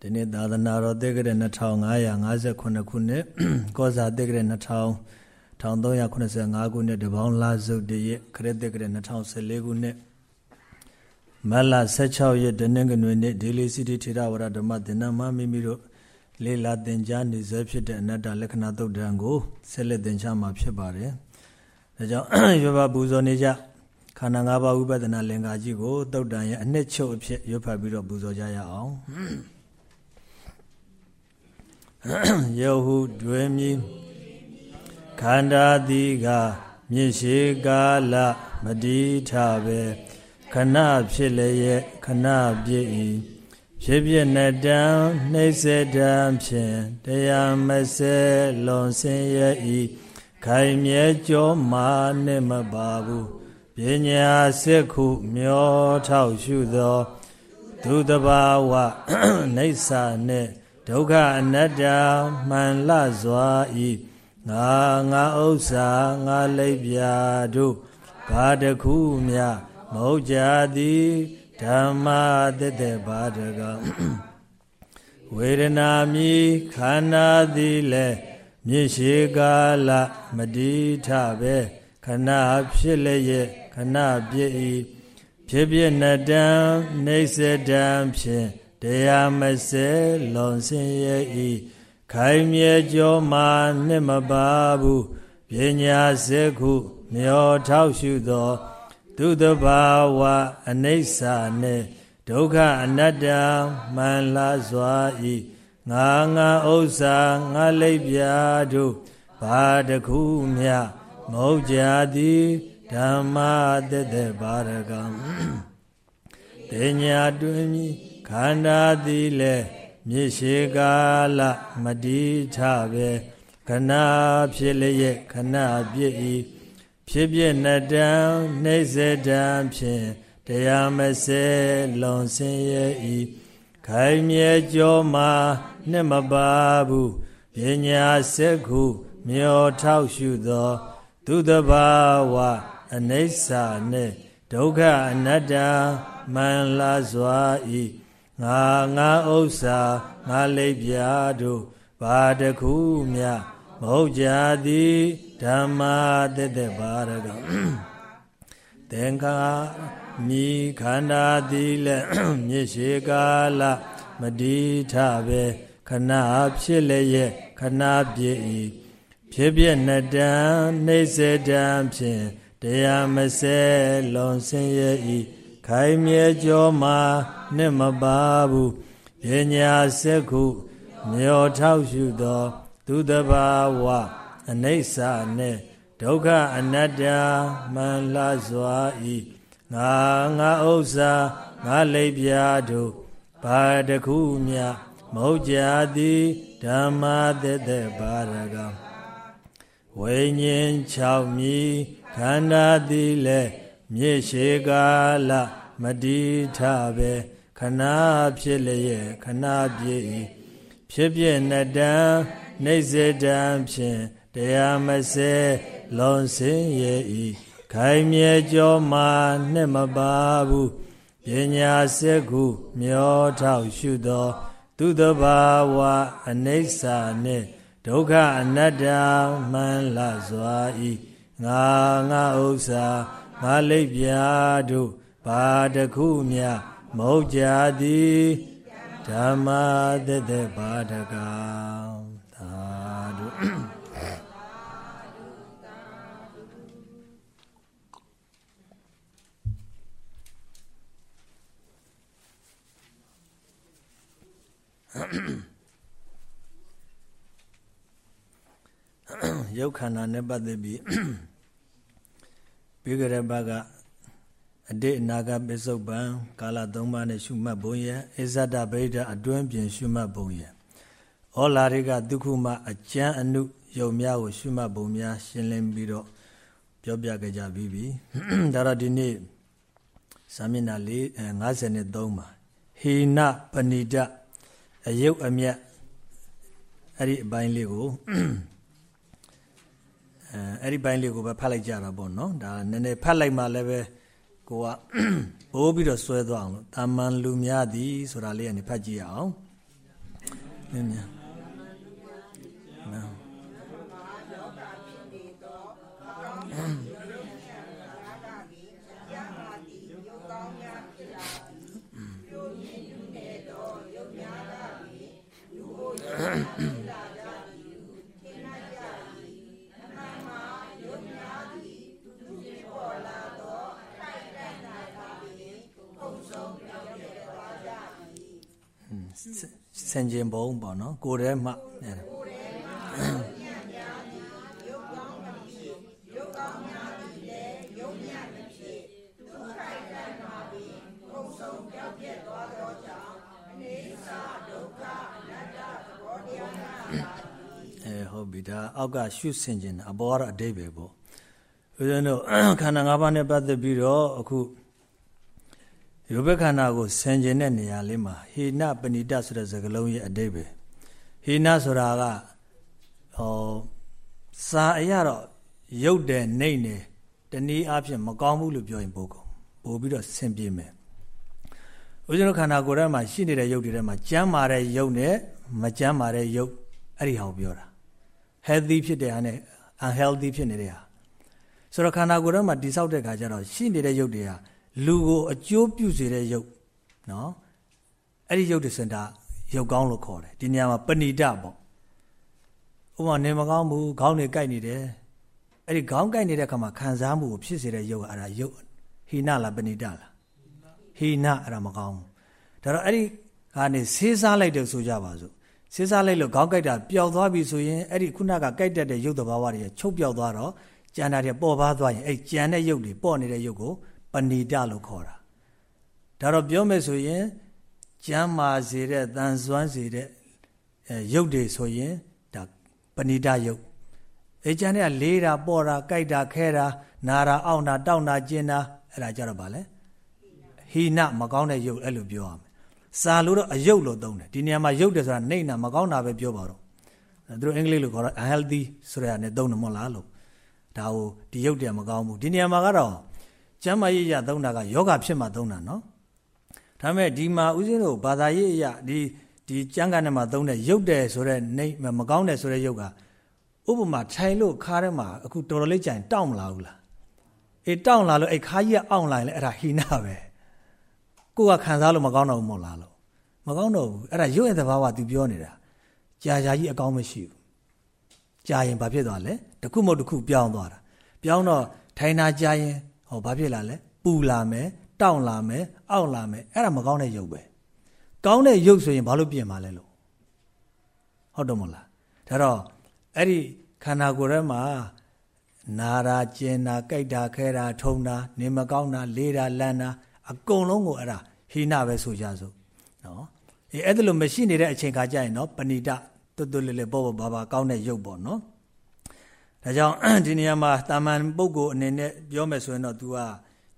ဒီနေ့သာသနာတော်တက္ကရာ2558ခုနှစ်ကောဇာတက္ကရာ2000 1385ခုနှစ်တပေါင်းလစုတ်တရခရစ်တက္ကရာ2014ခုနှစ်မလ16ရက်တနင်္ဂနွေနေ့ဒေလီစီတီထေရဝါဒဓမ္မသင်္နမမိမိတို့လေလာသင်ကြားနေဆဲဖြစ်တဲ့အနတ္တလက္ခဏာသုတ်တံကိုဆက်လက်သင်ကြားမှာဖြစ်ပါတယ်။ဒါကြောင့်ရွဘပူဇော်နေကြခန္ဓာ၅ပါးဥပဒနာလင်္ကာကြီးကိုသုတ်တံရဲ့အနှစ်ချုပ်အဖြစ်ရွတ်ဖတ်ပြီးတော့ပူဇော်ကြရအောင်။ ယောဟုတွင်မြည်ခန္ဓာတိကမြစ်ရှိကာလမတိထပဲခဏဖြစ်လျက်ခဏပြည့်၏ဖြစ်ပြနတံနှိစ္စတံဖြင့်တရားမစဲလွန်ဆင်းရဲ့ဤခိုင်မြဲကြောမာနှင့်မပါဘူးပညာစစ်ခုမျောထောက်ရှုသော သူတဘာဝနှိစ္စနှင့် ဒုက္ခအနတ္တမှန်လစွာဤငါငါဥစ္စာငါလိပ်ပြာတို့ဘာတခုမြမဟုတ်ကြသည်ဓမ္မတသက်ဘာတကဝေဒနာမြည်ခန္ဓာသည်လည်းမြေရှိကာလမတိထပဲခဏဖြစ်လျက်ခဏပြည့်ဤဖြစ်ပြနတံနေစတံဖြင့် တရားမစဲလွန်ဆင်းရဲ့ဤခိုင်မြဲကြောမှာနှစ်မပါဘူးပညာစေခုမျောထောက်ရှုသောသူတဘာဝအနိစ္စနှင့်ဒုက္ခအနတ္တမှန်လာစွာဤငါငါဥစ္စာငါလိပ်ပြာတို့ဘာတခုမြမဟုတ်ကြသည်ဓမ္မတသက်ဘာရကံတင်ညာတွင် ခန္ဓာသည်လည်းမြေရှိကာလမတိထပဲခဏဖြစ်လျက်ခဏပြည့်ဤဖြစ်ပြနတံနှိစ္စတံဖြင့်တရားမစဲလွန်ဆင်းရဲ့ဤခိုင်မြဲကြောမှာနှစ်မပါဘူးပညာစက်ခုမျောထောက်ရှုသော သူတဘာဝအနိစ္စနှင့်ဒုက္ခအနတ္တမှန်လာစွာဤ ငါငါဥစ္စာငါလိပ်ပြာတို့ဘာတခုမြမဟုတ်ကြသည်ဓမ္မတသက်ဘာရကသင်္ခါမိခန္ဓာသည်လည်းမြေရှိကာလမတိထပဲခဏဖြစ်လျက်ခဏပြည့်၏ဖြစ်ပြနတံနှိစ္စတံဖြင့်တရားမစဲလွန်ဆင်းရဲ့၏ခိုင်မြဲကြောမှာ နှစ်မပါဘူးပညာစက်ခုမျောထောက်ရှုသောသူတဘာဝအနိစ္စနှင့်ဒုက္ခအနတ္တမှန်လာစွာဤငါငါဥစ္စာငါလိပ်ပြာတို့ဘာတခုမြမဟုတ်ကြသည်ဓမ္မတသက်ဘာရကဝိညာဉ်6မြည်ခန္ဓာသည်လည်းမြေရှိကာလမတိထပဲ ခဏဖြစ်လျက်ခဏပြည့်၏ဖြစ်ပြနတံနေစေတံဖြင့်တရားမစဲလွန်စင်းရဲ့ဤခိုင်မြဲကြောမှာနှစ်မပါဘူးပညာစက်ခုမျောထောက်ရှုသော သူတဘာဝအနိစ္စနှင့်ဒုက္ခအနတ္တမှန်လာစွာဤငါငါဥစ္စာငါလိပ်ပြာတို့ဘာတခုမြ မဟုတ်ကြသည်ဓမ္မတသက်ဘာတကသာဓုရုပ်ခန္ဓာနဲ့ပတ်သက်ပြီးပြီးကြတဲ့ဘက အတိအနာဂပစ္စုပန်ကာလ၃ပါးနဲ့ရှုမှတ်ပုံရဲ့အစ္ဆဒဗိဒအတွင်းပြင်ရှုမှတ်ပုံရဲ့ဩလာရိကဒုက္ခမအကျမ်းအနုယုံများကိုရှုမှတ်ပုံများရှင်းလင်းပြီးတော့ပြောပြခဲ့ကြပြီးပြီဒါတော့ဒီနေ့စာမျက်နှာ၄53မှာဟိနပဏိတအယုတ်အမြတ်အဲ့ဒီအပိုင်းလေးကိုအဲအဲ့ဒီပိုင်းလေးကိုပဲဖတ်လိုက်ကြတာပေါ့နော်ဒါနည်းနည်းဖတ်လိုက်မှလည်းပဲ ကိုကဘိုးပြီးတော့ဆွဲသွားအောင်လို့တာမန်လူများသည်ဆိုတာလေးကနေဖတ်ကြည့်ရအောင်နည်းနည်း ဆင်ကျင်ပုံပေါ့နော်ကိုယ်ထဲမှအဲဟုတ်ပြီဒါအောက်ကရှုဆင်ကျင်တာအပေါ်ကတော့အတိတ်ပဲပေါ့ဦးဇင်းတို့ခန္ဓာ၅ပါးနဲ့ပတ်သက်ပြီးတော့အခု ရုပ်ဘခန္ဓာကိုဆင်ကျင်တဲ့နေရာလေးမှာဟိနပဏိတဆိုတဲ့စကားလုံးရဲ့အတိတ်ပဲဟိနဆိုတာကဟောစာအရတော့ရုပ်တယ်နှိမ့်တယ်တနည်းအားဖြင့်မကောင်းဘူးလို့ပြောရင်ပို့ကုန်ပို့ပြီးတော့ဆင်ပြေမယ်ဦးဇင်းတို့ခန္ဓာကိုယ်ထဲမှာရှိနေတဲ့ရုပ်တွေထဲမှာကျမ်းမာတဲ့ရုပ်နဲ့မကျမ်းမာတဲ့ရုပ်အဲ့ဒီဟာကိုပြောတာ healthy ဖြစ်တဲ့ဟာနဲ့ unhealthy ဖြစ်နေတဲ့ဟာဆိုတော့ခန္ဓာကိုယ်ထဲမှာတိဆောက်တဲ့ခါကျတော့ရှိနေတဲ့ရုပ်တွေဟာ လူကိုအကျိုးပြုစေတဲ့ရုပ်နော်အဲ့ဒီရုပ်တွေစင်တာရုပ်ကောင်းလို့ခေါ်တယ်ဒီနေရာမှာပဏိတပေါ့ဥပမာနေမကောင်းဘူးခေါင်းတွေကိုက်နေတယ်အဲ့ဒီခေါင်းကိုက်နေတဲ့ခါမှာခံစားမှုကိုဖြစ်စေတဲ့ရုပ်ကအဲ့ဒါရုပ်ဟိနလားပဏိတလားဟိနအဲ့ဒါမကောင်းဘူးဒါတော့အဲ့ဒီကနေဆေးစားလိုက်တယ်ဆိုကြပါစို့ဆေးစားလိုက်လို့ခေါင်းကိုက်တာပျောက်သွားပြီဆိုရင်အဲ့ဒီခုနကကိုက်တတ်တဲ့ရုပ်တဘာဝတွေချုပ်ပျောက်သွားတော့ကြံတာတွေပေါ်ပါသွားရင်အဲ့ကြံတဲ့ရုပ်တွေပေါ်နေတဲ့ရုပ်ကို ပဏိတလို့ခေါ်တာဒါတော့ပြောမယ်ဆိုရင်ကျမ်းမာစေတဲ့တန်ဆွမ်းစေတဲ့ရုပ်တွေဆိုရင်ဒါပဏိတရုပ်အဲကျန်တဲ့လေးတာပေါ်တာကြိုက်တာခဲတာနာတာအောင့်တာတောင့်တာကျင်တာအဲ့ဒါကြတော့ဗာလဲဟိနမကောင်းတဲ့ရုပ်အဲ့လိုပြောရမယ်စာလို့တော့အယုတ်လို့သုံးတယ်ဒီနေရာမှာယုတ်တယ်ဆိုတာနှိမ့်တာမကောင်းတာပဲပြောပါတော့သူတို့အင်္ဂလိပ်လိုခေါ်တော့ unhealthy ဆိုရတဲ့သုံးတယ်မဟုတ်လားလို့ဒါဟိုဒီယုတ်တယ်မကောင်းဘူးဒီနေရာမှာကတော့ ကျမ်းမာရေးရသုံးတာကယောဂဖြစ်မှသုံးတာနော်ဒါပေမဲ့ဒီမှာဦးဇင်းတို့ဘာသာရေးအရဒီဒီကျမ်းဂန်ထဲမှာသုံးတဲ့ရုပ်တယ်ဆိုတဲ့နေမကောင်းတယ်ဆိုတဲ့ရုပ်ကဥပမာထိုင်လို့ခါးထဲမှာအခုတော်တော်လေးကြိုင်တောင့်မလာဘူးလားအေးတောင့်လာလို့အဲ့ခါးကြီးကအောင့်လာရင်လည်းအဲ့ဒါဟိနာပဲကိုကခံစားလို့မကောင်းတော့ဘူးမဟုတ်လားလို့မကောင်းတော့ဘူးအဲ့ဒါရုပ်ရဲ့သဘာဝသူပြောနေတာကြာကြာကြီးအကောင်းမရှိဘူးကြာရင်ဘာဖြစ်သွားလဲတခုမဟုတ်တခုပြောင်းသွားတာပြောင်းတော့ထိုင်တာကြာရင် ဟောဘာဖြစ်လာလဲပူလာမယ်တောင့်လာမယ်အောင့်လာမယ်အဲ့ဒါမကောင်းတဲ့ရုပ်ပဲကောင်းတဲ့ရုပ်ဆိုရင်ဘာလို့ပြင်มาလဲလို့ဟုတ်တော့မလားဒါတော့အဲ့ဒီခန္ဓာကိုယ်ထဲမှာနာတာကျင်တာကြိုက်တာခဲတာထုံတာနေမကောင်းတာလေးတာလန့်တာအကုန်လုံးကိုအဲ့ဒါဟိနပဲဆိုကြစို့နော်အေးအဲ့ဒါလိုမရှိနေတဲ့အချိန်ခါကျရင်နော်ပဏိတတွတ်တွတ်လေးလေးပေါ့ပေါ့ဘာဘာကောင်းတဲ့ရုပ်ပေါ့နော် ဒါကြောင့်ဒီနေရာမှာတာမန်ပုဂ္ဂိုလ်အနေနဲ့ပြောမယ်ဆိုရင်တော့ तू က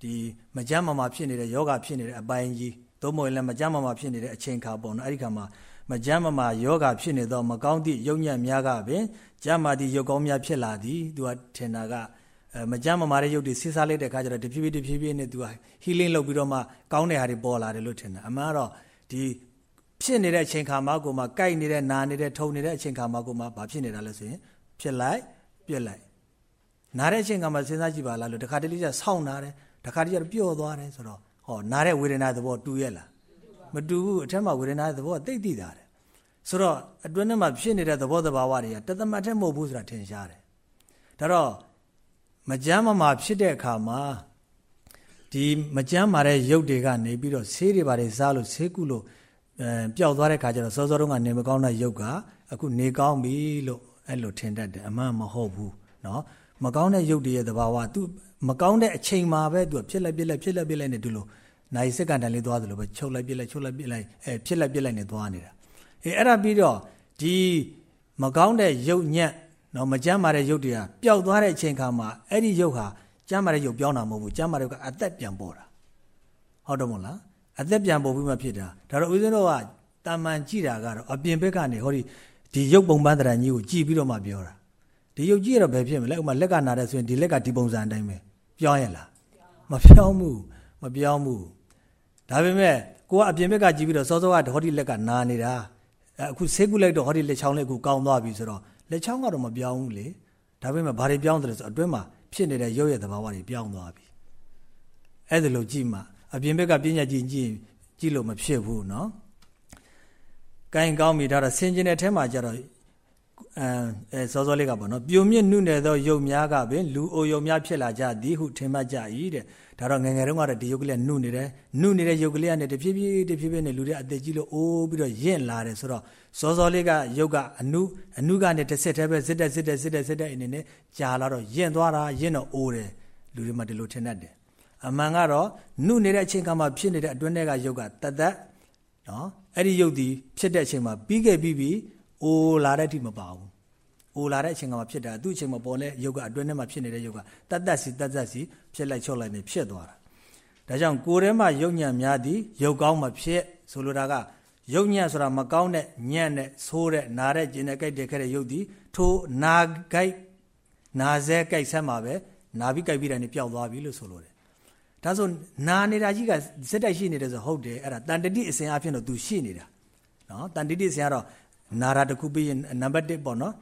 ဒီမကြမ်းမာမာဖြစ်နေတဲ့ယောဂဖြစ်နေတဲ့အပိုင်းကြီးသို့မဟုတ်လည်းမကြမ်းမာမာဖြစ်နေတဲ့အချိန်ခါပေါ့နော်အဲ့ဒီခါမှာမကြမ်းမာမာယောဂဖြစ်နေတော့မကောင်းသည့်ယုံညံ့များကပင်ကြမ်းမာသည့်ယုတ်ကောင်းများဖြစ်လာသည် तू ကထင်တာကမကြမ်းမာမာတဲ့ယုတ်တွေဆစ်စားလိုက်တဲ့ခါကျတော့တဖြည်းဖြည်းတဖြည်းဖြည်းနဲ့ तू က healing လုပ်ပြီးတော့မှကောင်းတဲ့ဟာတွေပေါ်လာတယ်လို့ထင်တယ်အမှန်ကတော့ဒီဖြစ်နေတဲ့အချိန်ခါမှာကိုမှကြိုက်နေတဲ့နာနေတဲ့ထုံနေတဲ့အချိန်ခါမှာကိုမှဘာဖြစ်နေတာလဲဆိုရင်ဖြစ်လိုက် ပြက်လိုက်နားတဲ့အချိန်ကမှစဉ်းစားကြည့်ပါလားလို့တခါတလေကျဆောင်းနာတယ်တခါတလေကျပျော့သွားတယ်ဆိုတော့ဟောနားတဲ့ဝေဒနာသဘောတူရဲ့လားမတူဘူးအထက်မှာဝေဒနာသဘောသိသိတာတယ်ဆိုတော့အတွင်းထဲမှာဖြစ်နေတဲ့သဘောတဘာဝတွေကတသမတ်ထဲမဟုတ်ဘူးဆိုတာထင်ရှားတယ်ဒါတော့မကြမ်းမမာဖြစ်တဲ့အခါမှာဒီမကြမ်းမာတဲ့ရုပ်တွေကနေပြီးတော့ဆေးတွေပါတယ်စားလို့ဆေးကုလို့အဲပျောက်သွားတဲ့ခါကျတော့စောစောတုန်းကနေမကောင်းတဲ့ရုပ်ကအခုနေကောင်းပြီလို့ အဲ့လိုထင်တတ်တယ်အမှန်မဟုတ်ဘူးเนาะမကောင်းတဲ့ရုပ်တည်းရဲ့သဘာဝ तू မကောင်းတဲ့အချိန်မှာပဲ तू ဖြစ်လိုက်ပြစ်လိုက်ဖြစ်လိုက်ပြစ်လိုက်နေတူလို့နိုင်စက္ကန့်တန်လေးသွားသလိုပဲချုပ်လိုက်ပြစ်လိုက်ချုပ်လိုက်ပြစ်လိုက်အဲဖြစ်လိုက်ပြစ်လိုက်နေသွားနေတာအေးအဲ့ဒါပြီးတော့ဒီမကောင်းတဲ့ရုပ်ညက်เนาะမကြမ်းမာတဲ့ရုပ်တွေကပျောက်သွားတဲ့အချိန်ခါမှာအဲ့ဒီရုပ်ဟာကြမ်းမာတဲ့ရုပ်ပြောင်းတာမဟုတ်ဘူးကြမ်းမာတဲ့ရုပ်ကအသက်ပြန်ပေါ်တာဟုတ်တော့မဟုတ်လားအသက်ပြန်ပေါ်ပြီးမှဖြစ်တာဒါတော့ဦးဇင်းတို့ကတာမန်ကြည့်တာကတော့အပြင်ဘက်ကနေဟောဒီ ဒီရုပ်ပုံပန်းတရံကြီးကိုကြည်ပြီးတော့မှပြောတာဒီရုပ်ကြီးရတော့ဘယ်ဖြစ်မလဲဥမာလက်ကနာတယ်ဆိုရင်ဒီလက်ကဒီပုံစံအတိုင်းပဲပြောင်းရလားမပြောင်းဘူးမပြောင်းဘူးဒါပေမဲ့ကိုကအပြင်ဘက်ကကြည့်ပြီးတော့စောစောကဟောဒီလက်ကနာနေတာ အခုဆေးကုလိုက်တော့ဟောဒီလက်ချောင်းလေးအခုကောင်းသွားပြီဆိုတော့လက်ချောင်းကတော့မပြောင်းဘူးလေဒါပေမဲ့ဘာတွေပြောင်းတယ်ဆိုအတွင်းမှာဖြစ်နေတဲ့ရုပ်ရဲ့သဘာဝတွေပြောင်းသွားပြီအဲ့ဒါလို့ကြည့်မှအပြင်ဘက်ကပညာကြည့်ကြည့်ကြည့်လို့မဖြစ်ဘူးเนาะ ကိုင်းကောင်းပြီဒါတော့ဆင်ကျင်တဲ့အဲမှာကျတော့အဲအဲစောစောလေးကပေါ့နော်ပြိုမြင့်နုနယ်သောယုတ်များကပင်လူအိုယုတ်များဖြစ်လာကြသည်ဟုထင်မှတ်ကြ၏တဲ့ဒါတော့ငငယ်တုန်းကတော့ဒီယုတ်ကလေးကနုနေတယ်နုနေတဲ့ယုတ်ကလေးကနေတဖြည်းဖြည်းတဖြည်းဖြည်းနဲ့လူတွေအသက်ကြီးလို့အိုးပြီးတော့ရင့်လာတယ်ဆိုတော့စောစောလေးကယုတ်ကအနုအနုကနေတစ်ဆက်တည်းပဲစစ်တက်စစ်တက်စစ်တက်စစ်တက်အနေနဲ့ကြာလာတော့ရင့်သွားတာရင့်တော့အိုးတယ်လူတွေမှဒီလိုထင်တတ်တယ်အမှန်ကတော့နုနေတဲ့အချိန်ကမှဖြစ်နေတဲ့အတွင်းထဲကယုတ်ကတသက်နော် အဲ့ဒီယုတ်ဒီဖြစ်တဲ့အချိန်မှာပြီးခဲ့ပြီးပြီးအိုးလာတဲ့အထိမပါဘူးအိုလာတဲ့အချိန်ကမှဖြစ်တာသူ့အချိန်မှာပေါ်လဲယုတ်ကအတွင်းထဲမှာဖြစ်နေတဲ့ယုတ်ကတတ်တတ်စီတတ်တတ်စီဖြစ်လိုက်ချော့လိုက်နေဖြစ်သွားတာဒါကြောင့်ကိုယ်ထဲမှာယုတ်ညံ့များသည်ယုတ်ကောင်းမဖြစ်ဆိုလိုတာကယုတ်ညံ့ဆိုတာမကောင်းတဲ့ညံ့တဲ့ဆိုးတဲ့နာတဲ့ကျင်တဲ့ကြိုက်တဲ့ခဲ့တဲ့ယုတ်သည်ထိုနာကြိုက်နာစဲကြိုက်ဆက်မှာပဲနာပြီးကြိုက်ပြီးတာနေပျောက်သွားပြီလို့ဆိုလိုတယ် ဒါဆိုနာနေတာကြီးကစက်တိုက်ရှိနေတယ်ဆိုဟုတ်တယ်အဲ့ဒါတန်တတိအစဉ်အဖြစ်တော့ तू ရှိနေတာနော်တန်တတိအစဉ်ကတော့နာရာတစ်ခုပြီးရင်နံပါတ်1ပေါ့နော်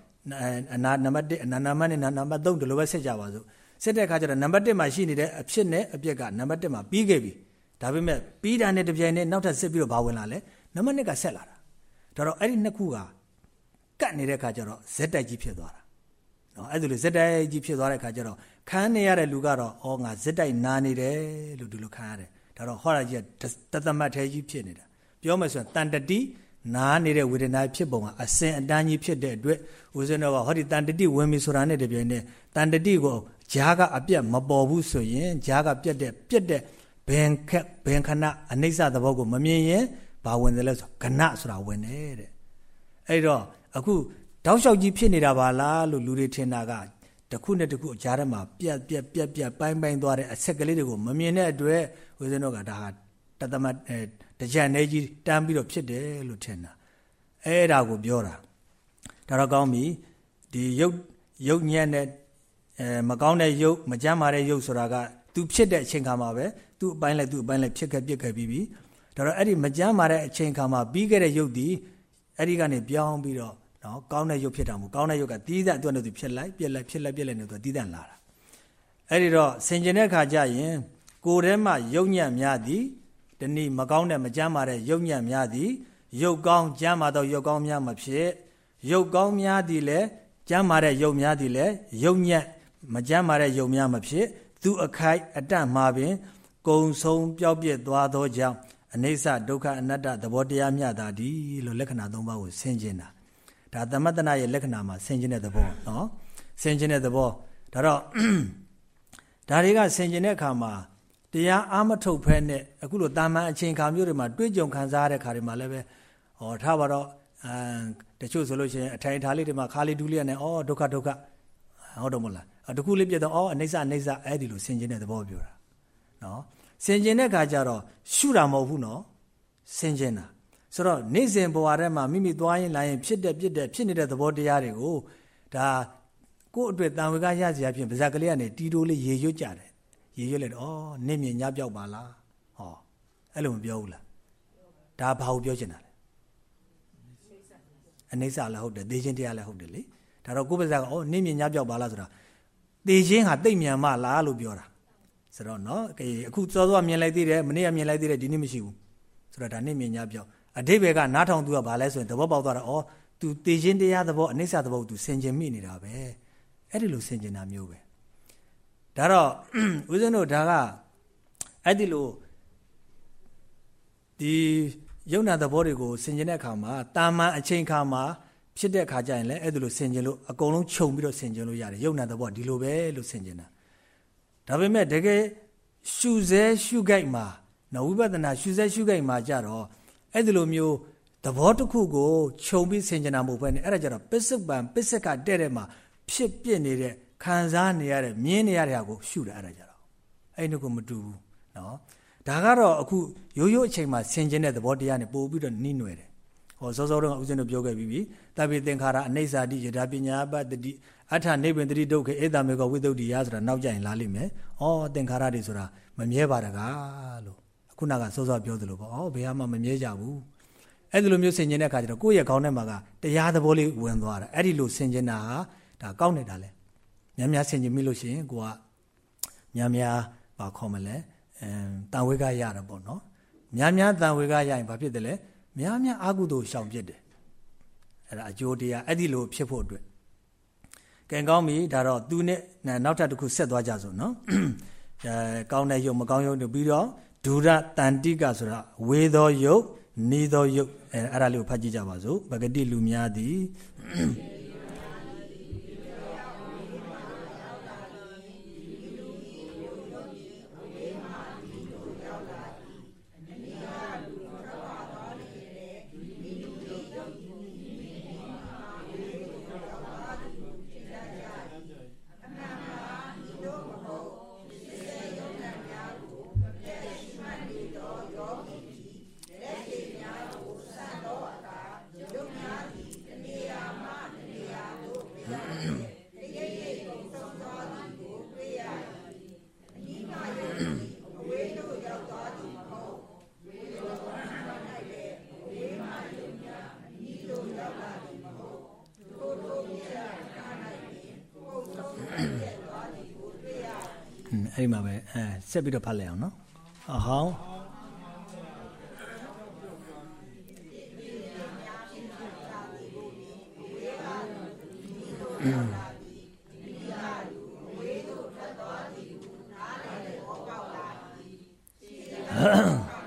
အနာနံပါတ်1အနာနံပါတ်2နံပါတ်3ဒီလိုပဲဆက်ကြပါစို့ဆက်တဲ့အခါကျတော့နံပါတ်1မှာရှိနေတဲ့အဖြစ်နဲ့အပြက်ကနံပါတ်1မှာပြီးခဲ့ပြီဒါပေမဲ့ပြီးတာနဲ့တပြိုင်နက်နောက်ထပ်ဆက်ပြီးတော့ဘာဝင်လာလဲနံပါတ်2ကဆက်လာတာဒါတော့အဲ့ဒီနှစ်ခုကကတ်နေတဲ့အခါကျတော့ဇက်တိုက်ကြီးဖြစ်သွားတာနော်အဲ့ဒါလိုဇက်တိုက်ကြီးဖြစ်သွားတဲ့အခါကျတော့ ခန်းနေရတဲ့လူကတော့အော်ငါဇက်တိုက်နာနေတယ်လို့ဒီလိုခံရတယ်ဒါတော့ဟောရကြီးကတသမတ်သေးကြီးဖြစ်နေတာပြောမယ်ဆိုရင်တန်တတိနားနေတဲ့ဝေဒနာဖြစ်ပုံကအစင်အတန်းကြီးဖြစ်တဲ့အတွက်ဦးဇင်းတော်ကဟောဒီတန်တတိဝင်ပြီဆိုတာနဲ့တပြိုင်နက်တန်တတိကိုဂျားကအပြတ်မပေါ်ဘူးဆိုရင်ဂျားကပြတ်တဲ့ပြတ်တဲ့ဘင်ခက်ဘင်ခဏအနိစ္စသဘောကိုမမြင်ရင်ဘာဝင်တယ်လဲဆိုကဏဆိုတာဝင်တယ်တဲ့အဲ့တော့အခုတောက်လျှောက်ကြီးဖြစ်နေတာပါလားလို့လူတွေထင်တာက တခုနဲ့တခုအကြားထဲမှာပြက်ပြက်ပြက်ပြက်ပိုင်းပိုင်းသွားတဲ့အဆက်ကလေးတွေကိုမမြင်တဲ့အတွက်ဦးဇင်းတို့ကဒါဟာတသမတ်တကြံနေကြီးတန်းပြီးတော့ဖြစ်တယ်လို့ထင်တာအဲ့ဒါကိုပြောတာဒါတော့ကောင်းပြီဒီရုပ်ရုပ်ညံ့တဲ့အဲမကောင်းတဲ့ရုပ်မကြမ်းမာတဲ့ရုပ်ဆိုတာက तू ဖြစ်တဲ့အချိန်ခါမှာပဲ तू အပိုင်းလိုက် तू အပိုင်းလိုက်ဖြစ်ခဲ့ပြစ်ခဲ့ပြီးပြီဒါတော့အဲ့ဒီမကြမ်းမာတဲ့အချိန်ခါမှာပြီးခဲ့တဲ့ရုပ်ဒီအဲ့ဒီကနေပြောင်းပြီးတော့ နော်ကောင်းတဲ့ရုပ်ဖြစ်တာမဟုတ်ကောင်းတဲ့ရုပ်ကတီးတဲ့အတွက်နဲ့ तू ဖြစ်လိုက်ပြက်လိုက်ဖြစ်လိုက်ပြက်လိုက်နေ तू တီးတဲ့လာတာအဲ့ဒီတော့ဆင်ကျင်တဲ့ခါကျရင်ကိုယ်ထဲမှာရုပ်ညံ့များသည်တနည်းမကောင်းတဲ့မကြမ်းမာတဲ့ရုပ်ညံ့များသည်ရုပ်ကောင်းကြမ်းမာသောရုပ်ကောင်းများမဖြစ်ရုပ်ကောင်းများသည်လည်းကြမ်းမာတဲ့ရုပ်များသည်လည်းရုပ်ညံ့မကြမ်းမာတဲ့ရုပ်များမဖြစ်သူအခိုက်အတန့်မှာပင်ကုံဆုံးပျောက်ပြက်သွားသောကြောင့်အနိစ္စဒုက္ခအနတ္တသဘောတရားမျှတာဒီလို့လက္ခဏာ၃ပါးကိုဆင်ခြင်တာ ဒါသမတနာရဲ့လက္ခဏာမှာဆင်ခြင်တဲ့သဘောနော်ဆင်ခြင်တဲ့သဘောဒါတော့ဒါတွေကဆင်ခြင်တဲ့အခါမှာတရားအာမထုတ်ဖဲနဲ့အခုလိုတာမန်အချိန်ခါမျိုးတွေမှာတွေးကြုံခံစားရတဲ့ခါတွေမှာလည်းပဲဟောထားပါတော့အဲတချို့ဆိုလို့ရှိရင်အထိုင်ထားလေးတွေမှာခါလေးဒူးလေးနဲ့အော်ဒုက္ခဒုက္ခဟုတ်တော့မလားတခုလေးပြတ်တော့အော်အိဋ္ဌအိဋ္ဌအဲ့ဒီလိုဆင်ကျင်တဲ့သဘောပြောတာနော်ဆင်ကျင်တဲ့ခါကျတော့ရှုတာမဟုတ်ဘူးနော်ဆင်ကျင်တာ ဆိုတော့နေ့စဉ်ဘဝထဲမှာမိမိသွားရင်လာရင်ဖြစ်တဲ့ပြစ်တဲ့ဖြစ်နေတဲ့သဘောတရားတွေကိုဒါကိုယ့်အတွက်တန်ဝေကရစရာဖြင့်ဗဇက်ကလေးကနေတီတိုးလေးရေရွတ်ကြတယ်ရေရွတ်လိုက်တော့ဩနင့်မြင်ညပြောက်ပါလားဟောအဲ့လိုမပြောဘူးလားဒါဘာကိုပြောချင်တာလဲအနိစ္စလည်းဟုတ်တယ်သေခြင်းတရားလည်းဟုတ်တယ်လေဒါတော့ကိုယ့်ပါဇက်ကဩနင့်မြင်ညပြောက်ပါလားဆိုတာသေခြင်းဟာတိတ်မြန်မလားလို့ပြောတာဆိုတော့နော်အခုစောစောမြင်လိုက်သေးတယ်မနေ့ကမြင်လိုက်သေးတယ်ဒီနေ့မရှိဘူးဆိုတော့ဒါနင့်မြင်ညပြောက် အတိဘယ်ကနားထောင်သူကဘာလဲဆိုရင်သဘောပေါက်သွားတာဩ तू သေခြင်းတရားသဘောအနိစ္စသဘော तू ဆင်ခြင်မိနေတာပဲအဲ့ဒီလိုဆင်ခြင်တာမျိုးပဲဒါတော့ဦးဇင်းတို့ဒါကအဲ့ဒီလိုဒီယုံနာသဘောတွေကိုဆင်ခြင်တဲ့အခါမှာတာမန်အချိန်ခါမှာဖြစ်တဲ့အခါကျရင်လည်းအဲ့ဒီလိုဆင်ခြင်လို့အကုန်လုံးခြုံပြီးတော့ဆင်ခြင်လို့ရတယ်ယုံနာသဘောဒီလိုပဲလို့ဆင်ခြင်တာဒါပေမဲ့တကယ်ရှုစဲရှုကြိုက်မှာနော်ဝိပဿနာရှုစဲရှုကြိုက်မှာကြတော့ အဲ့ဒီလိုမျိုးသဘောတစ်ခုကိုခြုံပြီးဆင်ခြင်တာမဟုတ်ဘဲနဲ့အဲ့ဒါကြတော့ပစ္စုပန်ပစ္စကတဲ့တဲ့မှာဖြစ်ပြနေတဲ့ခံစားနေရတဲ့မြင်နေရတဲ့ဟာကိုရှုတာအဲ့ဒါကြတော့အဲ့ဒီကိုမတူဘူးနော်ဒါကတော့အခုရိုးရိုးအချိန်မှာဆင်ခြင်တဲ့သဘောတရားနဲ့ပို့ပြီးတော့နှိမ့်နွယ်တယ်ဟောစောစောတော့ဦးဇင်းတို့ပြောခဲ့ပြီးပြီတပိသင်္ခါရအနိစ္စတိယထာပညာပတ္တိအထာနိဗ္ဗာန်တိဒုက္ခဧတမေကဝိသုဒ္ဓိယဆိုတာနောက်ကြရင်လာလိမ့်မယ်။ဩသင်္ခါရတွေဆိုတာမမြဲပါတကားလို့အ ခုနကစောစောပြောသလိုပေါ့။ဩဘယ်ဟာမှမမြဲကြဘူး။အဲ့ဒီလိုမျိုးဆင်ခြင်တဲ့အခါကျတော့ကိုယ့်ရဲ့ခေါင်းထဲမှာကတရားသဘောလေးဝင်သွားတာအဲ့ဒီလိုဆင်ခြင်တာဟာဒါကောက်နေတာလေများများဆင်ခြင်မိလို့ရှိရင်ကိုကများများဘာခေါ်မလဲအဲတန်ဝေကရတာပေါ့နော်များများတန်ဝေကရရင်ဘာဖြစ်တယ်လဲများများအာကုသိုလ်ရှောင်ပြစ်တယ်အဲ့ဒါအကျိုးတရားအဲ့ဒီလိုဖြစ်ဖို့အတွက်ကဲကောင်းပြီဒါတော့သူနဲ့နောက်ထပ်တစ်ခုဆက်သွားကြစို့နော်အဲကောင်းတဲ့ယုတ်မကောင်းယုတ်တို့ပြီးတော့ ဒုရတန်တိကဆိုတာဝေသောယုတ်နေသောယုတ်အဲအဲ့ဒါလေးကိုဖတ်ကြည့်ကြပါစို့ပဂတိလူများသည် အဲ့ဒီမှာပဲအဲဆက်ပြီးတော့ဖတ်လိုက်အောင်နော်အဟောင်းอืมနီး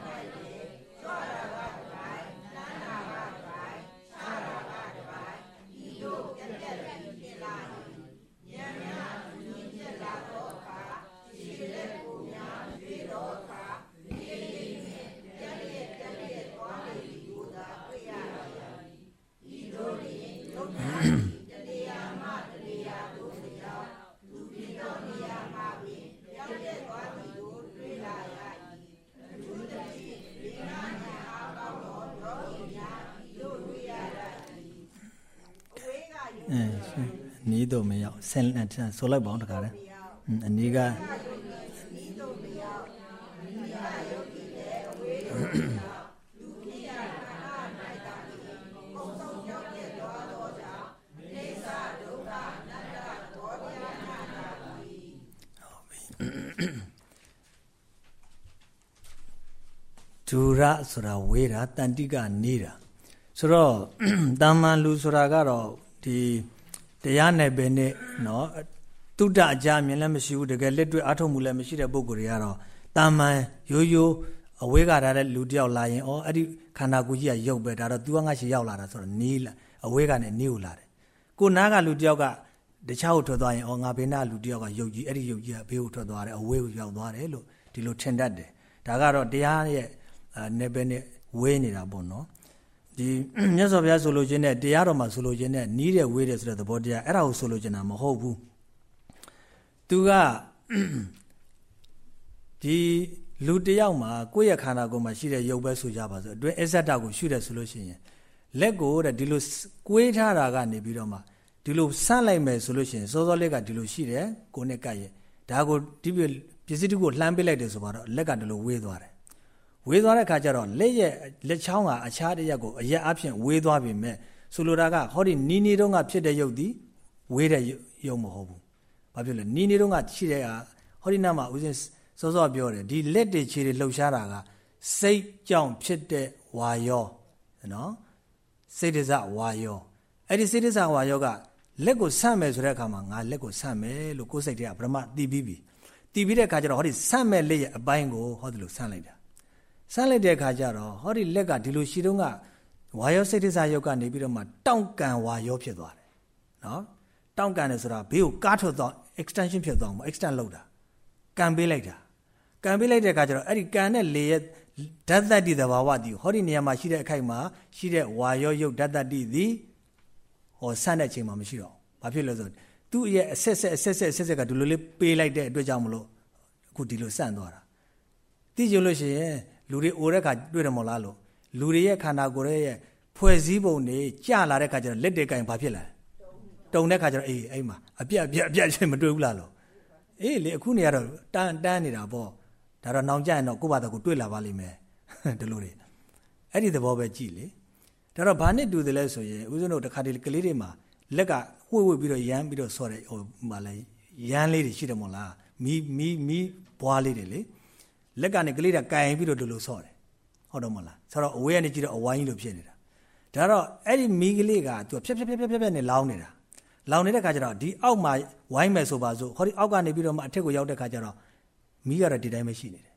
တော့မရောက်ဆင်ဆိုလိုက်ပါအောင်တခါတည်းအနီးကဒူရဆိုတာဝေးတာတန်တိကနေတာဆိုတော့တာမန်လူဆိုတာကတော့ဒီ တရားနယ်ပယ်နဲ့နော်တုဒ္ဒအကြမြင်လည်းမရှိဘူးတကယ်လက်တွေ့အားထုတ်မှုလည်းမရှိတဲ့ပုံကိုယ်တွေကတော့တာမန်ရိုးရိုးအဝေးကထားတဲ့လူတယောက်လာရင်ဩအဲ့ဒီခန္ဓာကိုယ်ကြီးကရုပ်ပဲဒါတော့ तू ကငါရှိရောက်လာတာဆိုတော့နီးလာအဝေးကနေနီးကိုလာတယ်ကိုနားကလူတယောက်ကတခြားကိုထွက်သွားရင်ဩငါဘေးနားလူတယောက်ကရုပ်ကြီးအဲ့ဒီရုပ်ကြီးကဘေးကိုထွက်သွားတယ်အဝေးကိုရောက်သွားတယ်လို့ဒီလိုထင်တတ်တယ်ဒါကတော့တရားရဲ့နယ်ပယ်နဲ့ဝေးနေတာပေါ့နော် ဒီမြတ်စွာဘုရားဆိုလိုခြင်းနဲ့တရားတော်မှာဆိုလိုခြင်းနဲ့နီးတဲ့ဝေးတဲ့ဆိုတဲ့သဘောတရားအဲ့ဒါကိုဆိုလိုချင်တာမဟုတ်ဘူးသူကဒီလူတယောက်မှာကိုယ့်ရဲ့ခန္ဓာကိုယ်မှာရှိတဲ့ရုပ်ပဲဆိုကြပါစို့အတွင်းအစ္ဆဒကိုရှုတယ်ဆိုလို့ရှိရင်လက်ကိုတဲ့ဒီလိုကွေးထားတာကနေပြီးတော့မှဒီလိုဆန့်လိုက်မယ်ဆိုလို့ရှိရင်စောစောလက်ကဒီလိုရှိတယ်ကိုယ်နဲ့ကပ်ရဲ့ဒါကိုဒီပစ္စည်းတခုလှမ်းပေးလိုက်တယ်ဆိုတော့လက်ကဒီလိုဝေးသွားတယ် ဝေးသွားတဲ့ခါကျတော့လက်ရဲ့လက်ချောင်းကအခြားတစ်ရက်ကိုအရက်အဖြစ်ဝေးသွားပြီမဲ့ဆိုလိုတာကဟောဒီနီးနီးတုန်းကဖြစ်တဲ့ရုပ်ဒီဝေးတဲ့ရုပ်မဟုတ်ဘူး။ဘာဖြစ်လဲနီးနီးတုန်းကရှိတဲ့ဟာဟောဒီနာမှာဦးဇင်းစောစောပြောတယ်ဒီလက်တွေခြေတွေလှုပ်ရှားတာကစိတ်ကြောင့်ဖြစ်တဲ့ဝါယောနော်စိတ်တစဝါယောအဲ့ဒီစိတ်တစဝါယောကလက်ကိုဆန့်မယ်ဆိုတဲ့အခါမှာငါလက်ကိုဆန့်မယ်လို့ကိုယ်စိတ်ထဲကပရမတီးပြီးပြီတီးပြီးတဲ့အခါကျတော့ဟောဒီဆန့်မဲ့လက်ရဲ့အပိုင်းကိုဟောဒီလိုဆန့်လိုက်တာ ဆန်းလိုက်တဲ့အခါကျတော့ဟောဒီလက်ကဒီလိုရှိတုန်းကဝါယောစိတ်တစားယုတ်ကနေပြီးတော့မှတောင့်ကန်ဝါယောဖြစ်သွားတယ်နော်တောင့်ကန်တယ်ဆိုတာဘေးကိုကားထွက်သွား extension ဖြစ်သွားမှာ extend လုပ်တာကန်ပေးလိုက်တာကန်ပေးလိုက်တဲ့အခါကျတော့အဲ့ဒီကန်တဲ့လေရဲ့ဓာတ်တတိသဘာဝတည်ဟောဒီနေရာမှာရှိတဲ့အခိုက်မှာရှိတဲ့ဝါယောယုတ်ဓာတ်တတိသည်ဟောဆန့်တဲ့ချိန်မှာမရှိတော့ဘာဖြစ်လဲဆိုသူ့ရဲ့အဆက်ဆက်အဆက်ဆက်အဆက်ဆက်ကဒီလိုလေးပေးလိုက်တဲ့အတွက်ကြောင့်မလို့အခုဒီလိုဆန့်သွားတာသိကြလို့ရှိရင် လူတွေအိုတဲ့ခါတွေ့တယ်မဟုတ်လားလို့လူတွေရဲ့ခန္ဓာကိုယ်ရဲ့ဖွဲ့စည်းပုံတွေကြလာတဲ့ခါကျတော့လက်တွေကင်ဘာဖြစ်လဲတုံတဲ့ခါကျတော့အေးအဲ့မှာအပြက်အပြက်အပြက်ချင်းမတွေ့ဘူးလားလို့အေးလေအခုနေရတော့တန်းတန်းနေတာပေါ့ဒါတော့နောင်ကြရင်တော့ကိုယ့်ဘာသာကိုတွေ့လာပါလိမ့်မယ်ဒီလိုတွေအဲ့ဒီသဘောပဲကြည်လေဒါတော့ဘာနဲ့တူတယ်လဲဆိုရင်ဦးဇင်းတို့တခါတလေကလေးတွေမှာလက်ကဝှေ့ဝှေ့ပြီးတော့ရမ်းပြီးတော့ဆော့တယ်ဟိုမှာလဲရမ်းလေးတွေရှိတယ်မို့လားမီးမီးမီးဘွားလေးတွေလေ လက်ကနေကလေးတွေကကင်ပြီးတော့ဒီလိုဆော့တယ်ဟုတ်တော့မလားဆိုတော့အဝေးကနေကြည့်တော့အဝိုင်းကြီးလိုဖြစ်နေတာဒါတော့အဲ့ဒီမီးကလေးကသူဖြက်ဖြက်ဖြက်ဖြက်ဖြက်နဲ့လောင်းနေတာလောင်နေတဲ့ခါကျတော့ဒီအောက်မှာဝိုင်းမယ်ဆိုပါစို့ဟောဒီအောက်ကနေပြီးတော့မှအထက်ကိုရောက်တဲ့ခါကျတော့မီးကတော့ဒီတိုင်းပဲရှိနေတယ်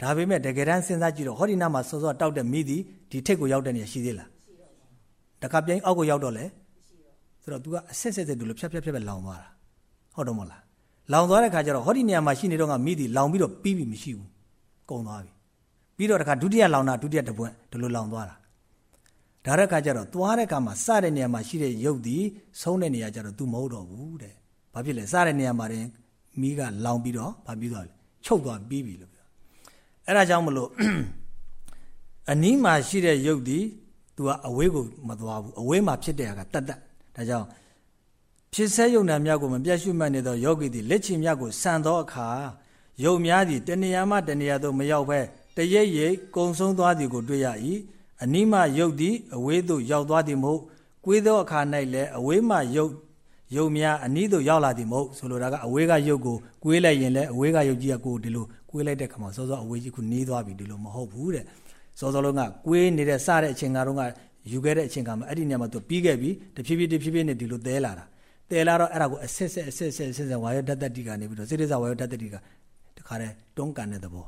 ဒါပေမဲ့တကယ်တမ်းစဉ်းစားကြည့်တော့ဟောဒီနားမှာစောစောတောက်တဲ့မီးဒီဒီထက်ကိုရောက်တဲ့နေရာရှိသေးလားတခါပြန်အောက်ကိုရောက်တော့လေဆိုတော့ तू ကအဆက်ဆက်ဆက်တူလို့ဖြတ်ဖြတ်ဖြတ်ဖြတ်လောင်သွားတာဟုတ်တော့မဟုတ်လားလောင်သွားတဲ့ခါကျတော့ဟောဒီနေရာမှာရှိနေတော့ကမိဒီလောင်ပြီးတော့ပြီးပြီမရှိဘူး ကုန်သွားပြီပြီးတော့တခါဒုတိယလောင်တာဒုတိယတပွင့်ဒီလိုလောင်သွားတာဒါတဲ့ခါကျတော့သွားတဲ့ခါမှာစတဲ့နေရာမှာရှိတဲ့ရုပ်ဒီဆုံးတဲ့နေရာကျတော့ तू မဟုတ်တော့ဘူးတဲ့ဘာဖြစ်လဲစတဲ့နေရာမှာတင်မိကလောင်ပြီးတော့ဘာပြီးသွားလဲချုပ်သွားပြီးပြီလို့ပြောအဲ့ဒါကြောင့်မလို့အနီးမှာရှိတဲ့ရုပ်ဒီ तू ကအဝေးကိုမသွားဘူးအဝေးမှာဖြစ်တဲ့ဟာကတတ်တတ်ဒါကြောင့်ဖြစ်ဆဲယုံနာမြတ်ကိုမပြတ်ရှုမှတ်နေသောယောဂီသည်လက်ချင်မြတ်ကိုဆန်သောအခါ ယုံများသည်တဏှာမှတဏှာသို့မရောက်ဘဲတရိပ်ရိပ်ကုံဆုံးသွားသည်ကိုတွေ့ရ၏အနိမယုတ်သည်အဝေးသို့ရောက်သွားသည်မဟုတ်ကွေးသောအခါ၌လည်းအဝေးမှယုတ်ယုံများအနီးသို့ရောက်လာသည်မဟုတ်ဆိုလိုတာကအဝေးကယုတ်ကိုကွေးလိုက်ရင်လည်းအဝေးကယုတ်ကြီးကကိုဒီလိုကွေးလိုက်တဲ့ခါမှာစောစောအဝေးကြီးကိုနီးသွားပြီဒီလိုမဟုတ်ဘူးတဲ့စောစောလုံးကကွေးနေတဲ့စတဲ့အချိန်ကတော့ကယူခဲ့တဲ့အချိန်ကမှအဲ့ဒီနေရာမှာသူပြီးခဲ့ပြီတဖြည်းဖြည်းတဖြည်းဖြည်းနဲ့ဒီလိုသဲလာတာသဲလာတော့အဲ့ဒါကိုအဆက်ဆက်အဆက်ဆက်အဆက်ဆက်ဝါရဓာတ်တတိကနေပြီးတော့စေတစာဝါရဓာတ်တတိကတ ခါတည်းတွန်းကန်တဲ့သဘော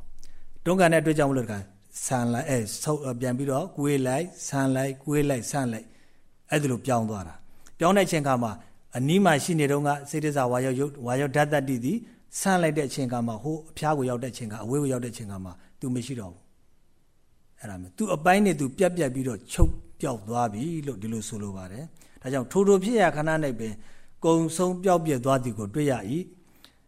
တွန်းကန်တဲ့အတွက်ကြောင့်မလို့တခါဆန်လိုက်အဲဆုပ်ပြန်ပြီးတော့ကွေးလိုက်ဆန်လိုက်ကွေးလိုက်ဆန်လိုက်အဲ့ဒါလိုပြောင်းသွားတာပြောင်းတဲ့အချိန်ကမှအနီးမှာရှိနေတော့ကစေတစာဝါရရုပ်ဝါရဓာတ်တတိသည်ဆန်လိုက်တဲ့အချိန်ကမှဟိုအဖျားကိုရောက်တဲ့အချိန်ကအဝေးကိုရောက်တဲ့အချိန်ကမှ तू မရှိတော့ဘူးအဲ့ဒါမျိုး तू အပိုင်းနဲ့ तू ပြက်ပြက်ပြီးတော့ချုပ်ပျောက်သွားပြီလို့ဒီလိုဆိုလိုပါတယ်ဒါကြောင့်ထိုထိုဖြစ်ရခဏ၌ပင်ကုံဆုံးပျောက်ပြက်သွားသည်ကိုတွေ့ရ၏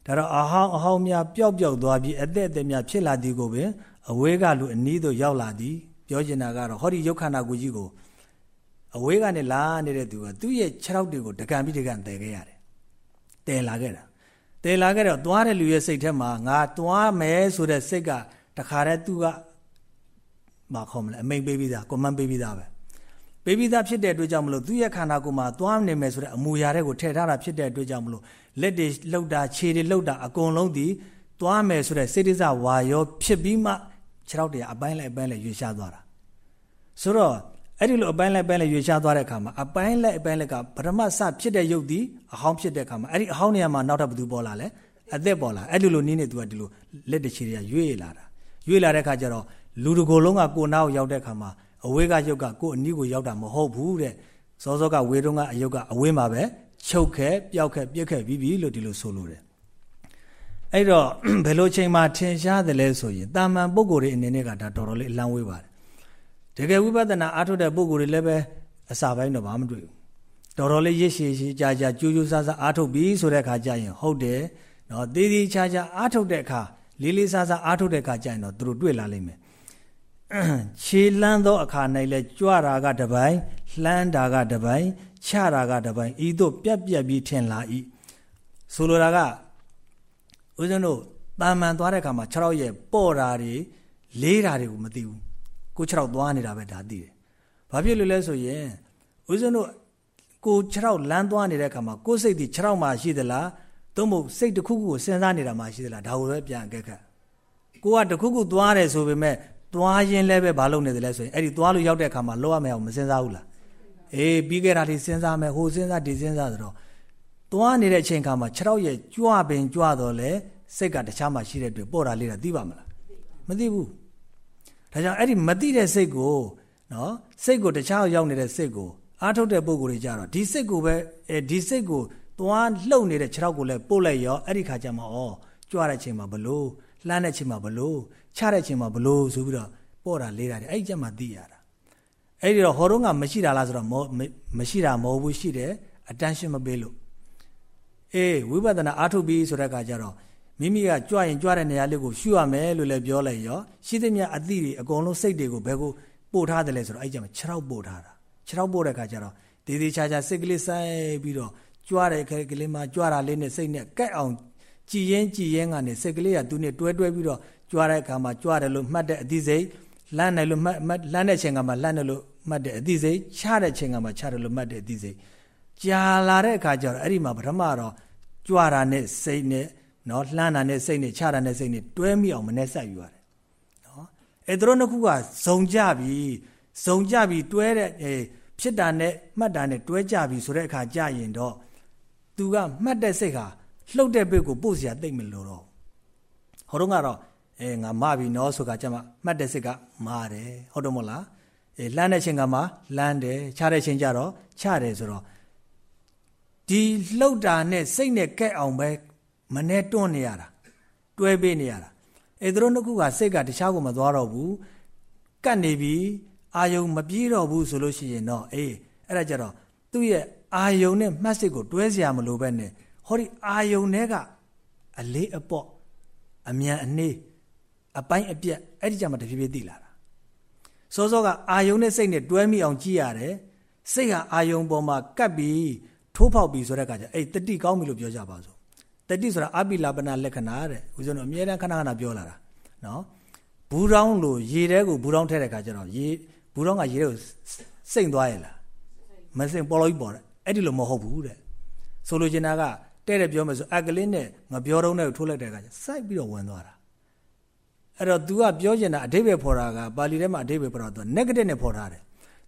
ဒါတော့အဟောင်းအဟောင်းများပျောက်ပျောက်သွားပြီးအသက်အသက်များဖြစ်လာသည်ကိုပင်အဝေးကလူအနီးသို့ရောက်လာသည်ပြောချင်တာကတော့ဟောဒီရုပ်ခန္ဓာကိုယ်ကြီးကိုအဝေးကနေလာနေတဲ့သူကသူ့ရဲ့ခြေထောက်တွေကိုတကန်ပြီးတကန်တည်ခဲ့ရတယ်တည်လာခဲ့တာတည်လာခဲ့တော့သွားတဲ့လူရဲ့စိတ်ထဲမှာငါသွားမယ်ဆိုတဲ့စိတ်ကတခါတည်းသူကမခေါ်မလဲအမိန်ပေးပြီးသားကွန်မန့်ပေးပြီးသားပဲ ပေးပြီးသားဖြစ်တဲ့အတွက်ကြောင့်မလို့သူ့ရဲ့ခန္ဓာကိုယ်မှာသွားနေမယ်ဆိုတဲ့အမူအရာတွေကိုထည့်ထားတာဖြစ်တဲ့အတွက်ကြောင့်မလို့လက်တွေလှုပ်တာခြေတွေလှုပ်တာအကုန်လုံးဒီသွားမယ်ဆိုတဲ့စေတစဝါရောဖြစ်ပြီးမှခြေထောက်တွေအပိုင်းလိုက်အပိုင်းလိုက်ရွေ့ရှားသွားတာဆိုတော့အဲ့ဒီလိုအပိုင်းလိုက်ပိုင်းလိုက်ရွေ့ရှားသွားတဲ့အခါမှာအပိုင်းလိုက်အပိုင်းလိုက်ကပထမစဖြစ်တဲ့ရုပ်ဒီအဟောင်းဖြစ်တဲ့အခါမှာအဲ့ဒီအဟောင်းနေရာမှာနောက်ထပ်ဘယ်သူပေါ်လာလဲအသက်ပေါ်လာအဲ့ဒီလိုနည်းနဲ့သူကဒီလိုလက်တချီတွေကရွေ့လာတာရွေ့လာတဲ့အခါကျတော့လူတကိုယ်လုံးကကိုနာကိုရောက်တဲ့အခါမှာ အဝေးကရုပ်ကကိုအနီးကိုရောက်တာမဟုတ်ဘူးတဲ့စောစောကဝေတုံးကအယုတ်ကအဝေးမှာပဲချုပ်ခဲ့ပျောက်ခဲ့ပြက်ခဲ့ပြီးပြီလို့ဒီလိုဆိုလိုတယ်အဲ့တော့ဘယ်လိုချိန်မှထင်ရှားတယ်လဲဆိုရင်တာမန်ပုဂ္ဂိုလ်တွေအနေနဲ့ကဒါတော်တော်လေးအလံဝေးပါတယ်တကယ်ဝိပဿနာအားထုတ်တဲ့ပုဂ္ဂိုလ်တွေလည်းပဲအစာပိုင်းတော့ဘာမှမတွေ့ဘူးတော်တော်လေးရစ်ရှည်ရှည်ကြာကြာကြိုးကြိုးဆားဆားအားထုတ်ပြီးဆိုတဲ့အခါကျရင်ဟုတ်တယ်နော်တည်တည်ချာချာအားထုတ်တဲ့အခါလေးလေးဆားဆားအားထုတ်တဲ့အခါကျရင်တော့သူတို့တွေ့လာလိမ့်မယ် ခြေလန်းသောအခါ၌လဲကြွတာကတပိုင်းလှမ်းတာကတပိုင်းချတာကတပိုင်းဤသို့ပြက်ပြက်ပြီးထင်လာ၏ဆိုလိုတာကဦးဇင်းတို့တာမန်သွားတဲ့အခါမှာ6ရောက်ရဲ့ပေါ့တာတွေလေးတာတွေကိုမသိဘူးကို6ရောက်သွားနေတာပဲဒါသိတယ်ဘာဖြစ်လို့လဲဆိုရင်ဦးဇင်းတို့ကို6ရောက်လမ်းသွားနေတဲ့အခါမှာကိုယ်စိတ်ဒီ6ရောက်မှရှိသလားသို့မဟုတ်စိတ်တစ်ခုခုကိုစဉ်းစားနေတာမှရှိသလားဒါကိုပဲပြန်အကဲခတ်ကိုကတခုခုသွားတယ်ဆိုပေမဲ့ သွားရင်းလည်းပဲဘာလုပ်နေတယ်လဲဆိုရင်အဲ့ဒီသွားလို့ရောက်တဲ့အခါမှာလောရမယ်အောင်မစဉ်းစားဘူးလားအေးပြီးခဲ့တာဒီစဉ်းစားမယ်ဟိုစဉ်းစားဒီစဉ်းစားဆိုတော့သွားနေတဲ့အချိန်ခါမှာ6ရက်ကြွပင်ကြွတော့လဲစိတ်ကတခြားမှရှိတဲ့အတွက်ပေါ်တာလေးတာသိပါမလားမသိဘူးဒါကြောင့်အဲ့ဒီမသိတဲ့စိတ်ကိုနော်စိတ်ကိုတခြားရောက်နေတဲ့စိတ်ကိုအားထုတ်တဲ့ပုံကိုယ်တွေကြတော့ဒီစိတ်ကိုပဲအဲဒီစိတ်ကိုသွားလှုပ်နေတဲ့6ရောက်ကိုလည်းပို့လိုက်ရောအဲ့ဒီခါကျမှဩကြွတဲ့အချိန်မှာဘလို့ လှမ်းတဲ့အချိန်မှာဘလို့ချတဲ့အချိန်မှာဘလို့ဆိုပြီးတော့ပေါ့တာလေးတာအဲ့ဒီကျမှသိရတာအဲ့ဒီတော့ဟောတော့ကမရှိတာလားဆိုတော့မရှိတာမဟုတ်ဘူးရှိတယ် attention မပေးလို့အေးဝိပဿနာအားထုတ်ပြီးဆိုတဲ့အခါကျတော့မိမိကကြွရင်ကြွတဲ့နေရာလေးကိုရှုရမယ်လို့လည်းပြောလိုက်ရောရှိသမျှအသည့်တွေအကုန်လုံးစိတ်တွေကိုဘယ်ကိုပို့ထားတယ်လဲဆိုတော့အဲ့ကျမှ6ပို့ထားတာ6ပို့တဲ့အခါကျတော့ဒေသေးချာချာစိတ်ကလေးစိုက်ပြီးတော့ကြွတဲ့ခဲကလေးမှာကြွတာလေးနဲ့စိတ်နဲ့ကက်အောင် ကြည်ရင်ကြည်ရင်ကနေစိတ်ကလေးကသူနဲ့တွဲတွဲပြီးတော့ကြွတဲ့အခါမှာကြွတယ်လို့မှတ်တဲ့အသိစိတ်လှမ်းတယ်လို့မှတ်လှမ်းတဲ့ချိန်ကမှလှမ်းတယ်လို့မှတ်တဲ့အသိစိတ်ချတဲ့ချိန်ကမှချတယ်လို့မှတ်တဲ့အသိစိတ်ကြာလာတဲ့အခါကျတော့အဲ့ဒီမှာပထမတော့ကြွတာနဲ့စိတ်နဲ့နော်လှမ်းတာနဲ့စိတ်နဲ့ချတာနဲ့စိတ်နဲ့တွဲမိအောင်မနဲ့ဆက်ယူရတယ်နော်အဲသူတို့နှစ်ခုကဇုံကြပြီဇုံကြပြီတွဲတဲ့အဲဖြစ်တာနဲ့မှတ်တာနဲ့တွဲကြပြီဆိုတဲ့အခါကြရင်တော့သူကမှတ်တဲ့စိတ်ဟာ လှုပ်တဲ့ဘက်ကိုပို့เสียတိတ်မလို့တော့ဟောတော့ကတော့အဲငါမပြီနော်ဆိုကကြမှာမှတ်တဲ့စိတ်ကမာတယ်ဟုတ်တော့မလားအဲလှမ်းတဲ့ချိန်ကမှလှမ်းတယ်ချတဲ့ချိန်ကျတော့ချတယ်ဆိုတော့ဒီလှုပ်တာနဲ့စိတ်နဲ့ကဲ့အောင်ပဲမနဲ့တွန်းနေရတာတွဲပေးနေရတာအဲသူတို့နှစ်ခုကစိတ်ကတခြားကိုမသွားတော့ဘူးကတ်နေပြီအာယုံမပြေးတော့ဘူးဆိုလို့ရှိရင်တော့အေးအဲ့ဒါကြတော့သူ့ရဲ့အာယုံနဲ့မှတ်စိတ်ကိုတွဲစရာမလိုပဲနဲ့ ဟောဒီအာယုံတွေကအလေးအပေါ့အမြန်အနှေးအပိုင်းအပြက်အဲ့ဒီကြမှာတဖြည်းဖြည်းသိလာတာစောစောကအာယုံနဲ့စိတ်နဲ့တွဲမိအောင်ကြည့်ရတယ်စိတ်ဟာအာယုံပေါ်မှာကပ်ပြီးထိုးဖောက်ပြီးဆိုတဲ့အခါကျအဲ့တတိကောင်းပြီလို့ပြောကြပါစို့တတိဆိုတာအပိလာပနာလက္ခဏာတဲ့ဦးဇင်းတို့အမြဲတမ်းခဏခဏပြောလာတာနော်ဘူးတောင်းလို့ရေထဲကိုဘူးတောင်းထဲတဲ့အခါကျတော့ရေဘူးတောင်းကရေထဲကိုစိမ့်သွားရဲ့လားမစိမ့်ပေါ်လို့ပေါ်တယ်အဲ့ဒီလိုမဟုတ်ဘူးတဲ့ဆိုလိုချင်တာက တဲ့တဲ့ပြောမယ်ဆိုအကလင်းနဲ့ငါပြောတော့နဲ့ထိုးလိုက်တဲ့အခါကျစိုက်ပြီးတော့ဝင်သွားတာအဲ့တော့ तू ကပြောချင်တာအဓိပ္ပာယ်ဖော်တာကပါဠိထဲမှာအဓိပ္ပာယ်ဖော်တာ तू negative နဲ့ဖော်ထားတယ်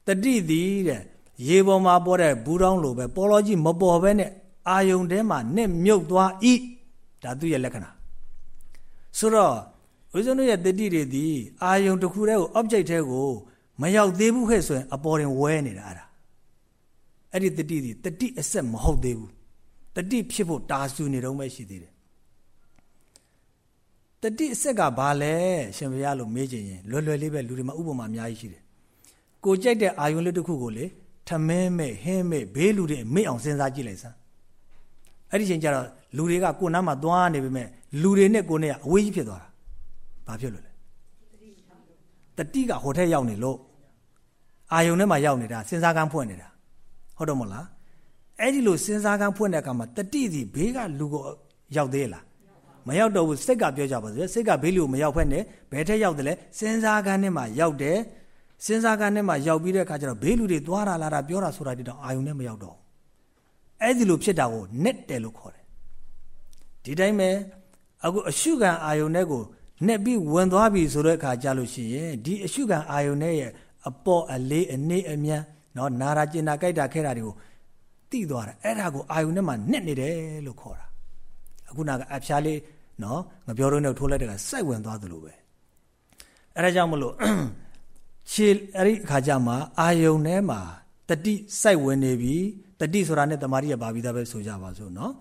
တတိသည်တဲ့ရေပေါ်မှာပေါ်တဲ့ဘူးတောင်းလိုပဲပေါ်လောကြီးမပေါ်ဘဲနဲ့အာယုံထဲမှာနဲ့မြုပ်သွားဤဒါသူ့ရဲ့လက္ခဏာဆိုတော့ဦးဇင်းတို့ရဲ့တတိတွေဒီအာယုံတစ်ခုတည်းကို object ထဲကိုမရောက်သေးဘူးခဲ့ဆိုရင်အပေါ်တင်ဝဲနေတာအဲ့ဒါအဲ့ဒီတတိဒီတတိအဆက်မဟုတ်သေးဘူး တတိဖြစ်ဖို့တာဆူနေတော့မှရှိသေးတယ်တတိအဆက်ကဘာလဲရှင်ဘုရားလို့မေးကြရင်လွယ်လွယ်လေးပဲလူတွေမှာဥပမာအများကြီးရှိတယ်ကိုကြိုက်တဲ့အာယုံလေးတစ်ခုကိုလေထမင်းမဲ့ဟင်းမဲ့ဘေးလူတွေမေ့အောင်စဉ်းစားကြည့်လိုက်စမ်းအဲ့ဒီချိန်ကျတော့လူတွေကကိုနားမှာသွားနေပေမဲ့လူတွေနဲ့ကိုနဲ့ကအဝေးကြီးဖြစ်သွားတာဘာဖြစ်လို့လဲတတိကဟိုထက်ရောက်နေလို့အာယုံထဲမှာရောက်နေတာစဉ်းစားကန်းဖွင့်နေတာဟုတ်တော့မလား အဲ့ဒီလိုစဉ်းစားကန်းဖွင့်တဲ့အခါမှာတတိစီဘေးကလူကိုရောက်သေးလားမရောက်တော့ဘူးစိတ်ကပြောကြပါစေစိတ်ကဘေးလူကိုမရောက်ဖက်နဲ့ဘယ်ထက်ရောက်တယ်လဲစဉ်းစားကန်းထဲမှာရောက်တယ်စဉ်းစားကန်းထဲမှာရောက်ပြီးတဲ့အခါကျတော့ဘေးလူတွေသွားတာလာတာပြောတာဆိုတာတွေတော့အာယုံနဲ့မရောက်တော့အဲ့ဒီလိုဖြစ်တာကို net တယ်လို့ခေါ်တယ်ဒီတိုင်းပဲအခုအရှုခံအာယုန်နဲ့ကိုနဲ့ပြီးဝင်သွားပြီဆိုတဲ့အခါကြလို့ရှိရင်ဒီအရှုခံအာယုန်နဲ့ရဲ့အပေါ်အလေးအနေအမြန်เนาะနာရာကျင်နာကြိုက်တာခဲတာတွေကို တိသွားတာအဲ့ဒါကိုအာယုန်နဲ့မှနစ်နေတယ်လို့ခေါ်တာအခုနကအဖျားလေးနော်ငပြောတော့နဲ့ထိုးလိုက်တဲ့ကစိုက်ဝင်သွားသလိုပဲအဲ့ဒါကြောင့်မလို့ခြေအဲ့ဒီအခါကျမှအာယုန်ထဲမှာတတိစိုက်ဝင်နေပြီတတိဆိုတာနဲ့တမာရီကဘာပြီးသားပဲဆိုကြပါစို့နော်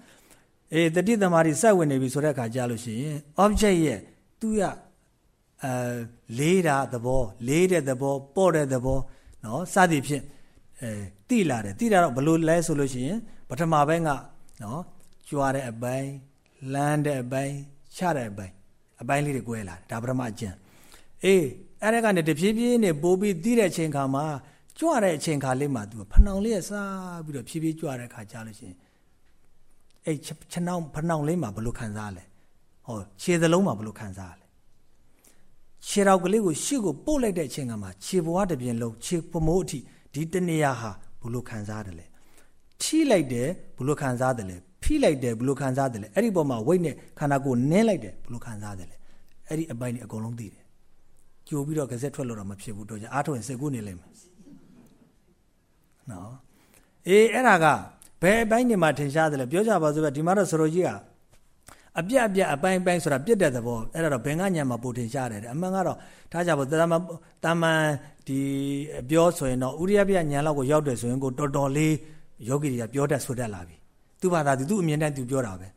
အေးတတိတမာရီစိုက်ဝင်နေပြီဆိုတဲ့အခါကျလို့ရှိရင် object ရဲ့သူ့ရအဲလေးတာသဘောလေးတဲ့သဘောပေါ့တဲ့သဘောနော်စသည်ဖြင့်အဲ တိလာတယ်တိလာတော့ဘလို့လဲဆိုလို့ရှိရင်ပထမပိုင်းကနော်ကြွားတဲ့အပိုင်းလမ်းတဲ့အပိုင်းချတဲ့အပိုင်းအပိုင်းလေးတွေကွဲလာဒါပထမအကျဉ်အေးအဲ့ဒါကနေတဖြည်းဖြည်းနဲ့ပိုးပြီးတိတဲ့အချိန်ခါမှာကြွတဲ့အချိန်ခါလေးမှာသူဖဏောင်လေးရစားပြီးတော့ဖြည်းဖြည်းကြွတဲ့ခါကြလို့ရှိရင်အဲ့ခြေနှောင်းဖဏောင်လေးမှာဘလို့ခံစားလဲဟောခြေသလုံးမှာဘလို့ခံစားလဲခြေတော်ကလေးကိုရှေ့ကိုပို့လိုက်တဲ့အချိန်ကမှာခြေဘွားတစ်ပြင်လုံးခြေပမိုးအထိဒီတနေရာဟာ ဘယ်လိုခံစားတယ်လဲထိလိုက်တယ်ဘယ်လိုခံစားတယ်လဲဖိလိုက်တယ်ဘယ်လိုခံစားတယ်လဲအဲ့ဒီပေါ်မှာဝိတ်နဲ့ခန္ဓာကိုယ်နင်းလိုက်တယ်ဘယ်လိုခံစားတယ်လဲအဲ့ဒီအပိုင်းတွေအကုန်လုံးသိတယ်ကြိုပြီးတော့ကစက်ထွက်လို့တော့မဖြစ်ဘူးတော့ကြအားထုတ်ရင်စိတ်ကူးနေလိမ့်မယ်နော်အေးအဲ့ဒါကဘယ်အပိုင်းနေမှာထင်ရှားတယ်လဲပြောကြပါစို့ဗျဒီမှာတော့စရိုကြီးက အပြက်အပြက်အပိုင်းပိုင်းဆိုတာပြစ်တဲ့သဘောအဲ့ဒါတော့ဘင်္ဂညံမှာပိုထင်ရှားတယ်အမှန်ကတော့ထားကြပါတာမန်တာမန်ဒီပြောဆိုရင်တော့ဥရိယပြညာလောက်ကိုရောက်တယ်ဆိုရင်ကိုတော်တော်လေးယောဂီတွေကပြောတတ်ဆိုတတ်လာပြီသူ့ဘာသာသူသူ့အမြင်နဲ့သူပြောတာပဲ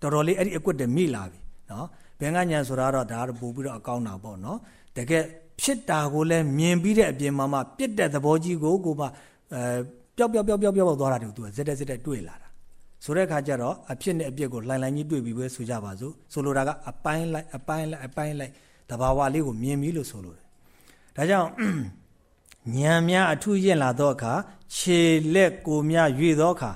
တော်တော်လေးအဲ့ဒီအကွက်တွေမိလာပြီနော်ဘင်္ဂညံဆိုတာတော့ဒါတော့ပို့ပြီးတော့အကောင်းတာပေါ့နော်တကယ်ဖြစ်တာကိုလည်းမြင်ပြီးတဲ့အပြင်မှာမှပြစ်တဲ့သဘောကြီးကိုကိုမှအဲပျောက်ပျောက်ပျောက်ပျောက်ပျောက်သွားတာတွေကိုသူကဇက်တက်ဇက်တက်တွေ့လာတာ ဆိုတဲ့အခါကျတော့အဖြစ်နဲ့အပြစ်ကိုလှိုင်လှိုင်ကြီးတွေ့ပြီးပဲဆိုကြပါစို့ဆိုလိုတာကအပိုင်းလိုက်အပိုင်းလိုက်အပိုင်းလိုက်တဘာဝလေးကိုမြင်ပြီးလို့ဆိုလိုတယ်ဒါကြောင့်ညံများအထုရင်လာသောအခါခြေလက်ကိုများရွေသောအခါ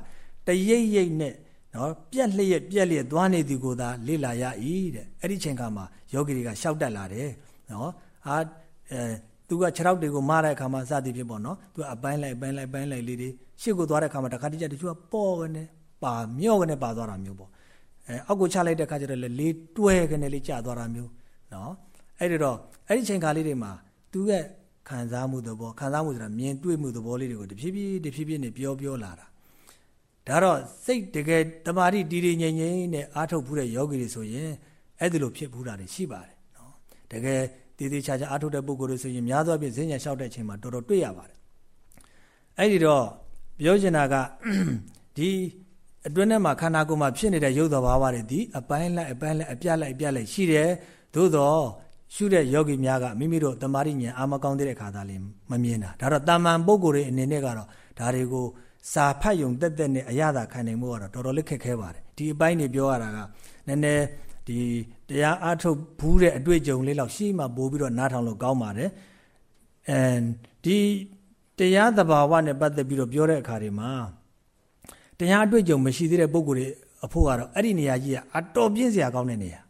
တရိပ်ရိပ်နဲ့နော်ပြက်လျက်ပြက်လျက်သွားနေသည်ကိုသာလေ့လာရ၏တဲ့အဲ့ဒီချိန်ခါမှာယောဂီတွေကရှောက်တက်လာတယ်နော်အာအဲသူက6ရောက်တွေကိုမားတဲ့အခါမှာစသည်ဖြစ်ပေါ့နော်သူကအပိုင်းလိုက်ပိုင်းလိုက်ပိုင်းလိုက်လေးတွေရှေ့ကိုသွားတဲ့အခါမှာတခါတည်းကျတချို့ကပေါ်ကနေ ပါမြော့ကနေပါသွားတာမျိုးပေါ့အဲအောက်ကိုချလိုက်တဲ့အခါကျတော့လေလေးတွဲကနေလေးကျသွားတာမျိုးနော်အဲ့ဒီတော့အဲ့ဒီချိန်ခါလေးတွေမှာသူရဲ့ခံစားမှုသဘောခံစားမှုဆိုတာမြင်တွေ့မှုသဘောလေးတွေကိုတဖြည်းဖြည်းတဖြည်းဖြည်းနဲ့ပြောပြောလာတာဒါတော့စိတ်တကယ်တမာတိတည်တည်ငြိမ်ငြိမ်နဲ့အားထုတ်ဖူးတဲ့ယောဂီတွေဆိုရင်အဲ့ဒီလိုဖြစ်ဖူးတာတွေရှိပါတယ်နော်တကယ်တည်တည်ချာချာအားထုတ်တဲ့ပုဂ္ဂိုလ်တွေဆိုရင်များသောအားဖြင့်ဈဉ္ညာလျှောက်တဲ့အချိန်မှာတော်တော်တွေ့ရပါတယ်အဲ့ဒီတော့ပြောချင်တာကဒီ အတွင်းထဲမှာခန္ဓာကိုယ်မှာဖြစ်နေတဲ့ရုပ်တော်ဘာဝတွေဒီအပိုင်းလိုက်အပိုင်းလိုက်အပြလိုက်အပြလိုက်ရှိတယ်သို့တော့ရှုတဲ့ယောဂီများကမိမိတို့တမာရိညာအာမကောင်းတဲ့ခါသာလေးမမြင်တာဒါတော့တာမန်ပုဂ္ဂိုလ်တွေအနေနဲ့ကတော့ဒါတွေကိုစာဖတ်ယုံတက်တက်နဲ့အရသာခံနိုင်မှုကတော့တော်တော်လေးခက်ခဲပါတယ်ဒီအပိုင်းတွေပြောရတာကနည်းနည်းဒီတရားအားထုတ်ဘူးတဲ့အတွေ့အကြုံလေးလောက်ရှိမှပို့ပြီးတော့နားထောင်လို့ကောင်းပါတယ်အမ်ဒီတရားသဘာဝနဲ့ပတ်သက်ပြီးတော့ပြောတဲ့အခါတွေမှာ တရားအတွေ့အကြုံမရှိသေးတဲ့ပုံကိုယ်တွေအဖို့ကတော့အဲ့ဒီနေရာကြီးကအတော်ပြင်းစရာကောင်းတဲ့နေရာ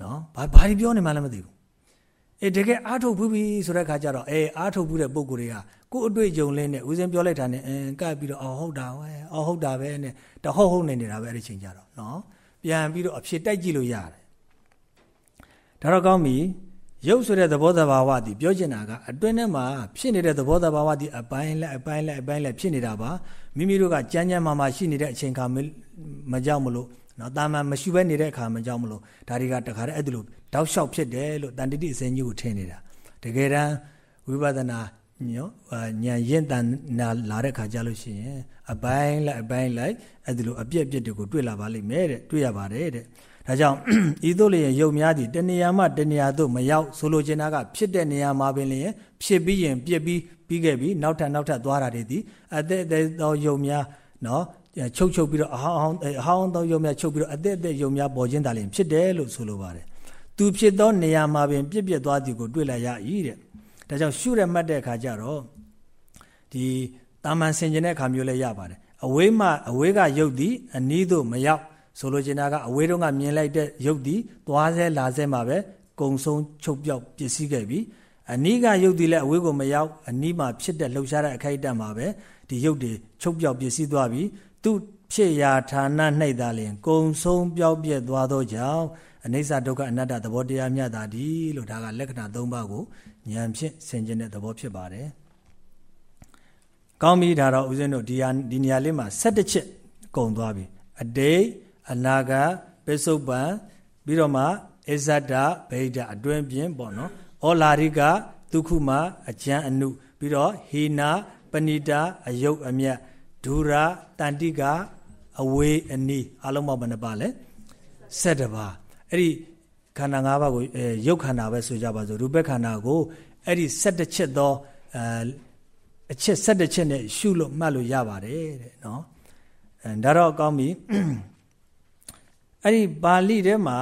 နော်ဘာဘာပြောနေမှလည်းမသိဘူးအေးတကယ်အားထုတ်ဘူးပြီဆိုတဲ့အခါကျတော့အေးအားထုတ်ဘူးတဲ့ပုံကိုယ်တွေကကိုယ်အတွေ့အကြုံလေးနဲ့ဦးစင်းပြောလိုက်တာနဲ့အင်းကပ်ပြီးတော့အော်ဟုတ်တာပဲအော်ဟုတ်တာပဲနဲ့တဟုတ်ဟုတ်နေနေတာပဲအဲ့ဒီချိန်ကျတော့နော်ပြန်ပြီးတော့အဖြစ်တိုက်ကြည့်လို့ရတယ်ဒါတော့ကောင်းပြီရုပ်ဆိုတဲ့သဘောတဘာဝတည်ပြောချင်တာကအတွင်းထဲမှာဖြစ်နေတဲ့သဘောတဘာဝတည်အပိုင်းလက်အပိုင်းလက်အပိုင်းလက်ဖြစ်နေတာပါ မိမိတို့ကကြမ်းကြမ်းမာမာရှိနေတဲ့အချိန်ခါမကြောက်မလို့နော်တာမန်မရှိဘဲနေတဲ့အခါမကြောက်မလို့ဒါတွေကတခါတည်းအဲ့ဒါလို့တောက်လျှောက်ဖြစ်တယ်လို့တန်တိတိအစင်းကြီးကိုထင်နေတာတကယ်တမ်းဝိပဿနာညောညာရင်တန်နာလာတဲ့ခါကြလို့ရှိရင်အပိုင်းလိုက်အပိုင်းလိုက်အဲ့ဒီလိုအပြက်ပြက်တွေကိုတွေ့လာပါလိမ့်မယ်တဲ့တွေ့ရပါတယ်တဲ့ဒါကြောင့်ဤသို့လျင်ယုံများသည်တဏှာမှတဏှာသို့မရောက်ဆိုလိုချင်တာကဖြစ်တဲ့နေရာမှာပင်လျင်ဖြစ်ပြီးရင်ပြက်ပြီး ပြီးခဲ့ပြီးနောက်ထပ်နောက်ထပ်သွားတာတွေသည်အသက်အသက်သောယုံများနော်ချုပ်ချုပ်ပြီးတော့အဟောင်းအဟောင်းအဟောင်းသောယုံများချုပ်ပြီးတော့အသက်အသက်ယုံများပေါ်ခြင်းတာလျင်ဖြစ်တယ်လို့ဆိုလိုပါတယ်သူဖြစ်သောနေရာမှာပင်ပြက်ပြက်သွားသည်ကိုတွေ့လာရ၏တဲ့ဒါကြောင့်ရှုရမှတ်တဲ့အခါကျတော့ဒီတာမန်ဆင်ကျင်တဲ့အခါမျိုးလည်းရပါတယ်အဝေးမှအဝေးကယုတ်သည်အနီးသို့မရောက်ဆိုလိုချင်တာကအဝေးတုန်းကမြင်လိုက်တဲ့ရုပ်ဒီသွားဆဲလာဆဲမှာပဲကုံဆုံးချုပ်ပြောက်ပစ္စည်းခဲ့ပြီ အနီးကရုပ်ဒီလည်းအဝေးကိုမရောက်အနီးမှာဖြစ်တဲ့လှုပ်ရှားတဲ့အခိုက်အတန့်မှာပဲဒီရုပ်တွေချုပ်ပြောက်ပစ္စည်းသွားပြီသူဖြစ်ရာဌာန၌သာလျှင်ကုံဆုံးပြောက်ပြက်သွားသောကြောင့်အနိစ္စဒုက္ခအနတ္တသဘောတရားမြတ်တာဒီလို့ဒါကလက္ခဏာ၃ပါးကိုဉာဏ်ဖြင့်ဆင်ခြင်တဲ့သဘောဖြစ်ပါတယ်ကောင်းပြီဒါတော့ဦးဇင်းတို့ဒီဟာဒီနေရာလေးမှာ၁၇ချက်ကုံသွားပြီအတိတ်အနာဂတ်ပိစုပန်ပြီးတော့မှအဇဒဗိဒအတွင်းပြင်းပေါ့နော် ဩလာရိကဒုက္ခမအကျံအနုပြီးတော့ဟေနာပဏိတာအယုတ်အမြတ်ဒူရာတန်တိကအဝေးအနီးအလုံးပေါင်းဘယ်နှပါလဲ7ပါအဲ့ဒီခန္ဓာ၅ပါးကိုအဲရုပ်ခန္ဓာပဲဆိုကြပါစို့ရူပခန္ဓာကိုအဲ့ဒီ7ချက်သောအဲအချက်7ချက်နဲ့ရှုလို့မှတ်လို့ရပါတယ်တဲ့နော်အဲဒါတော့ကောင်းပြီအဲ့ဒီပါဠိထဲမှာ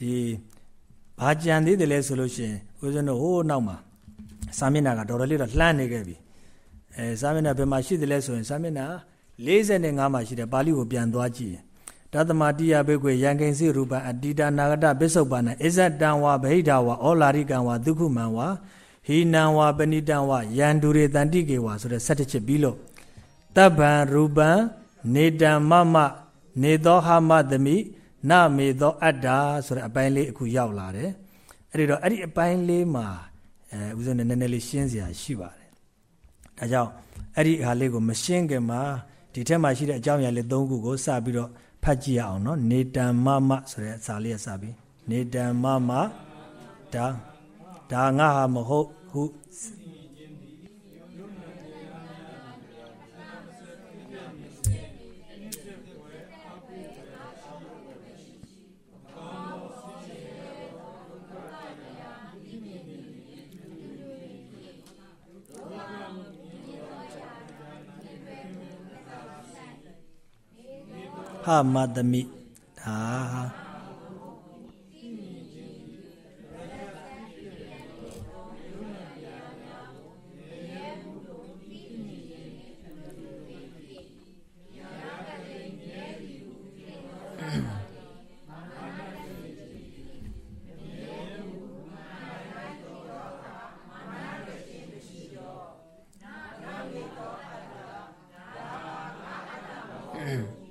ဒီဘာကြံသေးတယ်လဲဆိုလို့ရှိရင် ဦးဇင်းတို့ဟိုးနောက်မှာစာမျက်နှာကတော်တော်လေးတော့လှမ်းနေခဲ့ပြီအဲစာမျက်နှာဘယ်မှာရှိတယ်လဲဆိုရင်စာမျက်နှာ45မှာရှိတယ်ပါဠိကိုပြန်သွားကြည့်ရင်တသမတိယဘေကွေယံကိဉ္စီရူပအတ္တိတာနာဂတပစ္စုပ္ပန္နအစ္ဆတံဝါဗဟိတဝါဩလာရိကံဝါဒုက္ခမံဝါဟိနံဝါပဏိတံဝါယန္တုရေတန္တိကေဝါဆိုတဲ့၁၇ချက်ပြီးလို့တဗ္ဗံရူပံနေတံမမနေသောဟမသမိနမေသောအတ္တာဆိုတဲ့အပိုင်းလေးအခုရောက်လာတယ် အဲ့ဒီတော့အဲ့ဒီအပိုင်းလေးမှာအဲဦးဇင်းနည်းနည်းလေးရှင်းစရာရှိပါတယ်ဒါကြောင့်အဲ့ဒီဟာလေးကိုမရှင်းခင်မှာဒီထက်မှရှိတဲ့အကြောင်းအရာလေး၃ခုကိုစပြီးတော့ဖတ်ကြည့်အောင်နော်နေတံမမဆိုတဲ့စာလေးစပြီးနေတံမမဒါဒါငါဟာမဟုတ်ဟု ဟမတမိဒါ嗯。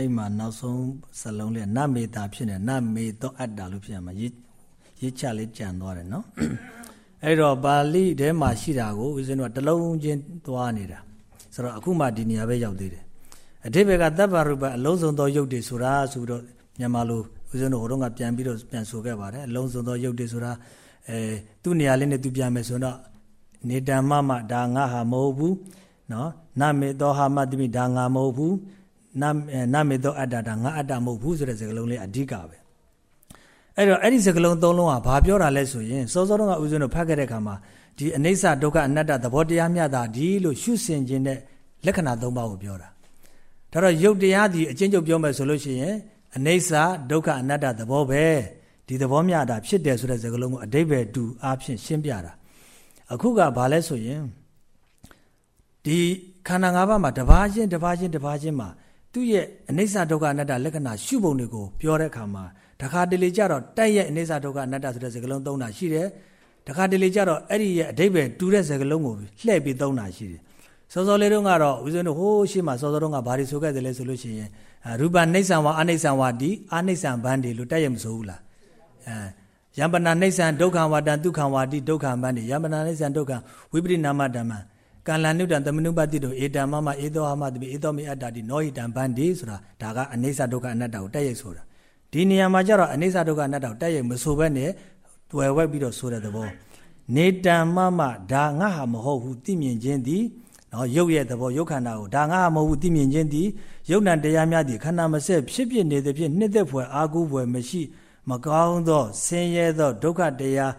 အဲ့မှာနောက်ဆုံးစလုံးလေးနမေတာဖြစ်နေနမေသောအတ္တလို့ဖြစ်ရမှာရေးရေးချလေးကြံသွားတယ်နော်အဲ့တော့ပါဠိထဲမှာရှိတာကိုဦးဇင်းတို့ကတလုံးချင်းသွားနေတာဆိုတော့အခုမှဒီနေရာပဲရောက်သေးတယ်အတိဘေကတပ်ပါရုပအလုံးစုံသောယုတ်တွေဆိုတာဆိုတော့မြန်မာလိုဦးဇင်းတို့ဟိုတော့ကပြန်ပြီးတော့ပြန်ဆိုခဲ့ပါတယ်အလုံးစုံသောယုတ်တွေဆိုတာအဲသူ့နေရာလေးနဲ့သူပြန်မယ်ဆိုတော့နေတံမမဒါငါဟာမဟုတ်ဘူးနော်နမေသောဟာမတိမိဒါငါမဟုတ်ဘူး နနမေသောအတ္တတာငါအတ္တမဟုတ်ဘူးဆိုတဲ့စကားလုံးလေးအဓိကပဲအဲ့တော့အဲ့ဒီစကားလုံးသုံးလုံးကဘာပြောတာလဲဆိုရင်စောစောတုန်းကဦးဇင်းတို့ဖတ်ခဲ့တဲ့ခါမှာဒီအနိစ္စဒုက္ခအနတ္တသဘောတရားမြတ်တာဒီလို့ရှုစင်ခြင်းတဲ့လက္ခဏာ၃ပါးကိုပြောတာဒါတော့ယုတ်တရားဒီအချင်းချုပ်ပြောမယ်ဆိုလို့ရှိရင်အနိစ္စဒုက္ခအနတ္တသဘောပဲဒီသဘောမြတ်တာဖြစ်တယ်ဆိုတဲ့စကားလုံးကိုအတိပ္ပယ်တူအားဖြင့်ရှင်းပြတာအခုကဘာလဲဆိုရင်ဒီခန္ဓာ၅ပါးမှာတစ်ပါးချင်းတစ်ပါးချင်းတစ်ပါးချင်းမှာ သူ့ရဲ့အနိစ္စဒုက္ခအနတ္တလက္ခဏာရှုပုံတွေကိုပြောတဲ့အခါမှာတခါတလေကြတော့တိုက်ရဲ့အနိစ္စဒုက္ခအနတ္တဆိုတဲ့စကားလုံးသုံးတာရှိတယ်တခါတလေကြတော့အဲ့ဒီရဲ့အဓိပ္ပာယ်တူတဲ့စကားလုံးကိုလှည့်ပြီးသုံးတာရှိတယ်စောစောလေးတုန်းကတော့ဦးဇင်းတို့ဟိုးရှိမှစောစောတုန်းကဘာတွေဆိုခဲ့တယ်လဲဆိုလို့ရှိရင်ရူပနိစ္စံဝါအနိစ္စံဝါဒီအနိစ္စံဘန်းဒီလို့တိုက်ရမဆိုဘူးလားအဲယံပနာနိစ္စံဒုက္ခဝါတံဒုက္ခဝါဒီဒုက္ခဘန်းဒီယံပနာနိစ္စံဒုက္ခဝိပရိနာမဓမ္မ ကာလနုတံသမနုပတိတို့ဧတံမမဧသောဟမတိဧသောမိအတ္တတိနောဟိတံဗန္တိဆိုတာဒါကအနိစ္စဒုက္ခအနတ္တကိုတက်ရိုက်ဆိုတာဒီနေရာမှာကျတော့အနိစ္စဒုက္ခအနတ္တကိုတက်ရိုက်မဆိုဘဲနဲ့တွယ်ဝက်ပြီးတော့ဆိုတဲ့သဘောနေတံမမဒါငါဟာမဟုတ်ဘူးသိမြင်ခြင်းသည်နော်ရုပ်ရဲ့သဘောရုပ်ခန္ဓာကိုဒါငါဟာမဟုတ်ဘူးသိမြင်ခြင်းသည်ရုပ်နံတရားများသည်ခန္ဓာမဆက်ဖြစ်ဖြစ်နေသည်ဖြင့်နှစ်သက်ဖွယ်အာကုဖွယ်မရှိမကောင်းသောဆင်းရဲသောဒုက္ခတရား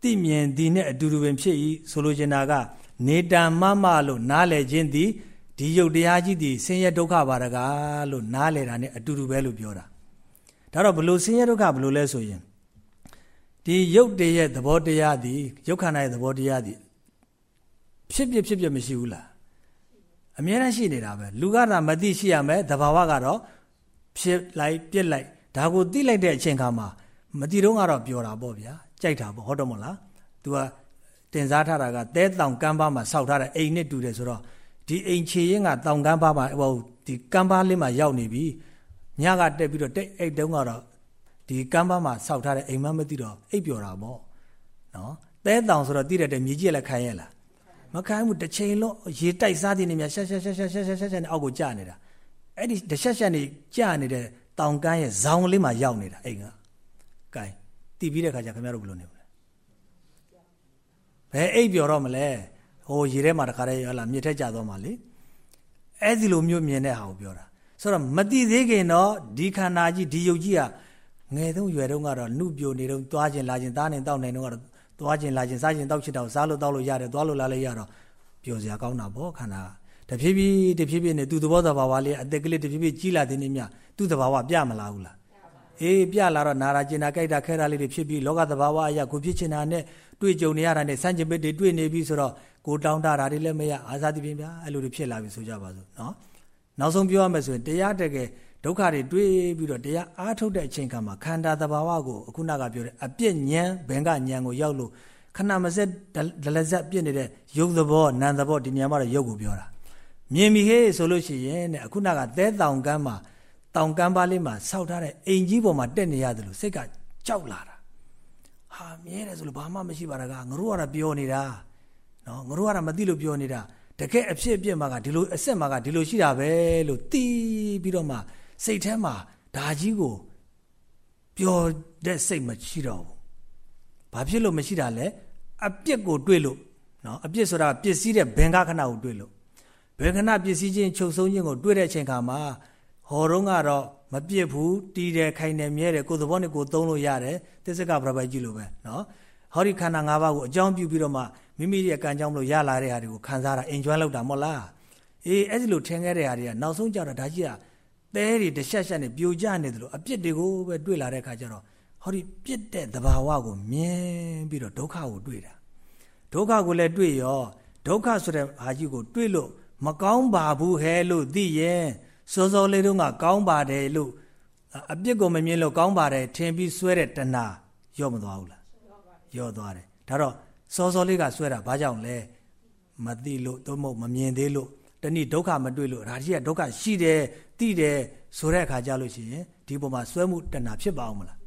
သိမြင်သည်နဲ့အတူတူပင်ဖြစ်၏ဆိုလိုချင်တာက နေတံမမလို့နားလည်ခြင်းသည်ဒီယုတ်တရားကြီးသည်ဆင်းရဲဒုက္ခပါရကားလို့နားလည်တာ ਨੇ အတူတူပဲလို့ပြောတာဒါတော့ဘလို့ဆင်းရဲဒုက္ခဘလို့လဲဆိုရင်ဒီယုတ်တည်းရဲ့သဘောတရားသည်ယုတ်ခန္ဓာရဲ့သဘောတရားသည်ဖြစ်ဖြစ်ဖြစ်ဖြစ်မရှိဘူးလားအများအားရှိနေတာပဲလူကတော့မသိရှိရမယ်သဘာဝကတော့ဖြစ်လိုက်ပြစ်လိုက်ဒါကိုသိလိုက်တဲ့အချိန်ခါမှာမသိတော့ကတော့ပြောတာပေါ့ဗျာကြိုက်တာပေါ့ဟုတ်တော့မလား तू က တင်စားထားတာကတဲတောင်ကမ်းပါးမှာစောက်ထားတဲ့အိမ်နဲ့တူတယ်ဆိုတော့ဒီအိမ်ခြေရင်းကတောင်ကမ်းပါးမှာဟိုဒီကမ်းပါးလေးမှာရောက်နေပြီညကတက်ပြီးတော့တိတ်အိတ်တုံးကတော့ဒီကမ်းပါးမှာစောက်ထားတဲ့အိမ်မမသိတော့အိပ်ပျော်တာပေါ့နော်တဲတောင်ဆိုတော့တိတဲ့တဲ့မြေကြီးလည်းခိုင်းရလားမခိုင်းဘူးတစ်ချိန်လုံးရေတိုက်စားတဲ့နေမြဆက်ဆက်ဆက်ဆက်ဆက်ဆက်ဆက်နဲ့အောက်ကိုကျနေတာအဲ့ဒီတစ်ဆက်ဆက်နေကျနေတဲ့တောင်ကမ်းရဲ့ဇောင်းလေးမှာရောက်နေတာအိမ်ကကဲတီးပြီးတဲ့ခါကျခင်ဗျားတို့ဘယ်လိုနေ ဘယ်အိပ်ပျော်တော့မလဲဟိုရေထဲမှာတခါတည်းဟလာမြစ်ထဲကျသွားမှလေအဲ့ဒီလိုမျိုးမြင်တဲ့ဟာကိုပြောတာဆိုတော့မတိသေးခင်တော့ဒီခန္ဓာကြီးဒီယုတ်ကြီးကငယ်တုန်းရွယ်တုန်းကတော့နှုပြိုနေတုန်းသွားခြင်းလာခြင်းသားနေတောက်နေတုန်းကတော့သွားခြင်းလာခြင်းစားခြင်းတောက်ချစ်တော့စားလို့တောက်လို့ရတယ်သွားလို့လာလို့ရတော့ပျော်စရာကောင်းတာပေါ့ခန္ဓာတဖြည်းဖြည်းတဖြည်းဖြည်းနဲ့သူ့သဘောသဘာဝလေးအသက်ကလေးတဖြည်းဖြည်းကြီးလာတဲ့နေ့မြသူ့သဘာဝပြမလာဘူးလား အေးပြလာတော့နာရာကျင်နာကြိုက်တာခဲတာလေးတွေဖြစ်ပြီးလောကသဘာဝအရာကိုဖြစ်ချင်တာနဲ့တွေ့ကြုံနေရတာနဲ့စัจ jin ပစ်တွေတွေ့နေပြီဆိုတော့ကိုတောင်းတတာတွေလည်းမရအာသာတိပြင်ဗျာအဲ့လိုတွေဖြစ်လာပြီဆိုကြပါစို့နော်နောက်ဆုံးပြောရမယ်ဆိုရင်တရားတကယ်ဒုက္ခတွေတွေ့ပြီးတော့တရားအားထုတ်တဲ့အချိန်ခါမှာခန္ဓာသဘာဝကိုအခုနကပြောတဲ့အပြစ်ဉဏ်ဘင်္ဂဉဏ်ကိုရောက်လို့ခဏမစက်ဒလဇက်ပြစ်နေတဲ့ယုတ်သဘောနာမ်သဘောဒီနေရာမှာတော့ယုတ်ကိုပြောတာမြင်ပြီဟေးဆိုလို့ရှိရင်တဲ့အခုနကသဲတောင်ကမ်းမှာ တောင်ကမ်းပါးလေးမှာဆောက်ထားတဲ့အိမ်ကြီးပေါ်မှာတက်နေရတယ်လို့စိတ်ကကြောက်လာတာဟာမြဲတယ်ဆိုလို့ဘာမှမရှိပါတကားငါတို့ကတော့ပြောနေတာနော်ငါတို့ကတော့မသိလို့ပြောနေတာတကယ်အဖြစ်အပျက်မှာကဒီလိုအစ်စ်မှာကဒီလိုရှိတာပဲလို့တီးပြီးတော့မှစိတ်ထဲမှာဒါကြီးကိုပျော်တဲ့စိတ်မရှိတော့ဘူးဘာဖြစ်လို့မရှိတာလဲအပြစ်ကိုတွေးလို့နော်အပြစ်ဆိုတာပစ္စည်းတဲ့ဘင်္ဂခဏကိုတွေးလို့ဘင်္ဂခဏပစ္စည်းချင်းချုပ်ဆုံးခြင်းကိုတွေးတဲ့အချိန်ခါမှာ ဟောတော့ကတော့မပြစ်ဘူးတီးတယ်ခိုင်တယ်မြဲတယ်ကိုယ်သဘောနဲ့ကိုယ်သုံးလို့ရတယ်သစ္စကပရပိုက်ကြည့်လို့ပဲနော်ဟောဒီခန္ဓာ၅ပါးကိုအကြောင်းပြုပြီးတော့မှမိမိရဲ့ကံကြောင့်မလို့ရလာတဲ့ဟာတွေကိုခံစားတာ enjoy လုပ်တာမဟုတ်လားအေးအဲ့ဒီလိုထင်ခဲ့တဲ့ဟာတွေကနောက်ဆုံးကြတော့ဒါကြီးကသဲတွေတရှက်ရှက်နဲ့ပြိုကျနေတယ်လို့အပြစ်တွေကိုပဲတွေ့လာတဲ့အခါကျတော့ဟောဒီပြစ်တဲ့သဘာဝကိုမြင်ပြီးတော့ဒုက္ခကိုတွေ့တာဒုက္ခကိုလည်းတွေ့ရောဒုက္ခဆိုတဲ့ဟာကြီးကိုတွေးလို့မကောင်းပါဘူးဟဲလို့သိရင် စောစောလေးတုန်းကကောင်းပါတယ်လို့အပြစ်ကိုမမြင်လို့ကောင်းပါတယ်ထင်ပြီးဆွဲတဲ့တဏှာရော့မသွားဘူးလားရော့သွားတယ်ဒါတော့စောစောလေးကဆွဲတာဘာကြောင့်လဲမသိလို့သို့မဟုတ်မမြင်သေးလို့တနည်းဒုက္ခမတွေ့လို့ဒါကြီးကဒုက္ခရှိတယ်သိတယ်ဆိုတဲ့အခါကြလို့ရှိရင်ဒီပုံမှာဆွဲမှုတဏှာဖြစ်ပါအောင်မလား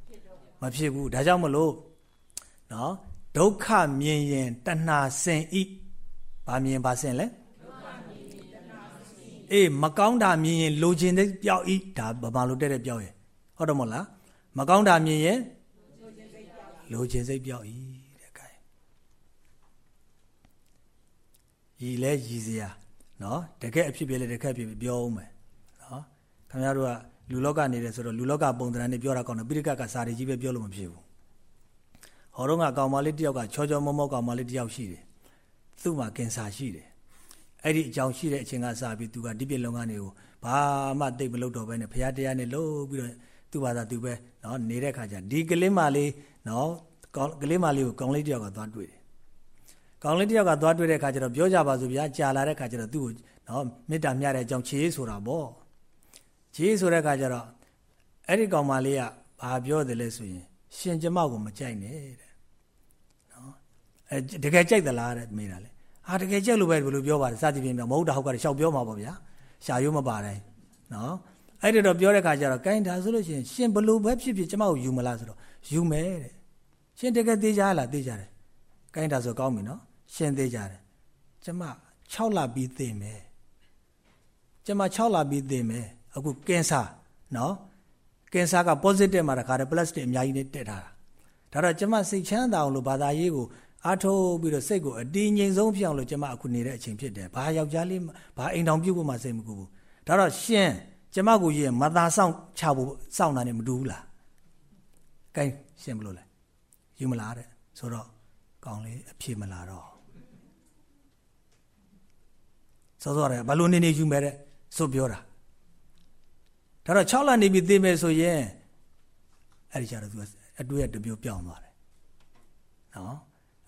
မဖြစ်ဘူးဒါကြောင့်မလို့နော်ဒုက္ခမြင်ရင်တဏှာစင်ဤဘာမြင်ပါစင်လဲ အေးမကောင်းတာမြင်ရင်လိုချင်တဲ့ပျောက်ဤဒါဘာမှလို့တဲ့တဲ့ပျောက်ရဲ့ဟုတ်တယ်မဟုတ်လားမကောင်းတာမြင်ရင်လိုချင်စိတ်ပျောက်ဤတဲ့ကဲရည်လဲရည်စရာနော်တကယ်အဖြစ်ပြလဲတကယ်ဖြစ်ပြောအောင်မယ်နော်ခင်ဗျားတို့ကလူလောကနေတယ်ဆိုတော့လူလောကပုံသဏ္ဍာန်နဲ့ပြောတာကောင်းတယ်ပိဋကကစာရီကြီးပဲပြောလို့မဖြစ်ဘူးဟောတော့ကကောင်မလေးတယောက်ကချောချောမောမောကောင်မလေးတယောက်ရှိတယ်သူ့မှာကင်ဆာရှိတယ် အဲ့ဒီအကြောင်းရှိတဲ့အချိန်ကစပြီးသူကဒီပြလုံကနေကိုဘာမှတိတ်မလုပ်တော့ဘဲနဲ့ဖရာတရားနဲ့လှုပ်ပြီးတော့သူ့ဘာသာသူပဲเนาะနေတဲ့ခါကျဒီကလေးမလေးเนาะကလေးမလေးကိုကောင်လေးတယောက်ကသွားတွေ့တယ်ကောင်လေးတယောက်ကသွားတွေ့တဲ့ခါကျတော့ပြောကြပါစို့ဗျာကြာလာတဲ့ခါကျတော့သူ့ကိုเนาะမေတ္တာမျှတဲ့အကြောင်းခြေဆိုတာပေါ့ခြေဆိုတဲ့ခါကျတော့အဲ့ဒီကောင်မလေးကဘာပြောတယ်လဲဆိုရင် ရှင်ကျမကိုမကြိုက်နဲ့တဲ့နော်အဲတကယ်ကြိုက်သလားတဲ့မေးတာလေ ဟာတကယ်ကြိုက်လို့ပဲဘယ်လိုပြောပါလဲစသည်ဖြင့်မဟုတ်တာဟုတ်ကတည်းရှောက်ပြောမှာပေါ့ဗျာရှာရိုးမပါတယ်နော်အဲ့ဒီတော့ပြောတဲ့ခါကျတော့ကိုင်းဒါဆိုလို့ရှိရင်ရှင်ဘလို့ပဲဖြစ်ဖြစ်ကျမကိုယူမလားဆိုတော့ယူမယ်တဲ့ရှင်တကယ်သေးကြလားသေးကြတယ်ကိုင်းဒါဆိုကောင်းပြီနော်ရှင်သေးကြတယ်ကျမ6လပြီးသေးမယ်ကျမ6လပြီးသေးမယ်အခုကင်ဆာနော်ကင်ဆာက positive မှာတခါတည်း plastic အများကြီးနဲ့တက်ထားတာဒါတော့ကျမစိတ်ချမ်းသာအောင်လို့ဘာသာရေးကို အားထုတ်ပြီးတော့စိတ်ကိုအတည်ငြိမ်ဆုံးဖြစ်အောင်လို့ကျမအခုနေတဲ့အချိန်ဖြစ်တယ်ဘာယောက်ျားလေးဘာအိမ်တော်ပြုတ်ဖို့မှစိတ်မကူဘူးဒါတော့ရှင်ကျမကိုရင်မသားဆောင်ချဖို့စောင့်တာနဲ့မတူဘူးလားကဲရှင်ဘလို့လဲယူမလားတဲ့ဆိုတော့ကောင်းလေးအဖြစ်မလာတော့စောစောတယ်ဘာလို့နေနေယူမယ်တဲ့ဆိုပြောတာဒါတော့6လနေပြီသိမယ်ဆိုရင်အဲ့ဒီကြတော့သူအတွေ့အတမျိုးပြောင်းသွားတယ်နော်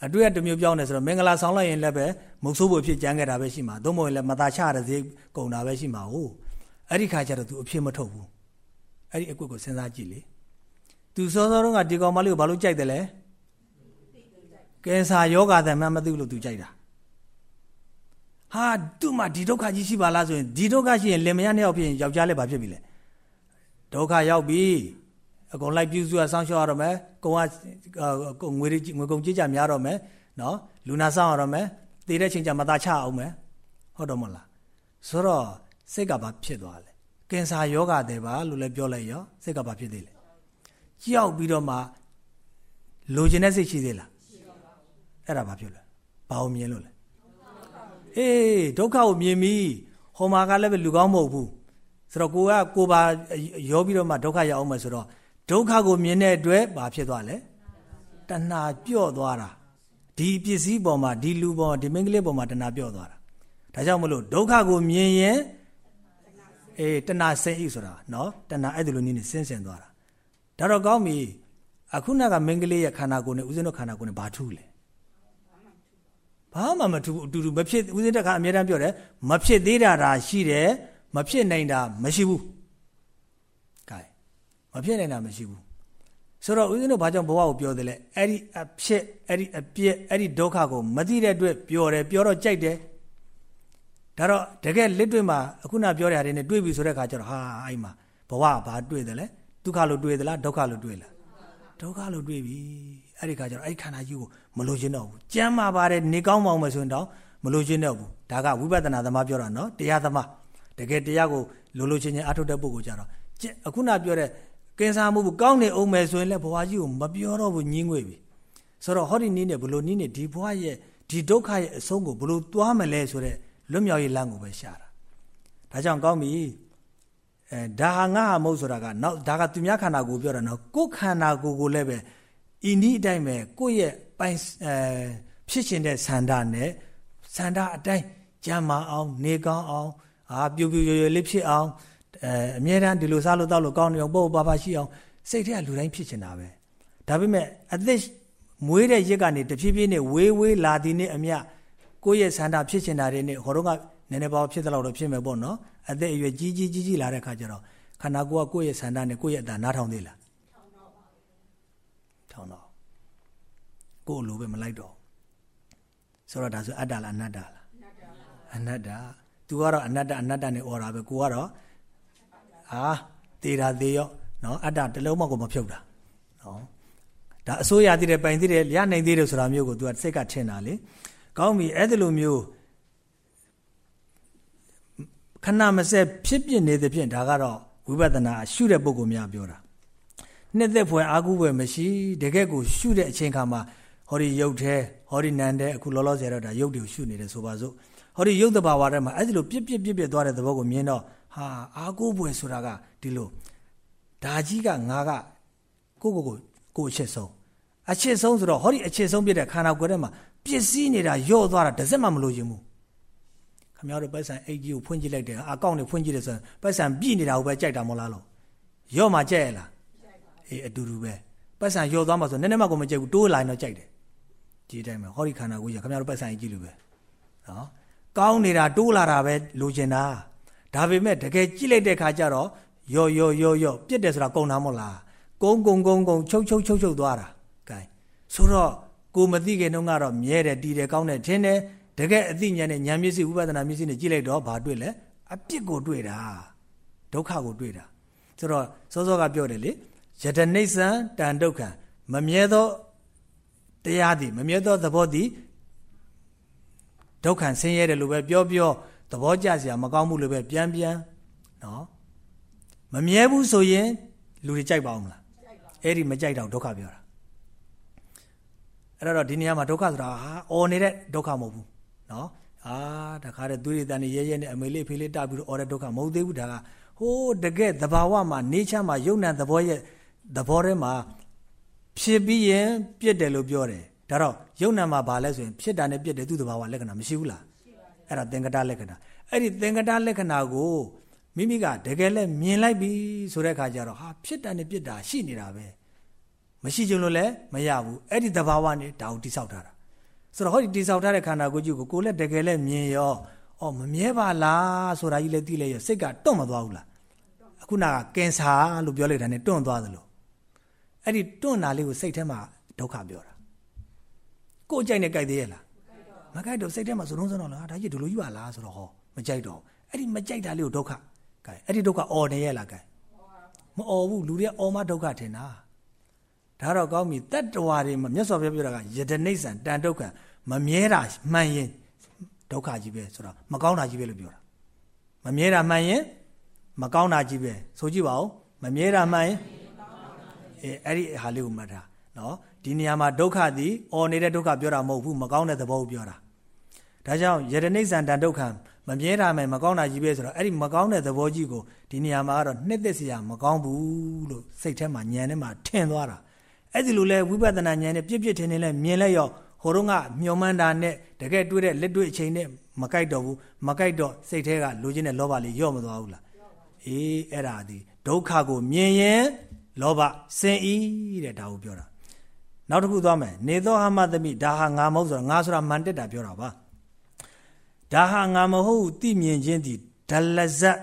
အတွေ့အတမျိုးပြောင်းတယ်ဆိုတော့မင်္ဂလာဆောင်လိုက်ရင်လည်းပဲမုတ်ဆိုးဖို့ဖြစ်ကြမ်းခဲ့တာပဲရှိမှာသို့မဟုတ်ရင်လည်းမသားချရတဲ့ဈေးကုန်တာပဲရှိမှာဟုတ်အဲ့ဒီခါကျတော့ तू အဖြစ်မထုတ်ဘူးအဲ့ဒီအကွက်ကိုစဉ်းစားကြည့်လေ तू စောစောတုန်းကဒီကောင်မလေးကိုဘာလို့ကြိုက်တယ်လဲကင်ဆာယောဂတဲ့မှမသိဘူးလို့ तू ကြိုက်တာဟာသူ့မှာဒီဒုက္ခကြီးရှိပါလားဆိုရင်ဒီဒုက္ခရှိရင်လင်မယားနှစ်ယောက်ဖြစ်ရင်ယောက်ျားလည်းဘာဖြစ်ပြီလဲဒုက္ခရောက်ပြီ အကုန်လိုက်ပြုစုရဆောင်းရှောက်ရတော့မယ်ကုံကငွေငွေကုန်ကြေးကြများတော့မယ်နော်လူနာဆောင်းရတော့မယ်တည်တဲ့ချိန်ကျမသားချအောင်မယ်ဟုတ်တော့မလားဆိုတော့စိတ်ကဘာဖြစ်သွားလဲကင်ဆာယောဂတဲ့ပါလို့လည်းပြောလိုက်ရောစိတ်ကဘာဖြစ်သေးလဲကြောက်ပြီးတော့မှလိုချင်တဲ့စိတ်ရှိသေးလားအဲ့ဒါဘာဖြစ်လဲဘာအောင်မြင်လို့လဲအေးဒုက္ခကိုမြင်ပြီးဟောမှာကလည်းပဲလူကောင်းမဟုတ်ဘူးဆိုတော့ကိုကကိုပါရောပြီးတော့မှဒုက္ခရောက်အောင်မယ်ဆိုတော့ ဒုက္ခကိုမြင်တဲ့အတွက်ဘာဖြစ်သွားလဲတဏှာပြော့သွားတာဒီပစ္စည်းပေါ်မှာဒီလူပေါ်ဒီမင်းကလေးပေါ်မှာတဏှာပြော့သွားတာဒါကြောင့်မလို့ဒုက္ခကိုမြင်ရင်အေးတဏှာစိတ်ဤဆိုတာနော်တဏှာအဲ့ဒီလိုနည်းနဲ့ဆင်းဆင်းသွားတာဒါတော့ကောင်းပြီအခုနကမင်းကလေးရဲ့ခန္ဓာကိုယ်နဲ့ဦးဇင်းတို့ခန္ဓာကိုယ်နဲ့ဘာထူးလဲဘာမှမထူးဘူးအတူတူမဖြစ်ဦးဇင်းတက်ကအမြဲတမ်းပြောတယ်မဖြစ်သေးတာဒါရှိတယ်မဖြစ်နိုင်တာမရှိဘူးကဲ မဖြစ်နိုင်တာမရှိဘူးဆိုတော့ဦးဇင်းတို့ဘာကြောင့်ဘဝကိုပြောတယ်လဲအဲ့ဒီအဖြစ်အဲ့ဒီအပြစ်အဲ့ဒီဒုက္ခကိုမသိတဲ့အတွက်ပြောတယ်ပြောတော့ကြိုက်တယ်ဒါတော့တကယ်လက်တွေ့မှာအခုနပြောတဲ့အရာတွေနဲ့တွေ့ပြီဆိုတဲ့ခါကျတော့ဟာအဲ့မှာဘဝဘာတွေ့တယ်လဲဒုက္ခလို့တွေ့သလားဒုက္ခလို့တွေ့လားဒုက္ခလို့တွေ့ပြီအဲ့ဒီခါကျတော့အဲ့ဒီခန္ဓာကြီးကိုမလိုချင်တော့ဘူးကြမ်းမာပါတယ်နေကောင်းပါအောင်မယ်ဆိုရင်တော့မလိုချင်တော့ဘူးဒါကဝိပဿနာသမားပြောတာနော်တရားသမားတကယ်တရားကိုလိုလိုချင်းချင်းအထုတ်တဲ့ပုဂ္ဂိုလ်ကြတော့အခုနပြောတဲ့ ကင်ဆာမှုကောင်းနေအောင်မယ်ဆိုရင်လည်းဘဝကြီးကိုမပြောတော့ဘူးညင်းငွေပြီဆိုတော့ဟောဒီနည်းနဲ့ဘလို့နည်းနဲ့ဒီဘဝရဲ့ဒီဒုက္ခရဲ့အဆုံးကိုဘလို့သွားမလဲဆိုတဲ့လွတ်မြောက်ရေးလမ်းကိုပဲရှာတာဒါကြောင့်ကောင်းပြီအဲဒါဟာငါဟာမဟုတ်ဆိုတာကနောက်ဒါကသူများခန္ဓာကိုယ်ပြောတာနော်ကိုယ်ခန္ဓာကိုယ်ကိုလည်းပဲဤနည်းအတိုင်းပဲကိုယ့်ရဲ့ပိုင်အဲဖြစ်ရှင်တဲ့ဆန္ဒနဲ့ဆန္ဒအတိုင်းကြမ်းမအောင် နေကောင်းအောင်အာပြူပြူရွရွလေးဖြစ်အောင် အဲအမြဲတမ်းဒီလိုစားလို့တောက်လို့ကောင်းနေအောင်ပို့ပါပါရှိအောင်စိတ်ထဲကလူတိုင်းဖြစ်ချင်တာပဲဒါပေမဲ့အသက်မွေးတဲ့ရစ်ကနေတဖြည်းဖြည်းနဲ့ဝေးဝေးလာသည်နဲ့အမျှကိုယ့်ရဲ့ဆန္ဒဖြစ်ချင်တာတွေနဲ့ဟောတော့ကနည်းနည်းပါးဖြစ်တဲ့လောက်တော့ဖြစ်မယ်ပေါ့နော်အသက်အရွယ်ကြီးကြီးကြီးကြီးလာတဲ့ခါကျတော့ခန္ဓာကိုယ်ကကိုယ့်ရဲ့ဆန္ဒနဲ့ကိုယ့်ရဲ့အတန်နားထောင်သေးလားထောင်တော့ကိုယ်လိုပဲမလိုက်တော့ဆိုတော့ဒါဆိုအတ္တလားအနတ္တလားအနတ္တ तू ကတော့အနတ္တအနတ္တနဲ့អော်တာပဲကိုကတော့ အာသေးတာသေးရောနော်အတ္တတလုံးမှကိုမဖြုတ်တာနော်ဒါအစိုးရတည်တယ်ပိုင်တည်တယ်ရနိုင်သေးတယ်ဆိုတာမျိုးကို तू ကစိတ်ကထင်တာလေကောင်းပြီအဲ့ဒီလိုမျိုးခဏမစက်ဖြစ်ပြနေတဲ့ဖြင့်ဒါကတော့ဝိပဿနာရှုတဲ့ပုဂ္ဂိုလ်များပြောတာနှစ်သက်ဖွယ်အာကုဖွယ်မရှိတကယ့်ကိုရှုတဲ့အချိန်ခါမှာဟောဒီရုပ်သေးဟောဒီနံတဲ့အခုလောလောဆယ်တော့ဒါရုပ်တွေကိုရှုနေတယ်ဆိုပါစို့ဟောဒီရုပ်တဘာဝထဲမှာအဲ့ဒီလိုပြစ်ပြစ်ပြစ်ပြစ်သွားတဲ့သဘောကိုမြင်တော့ ဟာအာကုဖွယ်ဆိုတာကဒီလိုဒါကြီးကငါကကိုကိုကိုကိုအချစ်ဆုံးအချစ်ဆုံးဆိုတော့ဟောဒီအချစ်ဆုံးပြတဲ့ခန္ဓာကိုယ်ထဲမှာပစ္စည်းနေတာယော့သွားတာတစ်စက်မှမလို့ခြင်းဘူးခမရတို့ပိုက်ဆံအိတ်ကြီးကိုဖွင့်ကြည့်လိုက်တယ်အကောင့်တွေဖွင့်ကြည့်တယ်ဆိုရင်ပိုက်ဆံပြည့်နေတာကိုပဲကြိုက်တာမဟုတ်လားလို့ယော့မှကြက်ရလားအေးအတူတူပဲပိုက်ဆံယော့သွားမှဆိုနည်းနည်းမှကိုမကြိုက်ဘူးတိုးလာရင်တော့ကြိုက်တယ်ဒီတိုင်းပဲဟောဒီခန္ဓာကိုယ်ကြီးခမရတို့ပိုက်ဆံအိတ်ကြီးလိုပဲနော်ကောင်းနေတာတိုးလာတာပဲလိုချင်တာ ဒါပေမဲ့တကယ်ကြည့်လိုက်တဲ့ခါကျတော့ယော့ယော့ယော့ယော့ပြစ်တယ်ဆိုတာကုံတာမဟုတ်လားကုန်းကုန်းကုန်းကုန်းချုပ်ချုပ်ချုပ်ချုပ်သွားတာကဲဆိုတော့ကိုမသိခင်တုန်းကတော့မြဲတယ်တီးတယ်ကောင်းတယ်ထင်းတယ်တကယ်အသိဉာဏ်နဲ့ဉာဏ်မျက်စိဥပဒနာမျက်စိနဲ့ကြည့်လိုက်တော့ဘာတွေ့လဲအပြစ်ကိုတွေ့တာဒုက္ခကိုတွေ့တာဆိုတော့စောစောကပြောတယ်လေယတနိစ္စံတန်ဒုက္ခမမြဲသောတရားသည်မမြဲသောသဘောသည်ဒုက္ခဆင်းရဲတယ်လို့ပဲပြောပြော သဘောကျစရာမကောင်းဘူးလို့ပဲပြန်ပြန်နော်မမြဲဘူးဆိုရင်လူတွေကြိုက်ပါအောင်မလားအဲ့ဒီမကြိုက်တော့ဒုက္ခပြောတာအဲ့တော့ဒီနေရာမှာဒုက္ခဆိုတာဟာအော်နေတဲ့ဒုက္ခမဟုတ်ဘူးနော်အာတခါတည်းသူတွေတန်နေရဲရဲနဲ့အမေလေးဖေးလေးတပြီးတော့အော်တဲ့ဒုက္ခမဟုတ်သေးဘူးဒါကဟိုးတကယ်သဘာဝမှာနေချမ်းမှာယုံနာသဘောရဲ့သဘောထဲမှာဖြစ်ပြီးရင်ပြစ်တယ်လို့ပြောတယ်ဒါတော့ယုံနာမှာဘာလဲဆိုရင်ဖြစ်တာနဲ့ပြစ်တယ်သူ့သဘာဝလက္ခဏာမရှိဘူးလား အဲ့ဒါသင်္ကတလက္ခဏာအဲ့ဒီသင်္ကတလက္ခဏာကိုမိမိကတကယ်လဲမြင်လိုက်ပြီဆိုတဲ့အခါကျတော့ဟာဖြစ်တာနဲ့ပြစ်တာရှိနေတာပဲမရှိကြလို့လည်းမရဘူးအဲ့ဒီသဘာဝနဲ့ဒါကိုတိဆောက်ထားတာဆိုတော့ဟောဒီတိဆောက်ထားတဲ့ခန္ဓာကိုယ်ကြီးကိုကိုလည်းတကယ်လည်းမြင်ရောအော်မမြဲပါလားဆိုတာကြီးလည်းသိလဲရောစိတ်ကတွန့်မသွားဘူးလားအခုနကကင်ဆာလို့ပြောလိုက်တာနဲ့တွန့်သွားသလိုအဲ့ဒီတွန့်တာလေးကိုစိတ်ထဲမှာဒုက္ခပြောတာကိုယ်ကြိုက်နေကြိုက်သေးရဲ့လား မကြိုက်တော့စိတ်ထဲမှာစုံလုံးစုံတော့လားဒါကြီးဒီလိုကြီးပါလားဆိုတော့ဟောမကြိုက်တော့အဲ့ဒီမကြိုက်တာလေးကိုဒုက္ခကဲအဲ့ဒီဒုက္ခအော်နေရလားကဲမအော်ဘူးလူတွေကအော်မှဒုက္ခထင်တာဒါတော့ကောင်းပြီတတ္တဝါတွေမှာမြတ်စွာဘုရားပြောတာကယတနိစ္စံတန်ဒုက္ခမမြဲတာမှန်ရင်ဒုက္ခကြီးပဲဆိုတော့မကောင်းတာကြီးပဲလို့ပြောတာမမြဲတာမှန်ရင်မကောင်းတာကြီးပဲဆိုကြည့်ပါဦးမမြဲတာမှန်ရင်အဲအဲ့ဒီဟာလေးကိုမှတ်တာနော် ဒီနေရာမှာဒုက္ခသည်အော်နေတဲ့ဒုက္ခပြောတာမဟုတ်ဘူးမကောင်းတဲ့သဘောကိုပြောတာဒါကြောင့်ယတနိစ္စံတန်ဒုက္ခမမြဲတာမှန်မကောင်းတာကြီးပဲဆိုတော့အဲ့ဒီမကောင်းတဲ့သဘောကြီးကိုဒီနေရာမှာကတော့နှစ်သက်စရာမကောင်းဘူးလို့စိတ်ထဲမှာညံထဲမှာထင်သွားတာအဲ့ဒီလိုလဲဝိပဿနာဉာဏ်နဲ့ပြစ်ပြစ်ထင်ထင်လဲမြင်လဲရောဟိုတော့ကမျောမှန်းတာနဲ့တကယ်တွေ့တဲ့လက်တွေ့အချိန်နဲ့မကြိုက်တော့ဘူးမကြိုက်တော့စိတ်ထဲကလိုချင်တဲ့လောဘလေးရော့မသွားဘူးလားအေးအဲ့ဒါဒီဒုက္ခကိုမြင်ရင်လောဘစင်ဤတဲ့ဒါကိုပြောတာ နောက်တစ်ခုသွားမယ်နေသောဟမသမိဒါဟာငါမဟုတ်ဆိုတာငါဆိုတာမှန်တက်တာပြောတာပါဒါဟာငါမဟုတ်သိမြင်ခြင်းဒီဒလဇတ်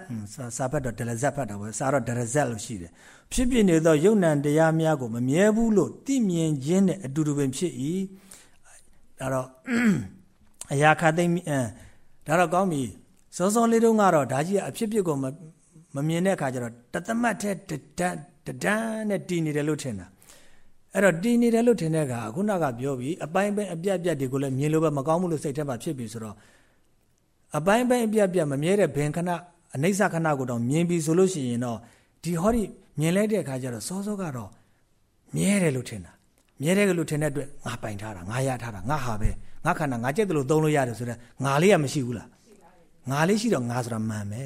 စာဖတ်တော့ဒလဇတ်ဖတ်တာပဲစာတော့ဒရဇတ်လို့ရှိတယ်ဖြစ်ဖြစ်နေသောယုံ nant တရားများကိုမမြဲဘူးလို့သိမြင်ခြင်းနဲ့အတူတူပင်ဖြစ်၏ဒါတော့အရာခသိမ့်အဲဒါတော့ကောင်းပြီစောစောလေးတုန်းကတော့ဒါကြီးကအဖြစ်ဖြစ်ကိုမမြင်တဲ့အခါကျတော့တသမတ်တဲ့တဒန်းတဒန်းနဲ့တည်နေတယ်လို့ထင်တာ အဲ့တော့တည်နေတယ်လို့ထင်တဲ့အခါခုနကပြောပြီးအပိုင်းပိုင်းအပြတ်ပြတ်တွေကိုလည်းမြင်လို့ပဲမကောင်းဘူးလို့စိတ်ထဲမှာဖြစ်ပြီဆိုတော့အပိုင်းပိုင်းအပြတ်ပြတ်မမြဲတဲ့ဘင်ခဏအနိစ္စခဏကိုတော့မြင်ပြီဆိုလို့ရှိရင်တော့ဒီဟောဒီမြင်လိုက်တဲ့အခါကျတော့စောစောကတော့မြဲတယ်လို့ထင်တာမြဲတယ်လို့ထင်တဲ့အတွက်ငါပိုင်ထားတာငါရထားတာငါဟာပဲငါခန္ဓာငါကြက်တယ်လို့သုံးလို့ရတယ်ဆိုတော့ငါလေးကမရှိဘူးလားငါလေးရှိတော့ငါဆိုတာမှန်ပဲ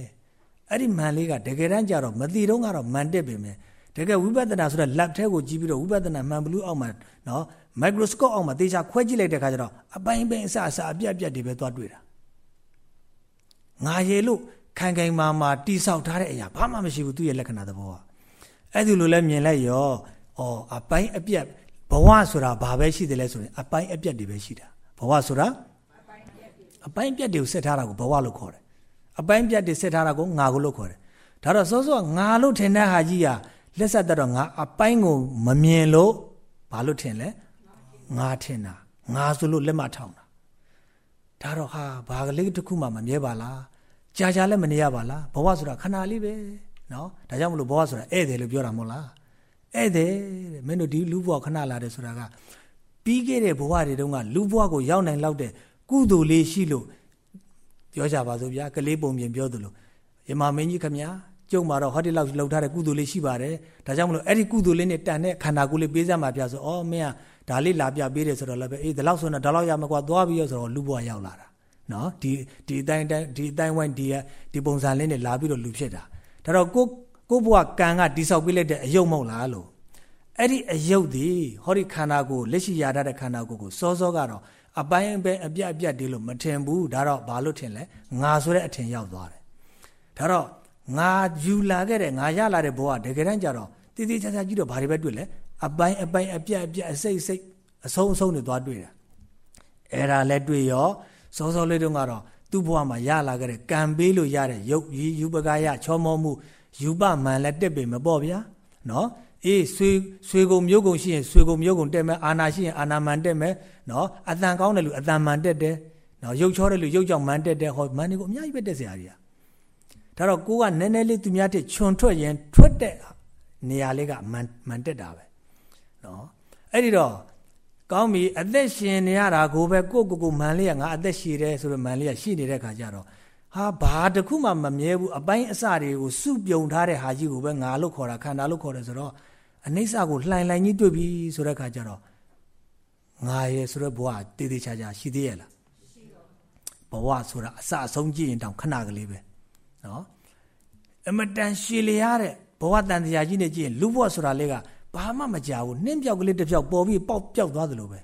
အဲ့ဒီမှန်လေးကတကယ်တမ်းကျတော့မသိတော့ကတော့မှန်တက်ပေမယ် တကယ်ဝိပဿနာဆိုတဲ့ lab ထဲကိုကြည့်ပြီးတော့ဝိပဿနာမှန်ဘလူးအောက်မှာနော် microscope အောက်မှာတေချာခွဲကြည့်လိုက်တဲ့အခါကျတော့အပိုင်းပိုင်းအစအစအပြတ်အပြတ်တွေပဲသွားတွေ့တာငါရေလို့ခိုင်ခိုင်မာမာတိဆောက်ထားတဲ့အရာဘာမှမရှိဘူးသူ့ရဲ့လက္ခဏာသဘောကအဲ့ဒီလိုလဲမြင်လိုက်ရောဩအပိုင်းအပြတ်ဘဝဆိုတာဘာပဲရှိတယ်လဲဆိုရင်အပိုင်းအပြတ်တွေပဲရှိတာဘဝဆိုတာအပိုင်းပြတ်တွေကိုဆက်ထားတာကိုဘဝလို့ခေါ်တယ်အပိုင်းပြတ်တွေဆက်ထားတာကိုငါကိုလို့ခေါ်တယ်ဒါတော့စောစောငါလို့ထင်တဲ့ဟာကြီးက လက်ဆက်တော့ငါအပိုင်းကိုမမြင်လို့ဘာလို့ထင်လဲငါထင်တာငါဆိုလို့လက်မထောင်တာဒါတော့ဟာဘာကလေးတစ်ခုမှမမြဲပါလားကြာကြာလည်းမနေရပါလားဘဝဆိုတာခဏလေးပဲနော်ဒါကြောင့်မလို့ဘဝဆိုတာဧည့်သည်လို့ပြောတာမဟုတ်လားဧည့်သည်တဲ့မင်းတို့ဒီလူဘဝခဏလာတယ်ဆိုတာကပြီးခဲ့တဲ့ဘဝတွေတုန်းကလူဘဝကိုရောက်နိုင်လောက်တဲ့ကုသိုလ်လေးရှိလို့ပြောကြပါစို့ဗျာကလေးပုံပြင်ပြောသလိုယမမင်းကြီးခမညာ ကျုံမှာတော့ဟောဒီလောက်လှုပ်ထားတဲ့ကုသိုလ်လေးရှိပါတယ်ဒါကြောင့်မလို့အဲ့ဒီကုသိုလ်လေးနဲ့တန်တဲ့ခန္ဓာကိုယ်လေးပေးစမ်းမှာပြဆိုဩမင်းကဒါလေးလာပြပေးတယ်ဆိုတော့လည်းပဲအေးဒီလောက်ဆိုတော့ဒါလောက်ရမှာကွာသွားပြီးရဆိုတော့လူဘဝရောက်လာတာနော်ဒီဒီအတိုင်းဒီအတိုင်းဝိုင်းဒီဒီပုံစံလေးနဲ့လာပြီးတော့လူဖြစ်တာဒါတော့ကိုကိုဘဝကံကတိဆောက်ပေးလိုက်တဲ့အယုတ်မဟုတ်လားလို့အဲ့ဒီအယုတ်ဒီဟောဒီခန္ဓာကိုယ်လက်ရှိရတတ်တဲ့ခန္ဓာကိုယ်ကိုစောစောကတော့အပိုင်းပဲအပြတ်အပြတ်ဒီလို့မထင်ဘူးဒါတော့ဘာလို့ထင်လဲငါဆိုတဲ့အထင်ရောက်သွားတယ်ဒါတော့ ငါယူလာခဲ့တဲ့ငါရလာတဲ့ဘဝတကယ်တမ်းကြတော့တည်တည်ချာချာကြည့်တော့ဘာတွေပဲတွေ့လဲအပိုင်းအပိုင်းအပြတ်အပြတ်အစိတ်အစိတ်အဆုံးအဆုံးတွေသွားတွေ့တာအဲ့ဒါလည်းတွေ့ရောစောစောလေးတုန်းကတော့သူ့ဘဝမှာရလာခဲ့တဲ့ကံပေးလို့ရတဲ့ရုပ်ရည်ယူပကာယချောမောမှုယူပမှန်လည်းတက်ပေမပေါ့ဗျာနော်အေးဆွေဆွေကုံမျိုးကုံရှိရင်ဆွေကုံမျိုးကုံတက်မယ်အာနာရှိရင်အာနာမန်တက်မယ်နော်အတန်ကောင်းတဲ့လူအတန်မန်တက်တယ်နော်ရုပ်ချောတဲ့လူရုပ်ကြောင့်မန်တက်တယ်ဟောမန်တွေကိုအများကြီးပဲတက်စရာကြီးอ่ะ ဒါတော့ကိုကနည်းနည်းလေးသူများတဲ့ခြုံထွက်ရင်ထွက်တဲ့နေရာလေးကမှန်မှန်တက်တာပဲနော်အဲ့ဒီတော့ကောင်းပြီအသက်ရှင်နေရတာကိုပဲကိုကိုကိုမှန်လေးကငါအသက်ရှိတယ်ဆိုတော့မှန်လေးကရှိနေတဲ့ခါကျတော့ဟာဘာတခုမှမမြဲဘူးအပိုင်းအစတွေကိုစုပြုံထားတဲ့ဟာကြီးကိုပဲငါလို့ခေါ်တာခန္ဓာလို့ခေါ်တယ်ဆိုတော့အနိစ္စကိုလှိုင်လှိုင်ကြီးတွေ့ပြီဆိုတဲ့ခါကျတော့ငါရဲ့ဆိုတဲ့ဘဝတည်တည်ချာချာရှိသေးရဲ့လားဘဝဆိုတာအစအဆုံးကြည့်ရင်တောင်ခဏကလေးပဲ နော်အမတန်ရှည်လျားတဲ့ဘဝတန်တရားကြီးနဲ့ကြည့်ရင်လူဘဝဆိုတာလေးကဘာမှမကြဘူးနှင်းပြောက်ကလေးတစ်ပြောက်ပေါ်ပြီးပေါက်ပြောက်သွားသလိုပဲ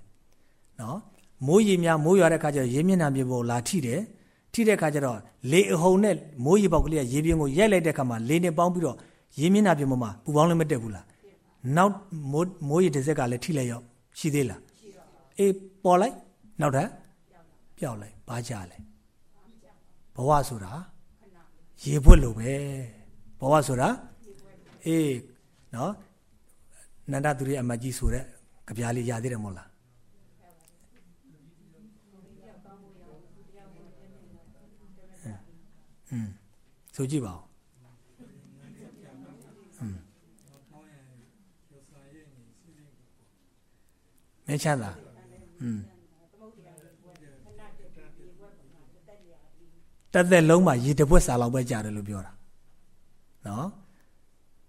နော်မိုးရေများမိုးရွာတဲ့ခါကျတော့ရေမျက်နှာမြေပေါ်လာထိတယ်ထိတဲ့ခါကျတော့လေအဟုန်နဲ့မိုးရေပေါက်ကလေးကရေပြင်းကိုရိုက်လိုက်တဲ့ခါမှာလေနဲ့ပေါင်းပြီးတော့ရေမျက်နှာပြင်ပေါ်မှာပူပေါင်းလည်းမတက်ဘူးလားနောက်မိုးမိုးရေတစ်စက်ကလည်းထိလိုက်ရောရှိသေးလားအေးပေါ်လိုက်နောက်ထပ်ပျောက်လိုက်ဘာကြလဲဘဝဆိုတာ ရေပွက်လို့ပဲဘဝဆိုတာအေးနော်နန္ဒသူရိအမကြီးဆိုတဲ့ကြပြားလေးရသေးတယ်မဟုတ်လားอืมဆိုကြည့်ပါဦးอืมမချမ်းသာอืม တသက်လုံးမှာရေတပွက်စာလောက်ပဲကြာတယ်လို့ပြောတာနော်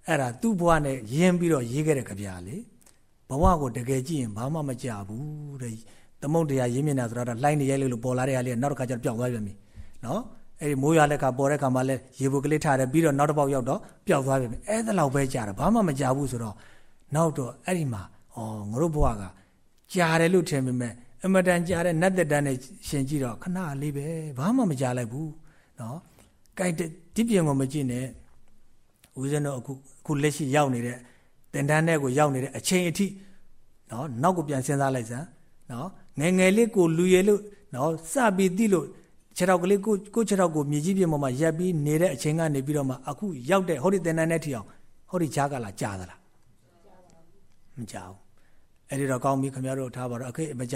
အဲ့ဒါသူ့ဘဝနဲ့ရင်းပြီးတော့ရေးခဲ့တဲ့ကြပြလေဘဝကိုတကယ်ကြည့်ရင်ဘာမှမကြဘူးတဲ့သမုတ်တရားရင်းမြင်တာဆိုတော့လှိုင်းနေရိုက်လို့ပေါ်လာတဲ့ဟာလေးနောက်တစ်ခါကျတော့ပျောက်သွားပြန်ပြီနော်အဲ့ဒီမိုးရွာတဲ့ခါပေါ်တဲ့ခါမှလည်းရေဘူးကလေးထားတယ်ပြီးတော့နောက်တစ်ပေါက်ရောက်တော့ပျောက်သွားပြန်ပြီအဲ့ဒါလောက်ပဲကြာတယ်ဘာမှမကြဘူးဆိုတော့နောက်တော့အဲ့ဒီမှာဩငါတို့ဘဝကကြာတယ်လို့ထင်ပေမဲ့ အမတန်ကြာတဲ့နတ်သက်တန်းနဲ့ရှင်ကြည့်တော့ခဏလေးပဲဘာမှမကြလိုက်ဘူးနော်ကြိုက်ဒီပြင်ကိုမကြည့်နဲ့ဦးဇင်းတို့အခုအခုလက်ရှိရောက်နေတဲ့တင်တန်းတဲ့ကိုရောက်နေတဲ့အချိန်အထိနော်နောက်ကိုပြန်စဉ်းစားလိုက်စမ်းနော်ငယ်ငယ်လေးကိုလူရည်လို့နော်စပြီးတိလို့ခြေထောက်ကလေးကိုကိုခြေထောက်ကိုမြေကြီးပြင်ပေါ်မှာရက်ပြီးနေတဲ့အချိန်ကနေပြီးတော့မှအခုရောက်တဲ့ဟောဒီတင်တန်းတဲ့ထီအောင်ဟောဒီဂျားကလာကြာသလားမကြာဘူးအဲ့ဒီတော့ကောင်းပြီခင်ဗျားတို့ထားပါတော့အခေမကြ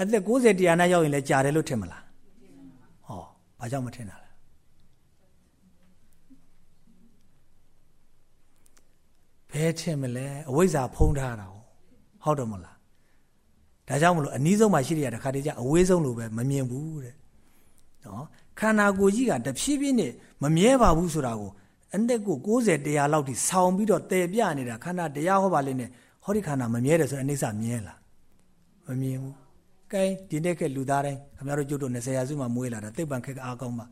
အသက်60တရားနဲ့ရောက်ရင်လည်းကြာတယ်လို့ထင်မလားဟောဘာကြောင့်မထင်တာဘယ်ထင်မလဲအဝိဇ္ဇာဖုံးထားတာဟုတ်တယ်မလားဒါကြောင့်မလို့အနည်းဆုံးမှရှိရတဲ့ခါတည်းကျအဝေးဆုံးလို့ပဲမမြင်ဘူးတဲ့နော်ခန္ဓာကိုယ်ကြီးကတဖြည်းဖြည်းနဲ့မမြဲပါဘူးဆိုတာကိုအသက်ကို60တရားလောက်ထိဆောင်းပြီးတော့တည်ပြနေတာခန္ဓာတရားဟောပါလိမ့်နဲ့ဟောဒီခန္ဓာမမြဲတယ်ဆိုရင်အနိစ္စမြဲလားမမြင်ဘူး ကဲဒီနေ့ကလူသားတိုင်းခင်ဗျားတို့ကျုပ်တို့20ရာစုမှာမွေးလာတာသိပ္ပံခက်အားကောင်းပါ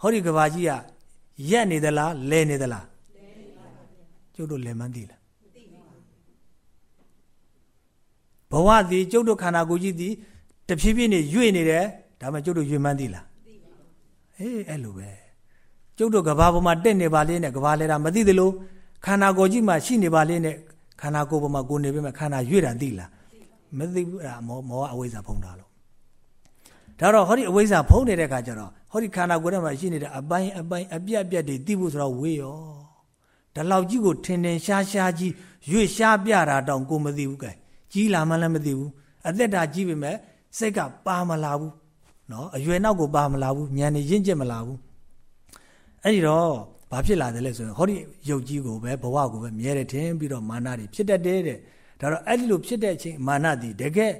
ဟောဒီကဘာကြီးကရက်နေသလားလဲနေသလားကျုပ်တို့လင်မန်းသိလားဘဝသည်ကျုပ်တို့ခန္ဓာကိုယ်ကြီးသည်တဖြည်းဖြည်းနဲ့ရွေ့နေတယ်ဒါမှကျုပ်တို့ရွေ့မှန်းသိလားအေးအဲ့လိုပဲကျုပ်တို့ကဘာပေါ်မှာတက်နေပါလေနဲ့ကဘာလဲတာမသိသလိုခန္ဓာကိုယ်ကြီးမှာရှိနေပါလေနဲ့ခန္ဓာကိုယ်ပေါ်မှာကိုယ်နေပြီမဲ့ခန္ဓာရွေ့တာသိလား မသိဘူးအဲ့ဒါမောမောအဝိဇ္ဇာဖုံးတာလို့ဒါတော့ဟောဒီအဝိဇ္ဇာဖုံးနေတဲ့ခါကျတော့ဟောဒီခန္ဓာကိုယ်ထဲမှာရှိနေတဲ့အပိုင်းအပိုင်းအပြက်အပြက်တွေသိဖို့ဆိုတော့ဝေးရောဒါလောက်ကြီးကိုထင်ထင်ရှားရှားကြီးရွေ့ရှားပြတာတောင်ကိုမသိဘူးကဲကြီးလာမှလည်းမသိဘူးအသက်တာကြီးပေမဲ့စိတ်ကပါမလာဘူးနော်အရွယ်နောက်ကိုပါမလာဘူးဉာဏ်နဲ့ရင့်ကျက်မလာဘူးအဲ့ဒီတော့ဘာဖြစ်လာတယ်လဲဆိုရင်ဟောဒီယုတ်ကြီးကိုပဲဘဝကိုပဲမြဲတယ်ထင်ပြီးတော့မာနတွေဖြစ်တတ်တယ်တဲ့ ဒါတော့အဲ့ဒီလိုဖြစ်တဲ့အချိန်မာနတွေတကယ်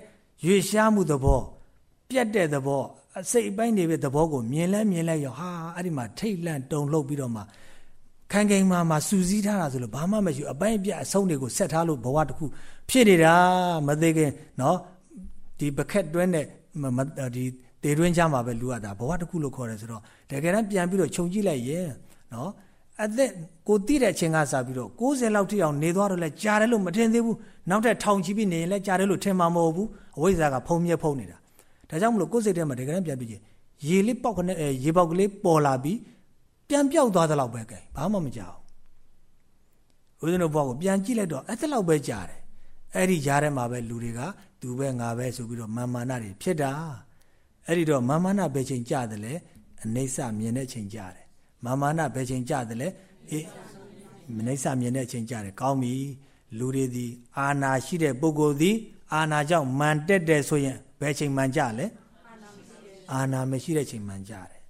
ရွေ့ရှားမှုသဘောပြတ်တဲ့သဘောအစိတ်အပိုင်းတွေပဲသဘောကိုမြင်လဲမြင်လဲရောဟာအဲ့ဒီမှာထိတ်လန့်တုန်လှုပ်ပြီးတော့မှခံကိန်းမှာမှာစူးစီးထားတာဆိုလို့ဘာမှမရှိအပိုင်းအပြတ်အဆုံးတွေကိုဆက်ထားလို့ဘဝတစ်ခုဖြစ်နေတာမသေးခင်နော်ဒီပခက်တွင်းတဲ့ဒီတေတွင်းချမှာပဲလူရတာဘဝတစ်ခုလို့ခေါ်တယ်ဆိုတော့တကယ်တမ်းပြန်ပြီးတော့ခြုံကြည့်လိုက်ရင်နော် အသက်ကိုတိတဲ့အချိန်ကစပြီးတော့60လောက်ထိအောင်နေသွားတော့လဲကြားတယ်လို့မထင်သေးဘူးနောက်ထပ်ထောင်ချီပြီးနေရင်လဲကြားတယ်လို့ထင်မှာမဟုတ်ဘူးအဝိဇ္ဇာကဖုံးမြဲဖုံးနေတာဒါကြောင့်မလို့ကိုယ်စိတ်ထဲမှာတကယ်တမ်းပြန်ပြီးချင်းရေလေးပေါက်ကနေရေပေါက်ကလေးပေါ်လာပြီးပြန်ပြောက်သွားတဲ့လောက်ပဲကဲဘာမှမကြောက်ဦးဇင်းတို့ဘဝကိုပြန်ကြည့်လိုက်တော့အဲ့ဒါလောက်ပဲကြားတယ်အဲ့ဒီကြားထဲမှာပဲလူတွေကသူပဲငါပဲဆိုပြီးတော့မာမာနတွေဖြစ်တာအဲ့ဒီတော့မာမာနဘယ်ချိန်ကြတယ်လဲအနေဆမြင်တဲ့ချိန်ကြတယ် မာမာနဘယ်ချိန်ကြတယ်လဲအေးမနိစ္စမြင်တဲ့အချိန်ကြတယ်ကောင်းပြီလူတွေသည်အာနာရှိတဲ့ပုဂ္ဂိုလ်သည်အာနာကြောင့်မန်တက်တယ်ဆိုရင်ဘယ်ချိန်မှန်ကြလဲအာနာမရှိတဲ့ချိန်မှန်ကြတယ်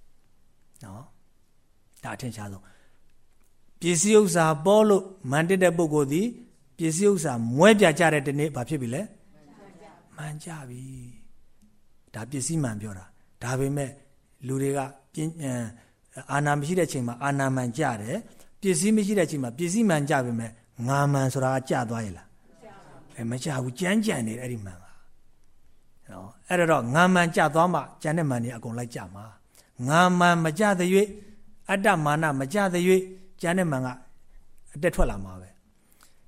နော်ဒါအထင်ရှားဆုံးပစ္စည်းဥစ္စာပေါ်လို့မန်တက်တဲ့ပုဂ္ဂိုလ်သည်ပစ္စည်းဥစ္စာမွဲပြကြတဲ့ဒီနေ့ဘာဖြစ်ပြီလဲမှန်ကြပြီဒါပစ္စည်းမှန်ပြောတာဒါပေမဲ့လူတွေကပြင်း အာနာမရှိတဲ့ချိန်မှာအာနာမှန်ကြတယ်ပစ္စည်းမရှိတဲ့ချိန်မှာပစ္စည်းမှန်ကြပြီမဲ့ငါမှန်ဆိုတာကကြသွားရဲ့လားအဲမကြဘူးကြမ်းကြမ်းနေအဲ့ဒီမှန်ကနော်အဲ့တော့ငါမှန်ကြသွားမှကြမ်းတဲ့မှန်တွေအကုန်လိုက်ကြမှာငါမှန်မကြတဲ့၍အတ္တမာနမကြတဲ့၍ကြမ်းတဲ့မှန်ကအတက်ထွက်လာမှာပဲ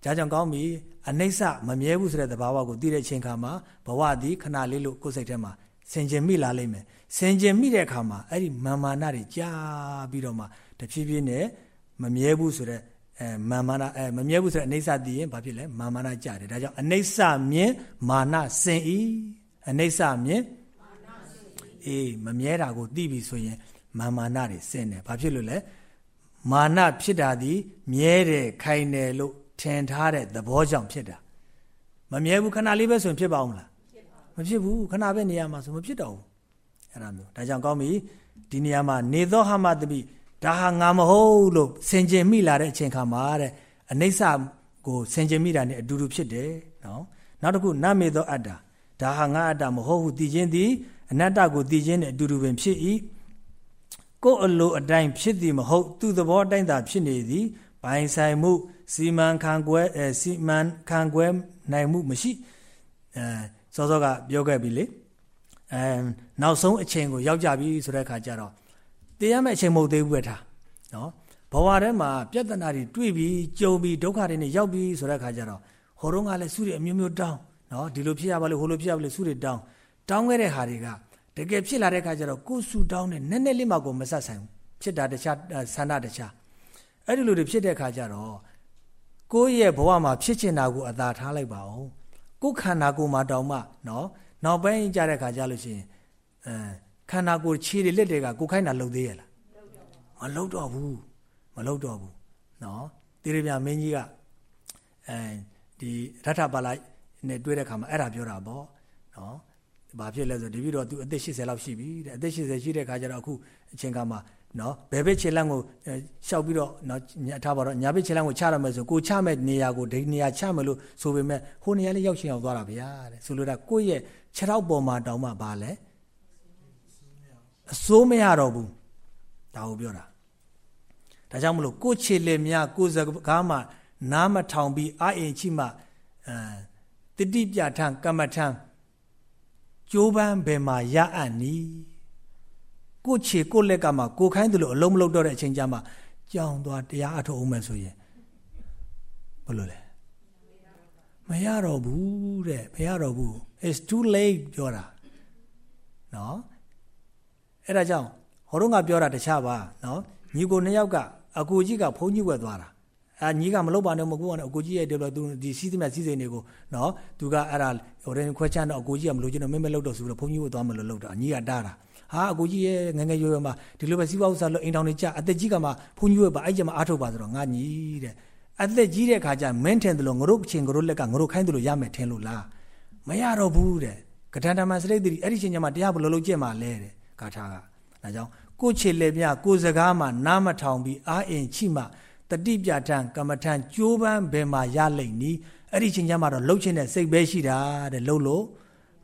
ဒါကြောင့်ကောင်းပြီအနိစ္စမမြဲဘူးဆိုတဲ့သဘာဝကိုသိတဲ့အချိန်ခါမှာဘဝသည်ခဏလေးလို့ကိုယ်စိတ်ထဲမှာဆင်ခြင်မိလာလိမ့်မယ် ဆင်ခြင်မိတဲ့အခါမှာအဲ့ဒီမာမာနတွေကြာပြီးတော့မှတဖြည်းဖြည်းနဲ့မမြဲဘူးဆိုတဲ့အဲမာမာနအဲမမြဲဘူးဆိုတဲ့အနိစ္စသိရင်ဘာဖြစ်လဲမာမာနကြတယ်ဒါကြောင့်အနိစ္စမြင်မာနစင်ဤအနိစ္စမြင်မာနစင်အေးမမြဲတာကိုသိပြီဆိုရင်မာမာနတွေစင်တယ်ဘာဖြစ်လို့လဲမာနဖြစ်တာဒီမြဲတယ်ခိုင်တယ်လို့ထင်ထားတဲ့သဘောကြောင့်ဖြစ်တာမမြဲဘူးခဏလေးပဲဆိုရင်ဖြစ်ပါဦးမလားမဖြစ်ဘူးခဏပဲနေရမှာဆိုမဖြစ်တော့ဘူး အဲ့ဒါမျိုးဒါကြောင့်ကောင်းပြီဒီနေရာမှာနေသောဟမတပိဒါဟာငါမဟုတ်လို့ဆင်ခြင်မိလာတဲ့အချိန်ခါမှာတဲ့အနိစ္စကိုဆင်ခြင်မိတာ ਨੇ အတူတူဖြစ်တယ်နော်နောက်တစ်ခုနမေသောအတ္တဒါဟာငါအတ္တမဟုတ်ဘူးသိခြင်းသည်အနတ္တကိုသိခြင်းနဲ့အတူတူပင်ဖြစ်၏ကိုယ်အလိုအတိုင်းဖြစ်သည်မဟုတ်သူ့သဘောအတိုင်းသာဖြစ်နေသည်ပိုင်ဆိုင်မှုစီမံခန့်ခွဲအဲစီမံခန့်ခွဲနိုင်မှုမရှိအဲစောစောကပြောခဲ့ပြီလေ အဲနောက်ဆုံးအချိန်ကိုရောက်ကြပြီဆိုတဲ့အခါကျတော့တရားမဲ့အချိန်မဟုတ်သေးဘူးပဲထားနော်ဘဝထဲမှာပြဿနာတွေတွေ့ပြီးကြုံပြီးဒုက္ခတွေနဲ့ရောက်ပြီးဆိုတဲ့အခါကျတော့ဟိုတုန်းကလည်းစုတွေအမျိုးမျိုးတောင်းနော်ဒီလိုဖြစ်ရပါလို့ဟိုလိုဖြစ်ရပါလို့စုတွေတောင်းတောင်းခဲ့တဲ့ဟာတွေကတကယ်ဖြစ်လာတဲ့အခါကျတော့ကိုယ်စုတောင်းတဲ့နည်းနည်းလေးမှကိုမဆက်ဆိုင်ဘူးဖြစ်တာတခြားဆန္ဒတခြားအဲ့ဒီလိုတွေဖြစ်တဲ့အခါကျတော့ကိုယ့်ရဲ့ဘဝမှာဖြစ်ချင်တာကိုအသာထားလိုက်ပါဦးကိုယ်ခန္ဓာကိုယ်မှာတောင်မှနော် နောက်ပိုင်းကြတဲ့အခါကျလို့ရှိရင်အဲခန္ဓာကိုယ်ခြေတွေလက်တွေကကိုခိုင်းတာလှုပ်သေးရဲ့လားမလှုပ်တော့ဘူးမလှုပ်တော့ဘူးနော်တိရပြမင်းကြီးကအဲဒီရထပါလိုက်နဲ့တွေ့တဲ့ခါမှာအဲ့ဒါပြောတာပေါ့နော်ဘာဖြစ်လဲဆိုဒီပြီးတော့ तू အသက်80လောက်ရှိပြီတဲ့အသက်80ရှိတဲ့ခါကျတော့အခုအချိန်ကမှနော်ဘယ်ဘက်ခြေလမ်းကိုရှောက်ပြီးတော့နော်ထားပါတော့ညာဘက်ခြေလမ်းကိုချရမယ်ဆိုကိုချမဲ့နေရာကိုဒီနေရာချမယ်လို့ဆိုပေမဲ့ဟိုနေရာလေးရောက်ချင်အောင်သွားတာဗျာတဲ့ဆိုလိုတာကိုယ့်ရဲ့ ခြေထောက်ပေါ်မှာတောင်းမှပါလဲအစိုးမရတော့ဘူးဒါကိုပြောတာဒါကြောင့်မလို့ကိုခြေလက်များကိုစကားမှနားမထောင်ပြီးအာအင်ချိမှအဲတတိပြထံကမ္မထံကျိုးပန်းဘယ်မှာရအပ်နီးကိုခြေကိုလက်ကမှကိုခိုင်းတယ်လို့အလုံးမလုံးတော့တဲ့အချိန်ကြမှာကြောင်သွားတရားအထုတ်အောင်မယ်ဆိုရင်ဘယ်လိုလဲ မရတော့ဘူးတဲ့မရတော့ဘူး it's too late ပြောတာနော်အဲ့ဒါကြောင့်ဟောတော့ငါပြောတာတခြားပါနော်ညီကိုနှစ်ယောက်ကအကူကြီးကဘုန်းကြီးဝက်သွားတာအာညီကမလုပ်ပါနဲ့မကူပါနဲ့အကိုကြီးရဲ့ဒီလိုသူဒီစီးသမျှစီးစိမ်တွေကိုနော်သူကအဲ့ဒါဟိုရင်ခွဲချမ်းတော့အကိုကြီးကမလို့ကျွန်တော်မင်းမလုပ်တော့ဆိုတော့ဘုန်းကြီးကိုသွားမလို့လုပ်တာညီကတားတာဟာအကိုကြီးရဲ့ငငယ်ရွယ်ရွယ်မှာဒီလိုပဲစီးပွားဥစ္စာလို့အိမ်ထောင်နေကြအသက်ကြီးကမှဘုန်းကြီးရဲ့ပါအဲ့ကျမှအားထုတ်ပါဆိုတော့ငါညီတဲ့ အသက်ကြီးတဲ့ခါကျမင်းထင်တယ်လို့ငါတို့ချင်းငါတို့လက်ကငါတို့ခိုင်းတယ်လို့ရမယ်ထင်လို့လားမရတော့ဘူးတဲ့ကထန်တမန်စရိတ်တိအဲ့ဒီချင်းကျမှတရားဘယ်လိုလုပ်ကြည့်မှလဲတဲ့ဂါထာကဒါကြောင့်ကိုချေလေမြကိုစကားမှနားမထောင်ပြီးအာအင်ချိမှတတိပြဋ္ဌာန်ကမ္မထံကြိုးပမ်းဘယ်မှာရလိမ့်နီးအဲ့ဒီချင်းကျမှတော့လှုပ်ချင်တဲ့စိတ်ပဲရှိတာတဲ့လှုပ်လို့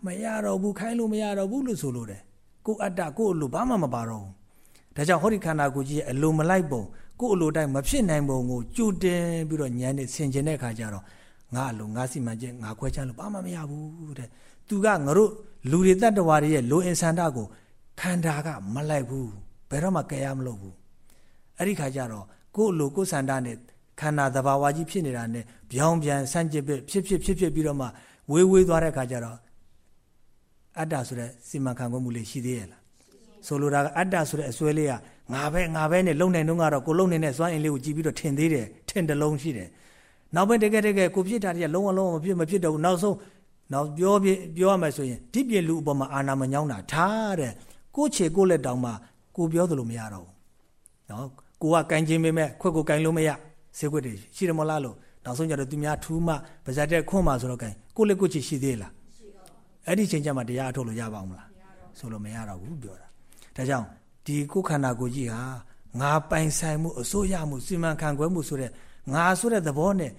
မရတော့ဘူးခိုင်းလို့မရတော့ဘူးလို့ဆိုလို့တယ်ကိုအတ္တကိုအလိုဘာမှမပါတော့ဘူးဒါကြောင့်ဟောဒီခန္ဓာကိုယ်ကြီးရဲ့အလိုမလိုက်ပုံ ကိုအလိုတိုင်းမဖြစ်နိုင်ပုံကိုကြိုတင်ပြီးတော့ဉာဏ်နဲ့ဆင်ခြင်တဲ့အခါကျတော့ငါအလိုငါစီမံချက်ငါခွဲချမ်းလို့ဘာမှမရဘူးတဲ့သူကငါတို့လူတွေတတ္တဝါတွေရဲ့လိုအင်ဆန္ဒကိုခန္ဓာကမလိုက်ဘူးဘယ်တော့မှကြရမလို့ဘူးအဲ့ဒီခါကျတော့ကိုယ်လိုကိုယ်ဆန္ဒနဲ့ခန္ဓာသဘာဝကြီးဖြစ်နေတာနဲ့ပြောင်းပြန်ဆန့်ကျင်ဖြစ်ဖြစ်ဖြစ်ဖြစ်ပြီးတော့မှဝေးဝေးသွားတဲ့ခါကျတော့အတ္တဆိုတဲ့စီမံခန့်ခွဲမှုလေးရှိသေးရဲ့လားဆိုလိုတာကအတ္တဆိုတဲ့အစွဲလေးက ငါပဲငါပဲနဲ့လုံနိုင်တော့ကတော့ကိုလုံနေတဲ့စွမ်းအင်လေးကိုကြည့်ပြီးတော့ထင်သေးတယ်ထင်တလုံးရှိတယ်နောက်ပိုင်းတကယ်တကယ်ကိုဖြစ်တာတည်းလုံးဝလုံးဝမဖြစ်မဖြစ်တော့ဘူးနောက်ဆုံးနောက်ပြောပြပြောရမယ်ဆိုရင်ဒီပြလူအပေါ်မှာအာနာမညောင်းတာထားတဲ့ကိုချေကိုလက်တောင်မှကိုပြောသလိုမရတော့ဘူးနော်ကိုကကင်ချင်းပေးမဲ့ခွက်ကိုကင်လို့မရဈေးခွက်တွေရှိတယ်မလားလို့နောက်ဆုံးကျတော့သူများထူးမှပါဇက်တဲ့ခွန်းမှဆိုတော့ကင်ကိုလက်ကိုချေရှိသေးလားအဲ့ဒီချိန်ကျမှတရားအထုတ်လို့ရပါအောင်မလားဆိုလို့မရတော့ဘူးပြောတာဒါကြောင့် ဒီကိုခန္ဓာကိုယ်ကြီးဟာငါပိုင်ဆိုင်မှုအစိုးရမှုစီမံခန့်ခွဲမှုဆိုတဲ့ငါဆိုတဲ့သဘောနဲ့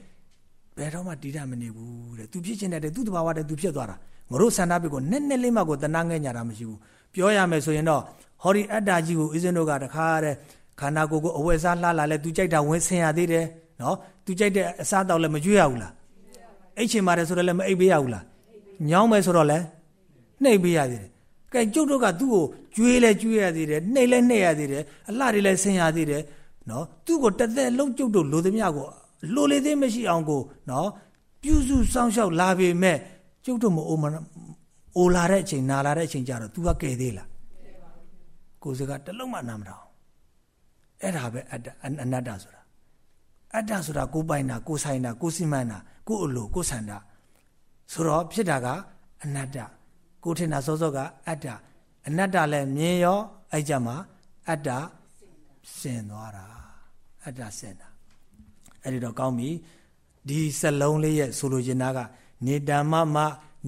ဘယ်တော့မှတည်တတ်မနေဘူးတဲ့သူဖြစ်ချင်တဲ့သူ့တဘာဝတဲ့သူဖြစ်သွားတာငါတို့ဆန္ဒပြကိုနက်နက်လေးမှကိုတနာငဲ့ညာတာမရှိဘူးပြောရမယ်ဆိုရင်တော့ဟောဒီအတ္တကြီးကိုဦးဇင်းတို့ကတခါတဲ့ခန္ဓာကိုယ်ကိုအဝယ်စားလှလာလဲသူကြိုက်တာဝင်ဆင်ရသေးတယ်နော်သူကြိုက်တဲ့အစားတောက်လည်းမကြွေးရဘူးလားအိတ်ချင်ပါတယ်ဆိုတော့လည်းမအိတ်ပေးရဘူးလားညောင်းမယ်ဆိုတော့လည်းနှိပ်ပေးရသေးတယ် ကဲကျုပ်တို့ကသူ့ကိုကျွေးလဲကျွေးရသေးတယ်နှိပ်လဲနှိပ်ရသေးတယ်အလှတွေလဲဆင်ရသေးတယ်နော်သူ့ကိုတသက်လုံးကျုပ်တို့လိုသမျှကိုလိုလေသေးမရှိအောင်ကိုနော်ပြုစုစောင့်ရှောက်လာပေမဲ့ကျုပ်တို့မအိုမအိုလာတဲ့အချိန်နာလာတဲ့အချိန်ကျတော့ तू ကကယ်သေးလားကိုယ်စကတလုံးမှနာမထောင်အဲ့ဒါပဲအတ္တအနတ္တဆိုတာအတ္တဆိုတာကိုပိုင်တာကိုဆိုင်တာကိုစီမံတာကိုအလိုကိုဆန္ဒဆိုတော့ဖြစ်တာကအနတ္တ ကိုထင်တာစောစောကအတ္တအနတ္တလည်းမြင်ရောအဲ့ကြမှာအတ္တစင်သွားတာအတ္တစင်တာအဲ့ဒီတော့ကောင်းပြီဒီစလုံးလေးရဲ့ဆိုလိုချင်တာကနေတမမ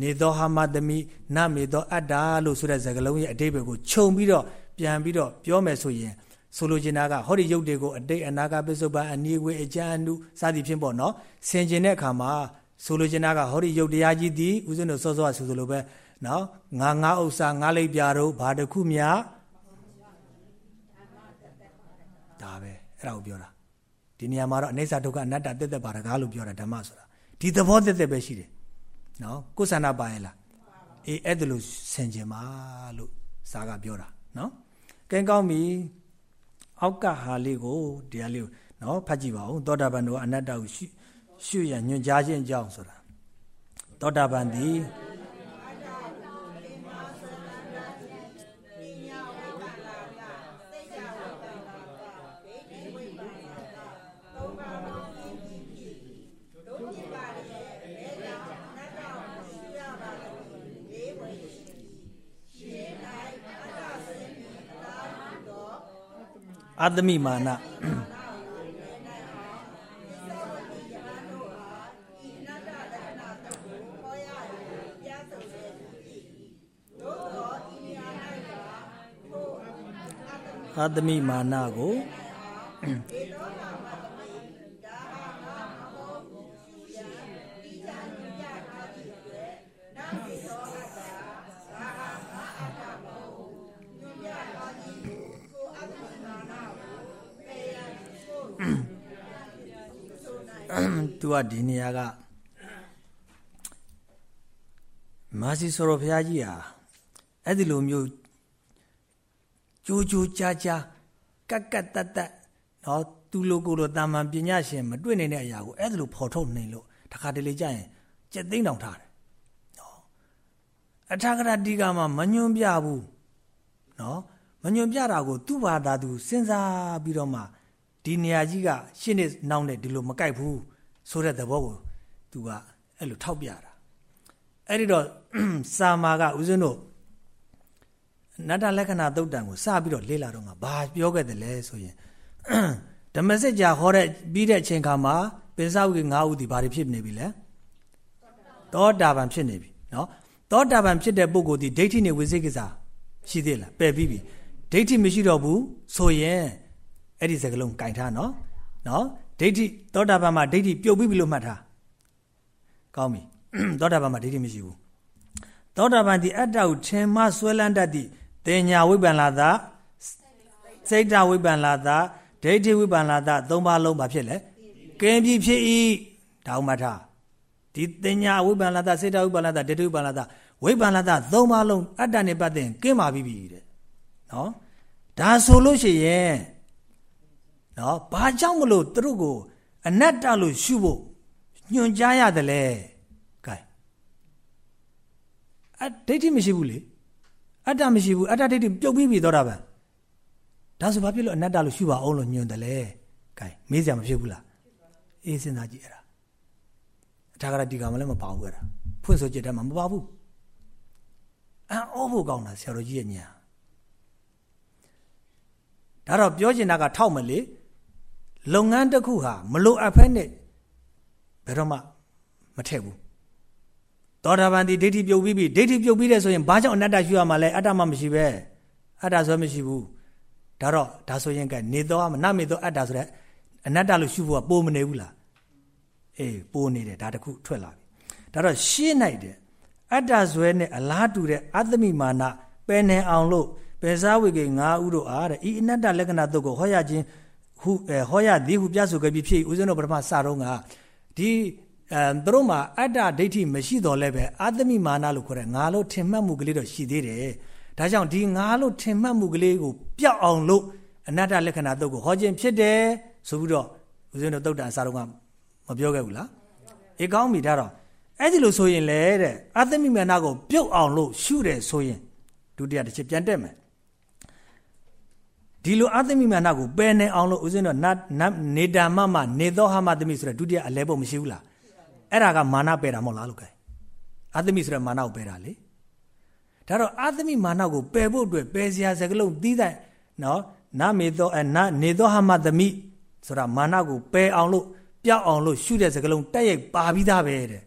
နေသောဟမတမိနမေသောအတ္တလို့ဆိုတဲ့စကားလုံးရဲ့အတိတ်ဘယ်ကိုခြုံပြီးတော့ပြန်ပြီးတော့ပြောမယ်ဆိုရင်ဆိုလိုချင်တာကဟောဒီရုပ်တွေကိုအတိတ်အနာဂတ်ပစ္စုပန်အနိဝေအကျဉ်အနုစသည်ဖြင့်ပေါ့နော်ဆင်ကျင်တဲ့အခါမှာဆိုလိုချင်တာကဟောဒီရုပ်တရားကြီးသည်ဥစဉ်တို့စောစောဆိုဆိုလိုပဲ နော်ငါငါဥစ္စာငါလိပ်ပြတို့ဘာတစ်ခုမြဒါပဲအဲ့ဒါကိုပြောတာဒီနေရာမှာတော့အနိစ္စဒုက္ခအနတ္တတက်တက်ပါတကားလို့ပြောတာဓမ္မဆိုတာဒီသဘောတက်တက်ပဲရှိတယ်နော်ကိုယ်ဆန္ဒပါရဲ့လားအေးအဲ့ဒါလို့ဆင်ခြင်ပါလို့စာကပြောတာနော်ကဲကောင်းပြီအောက်ကဟာလေးကိုတရားလေးကိုနော်ဖတ်ကြည့်ပါဦးသောတာပန်တို့အနတ္တကိုရှုရှုရညွှန်ကြားခြင်းအကြောင်းဆိုတာသောတာပန်သည် အတ္တမိမာနအတ္တမိမာနကို သူကဒီနေရာကမာစီဆိုရဘုရားကြီးဟာအဲ့ဒီလိုမျိုးကြိုးကြိုးကြားကြားကက်ကက်တက်တက်နော်သူလိုကိုလိုတာမန်ပညာရှင်မတွေ့နိုင်တဲ့အရာကိုအဲ့ဒါလိုဖော်ထုတ်နိုင်လို့တခါတလေကြာရင်ကြက်သိန်းတောင်ထားတယ်နော်အထာဂရတိကမှာမညွန်ပြဘူးနော်မညွန်ပြတာကို သူ့ဘာသာသူစဉ်းစားပြီးတော့မှ ဒီနေရာကြီးကရှင်းနေနောက်နဲ့ဒီလိုမကြိုက်ဘူးဆိုတဲ့သဘောကိုသူကအဲ့လိုထောက်ပြတာအဲ့ဒီတော့စာမာကဦးဇင်းတို့နတ္တလက္ခဏာသုတ်တံကိုစပြီးတော့လေ့လာတော့ငါဘာပြောခဲ့တယ်လဲဆိုရင်ဓမ္မစစ်ကြာဟောတဲ့ပြီးတဲ့အချိန်ခါမှာပင်စဝိက9ဦးဒီဘာတွေဖြစ်နေပြီလဲသောတာပန်ဖြစ်နေပြီနော်သောတာပန်ဖြစ်တဲ့ပုဂ္ဂိုလ်ဒီဒိဋ္ဌိနဲ့ဝိသေကိစ္စရှိသေးလားပယ်ပြီးပြီဒိဋ္ဌိမရှိတော့ဘူးဆိုရင် အဲ့ဒီစကလုံးကင်ထားနော်နော်ဒိဋ္ဌိသောတာပန်မှာဒိဋ္ဌိပြုတ်ပြီးပြီလို့မှတ်ထားကောင်းပြီသောတာပန်မှာဒိဋ္ဌိမရှိဘူးသောတာပန်ဒီအတ္တကိုထင်မှဆွဲလန်းတတ်သည့်တင်ညာဝိပန္လာတာစိတ်တဝိပန္လာတာဒိဋ္ဌိဝိပန္လာတာသုံးပါလုံးဘာဖြစ်လဲကင်းပြီဖြစ်ဤဒါဥမထားဒီတင်ညာဝိပန္လာတာစိတ်တဝိပန္လာတာဒိဋ္ဌိဝိပန္လာတာဝိပန္လာတာသုံးပါလုံးအတ္တနဲ့ပတ်သက်ကင်းပါပြီပြီတဲ့နော်ဒါဆိုလို့ရှိရင် နော်ဘာကြောင့်မလို့သူတို့ကိုအနတ္တလို့ရှုဖို့ညွှန်ကြားရတယ်လဲကဲအဒိဋ္ဌိမရှိဘူးလေအတ္တမရှိဘူးအတ္တဒိဋ္ဌိပြုတ်ပြီးပြီတော့တာပဲဒါဆိုဘာဖြစ်လို့အနတ္တလို့ရှုပါအောင်လို့ညွှန်တယ်လဲကဲမေးစရာမဖြစ်ဘူးလားအေးစဉ်းစားကြည့်အဲ့ဒါအထာဂရတိကမလည်းမပါဘူးအဲ့ဒါဖွင့်ဆိုကြည့်တယ်မှာမပါဘူးအံ့ဩဖို့ကောင်းတာဆရာတော်ကြီးရဲ့ညာဒါတော့ပြောချင်တာကထောက်မလေ လုပ်ငန်းတစ်ခုဟာမလိုအပ်ဖက်နဲ့ဘယ်တော့မှမထည့်ဘူးသောတာပန်ဒီဒိဋ္ဌိပြုတ်ပြီးပြီဒိဋ္ဌိပြုတ်ပြီးတယ်ဆိုရင်ဘာကြောင့်အနတ္တရှုရမှာလဲအတ္တမှမရှိပဲအတ္တဆိုမရှိဘူးဒါတော့ဒါဆိုရင်ကနေတော့မနမေတော့အတ္တဆိုတဲ့အနတ္တလို့ရှုဖို့ကပိုမနေဘူးလားအေးပိုနေတယ်ဒါတခုထွက်လာပြီဒါတော့ရှင်းနိုင်တယ်အတ္တဇွဲနဲ့အလားတူတဲ့အတ္တမိမာနပယ်နေအောင်လို့ပယ်စားဝေကေ၅ဥတို့အားတဲ့ဤအနတ္တလက္ခဏာတုတ်ကိုဟောရခြင်း ဟုဟောရသည်ဟုပြဆိုခဲ့ပြီးဖြစ်ဦးဇင်းတို့ပထမစတော့ကဒီအဲသူတို့မှာအတ္တဒိဋ္ဌိမရှိတော့လည်းပဲအာသမိမာနလို့ခေါ်တဲ့ငါလို့ထင်မှတ်မှုကလေးတော့ရှိသေးတယ်ဒါကြောင့်ဒီငါလို့ထင်မှတ်မှုကလေးကိုပျောက်အောင်လို့အနတ္တလက္ခဏာတုတ်ကိုဟောခြင်းဖြစ်တယ်ဆိုပြီးတော့ဦးဇင်းတို့တုတ်တန်အစားတော့မပြောခဲ့ဘူးလားအေးကောင်းပြီဒါတော့အဲ့ဒီလိုဆိုရင်လေတဲ့အာသမိမာနကိုပြုတ်အောင်လို့ရှုတယ်ဆိုရင်ဒုတိယတစ်ချက်ပြန်တက်မယ် ဒီလိုအသမိမာနကိုပယ်နေအောင်လို့ဦးဇင်းတို့နေတာမမနေသောဟမသမိဆိုတဲ့ဒုတိယအလဲဖို့မရှိဘူးလားအဲ့ဒါကမာနပယ်တာမဟုတ်လားလို့ကဲအသမိဆိုတဲ့မာနကိုပယ်တာလေဒါတော့အသမိမာနကိုပယ်ဖို့အတွက်ပယ်စရာစကလုံးသီးတဲ့နော်နမေသောအနနေသောဟမသမိဆိုတာမာနကိုပယ်အောင်လို့ပျောက်အောင်လို့ရှုတဲ့စကလုံးတက်ရိုက်ပါပြီးသားပဲတဲ့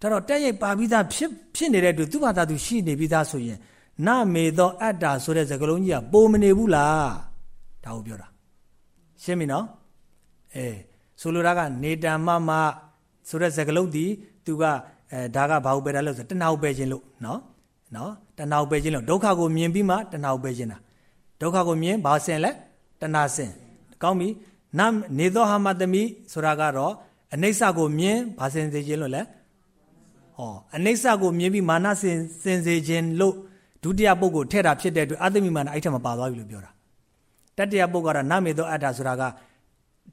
ဒါတော့တက်ရိုက်ပါပြီးသားဖြစ်ဖြစ်နေတဲ့အတွက်သူ့ဘာသာသူရှိနေပြီးသားဆိုရင် နမေသောအတ္တာဆိုတဲ့စကားလုံးကြီးကပိုမနေဘူးလားဒါကိုပြောတာရှင်းပြီနော်အဲဆိုလိုတာကနေတံမမဆိုတဲ့စကားလုံးဒီသူကအဲဒါကဘာကိုပယ်တာလဲဆိုတဏှာကိုပယ်ခြင်းလို့နော်နော်တဏှာကိုပယ်ခြင်းလို့ဒုက္ခကိုမြင်ပြီးမှတဏှာကိုပယ်ခြင်းတာဒုက္ခကိုမြင်ဘာဆင်လဲတဏှာဆင်ကောင်းပြီနနေသောဟာမတမိဆိုတာကတော့အနိစ္စကိုမြင်ဘာဆင်စေခြင်းလို့လဲဟောအနိစ္စကိုမြင်ပြီးမာနဆင်စင်စေခြင်းလို့ ဒုတိယပုဂ္ဂိုလ်ထဲ့တာဖြစ်တဲ့အတွက်အသိမိမာနအဲ့ထက်မပါသွားပြီလို့ပြောတာတတိယပုဂ္ဂိုလ်ကတော့နမေသောအတ္တဆိုတာက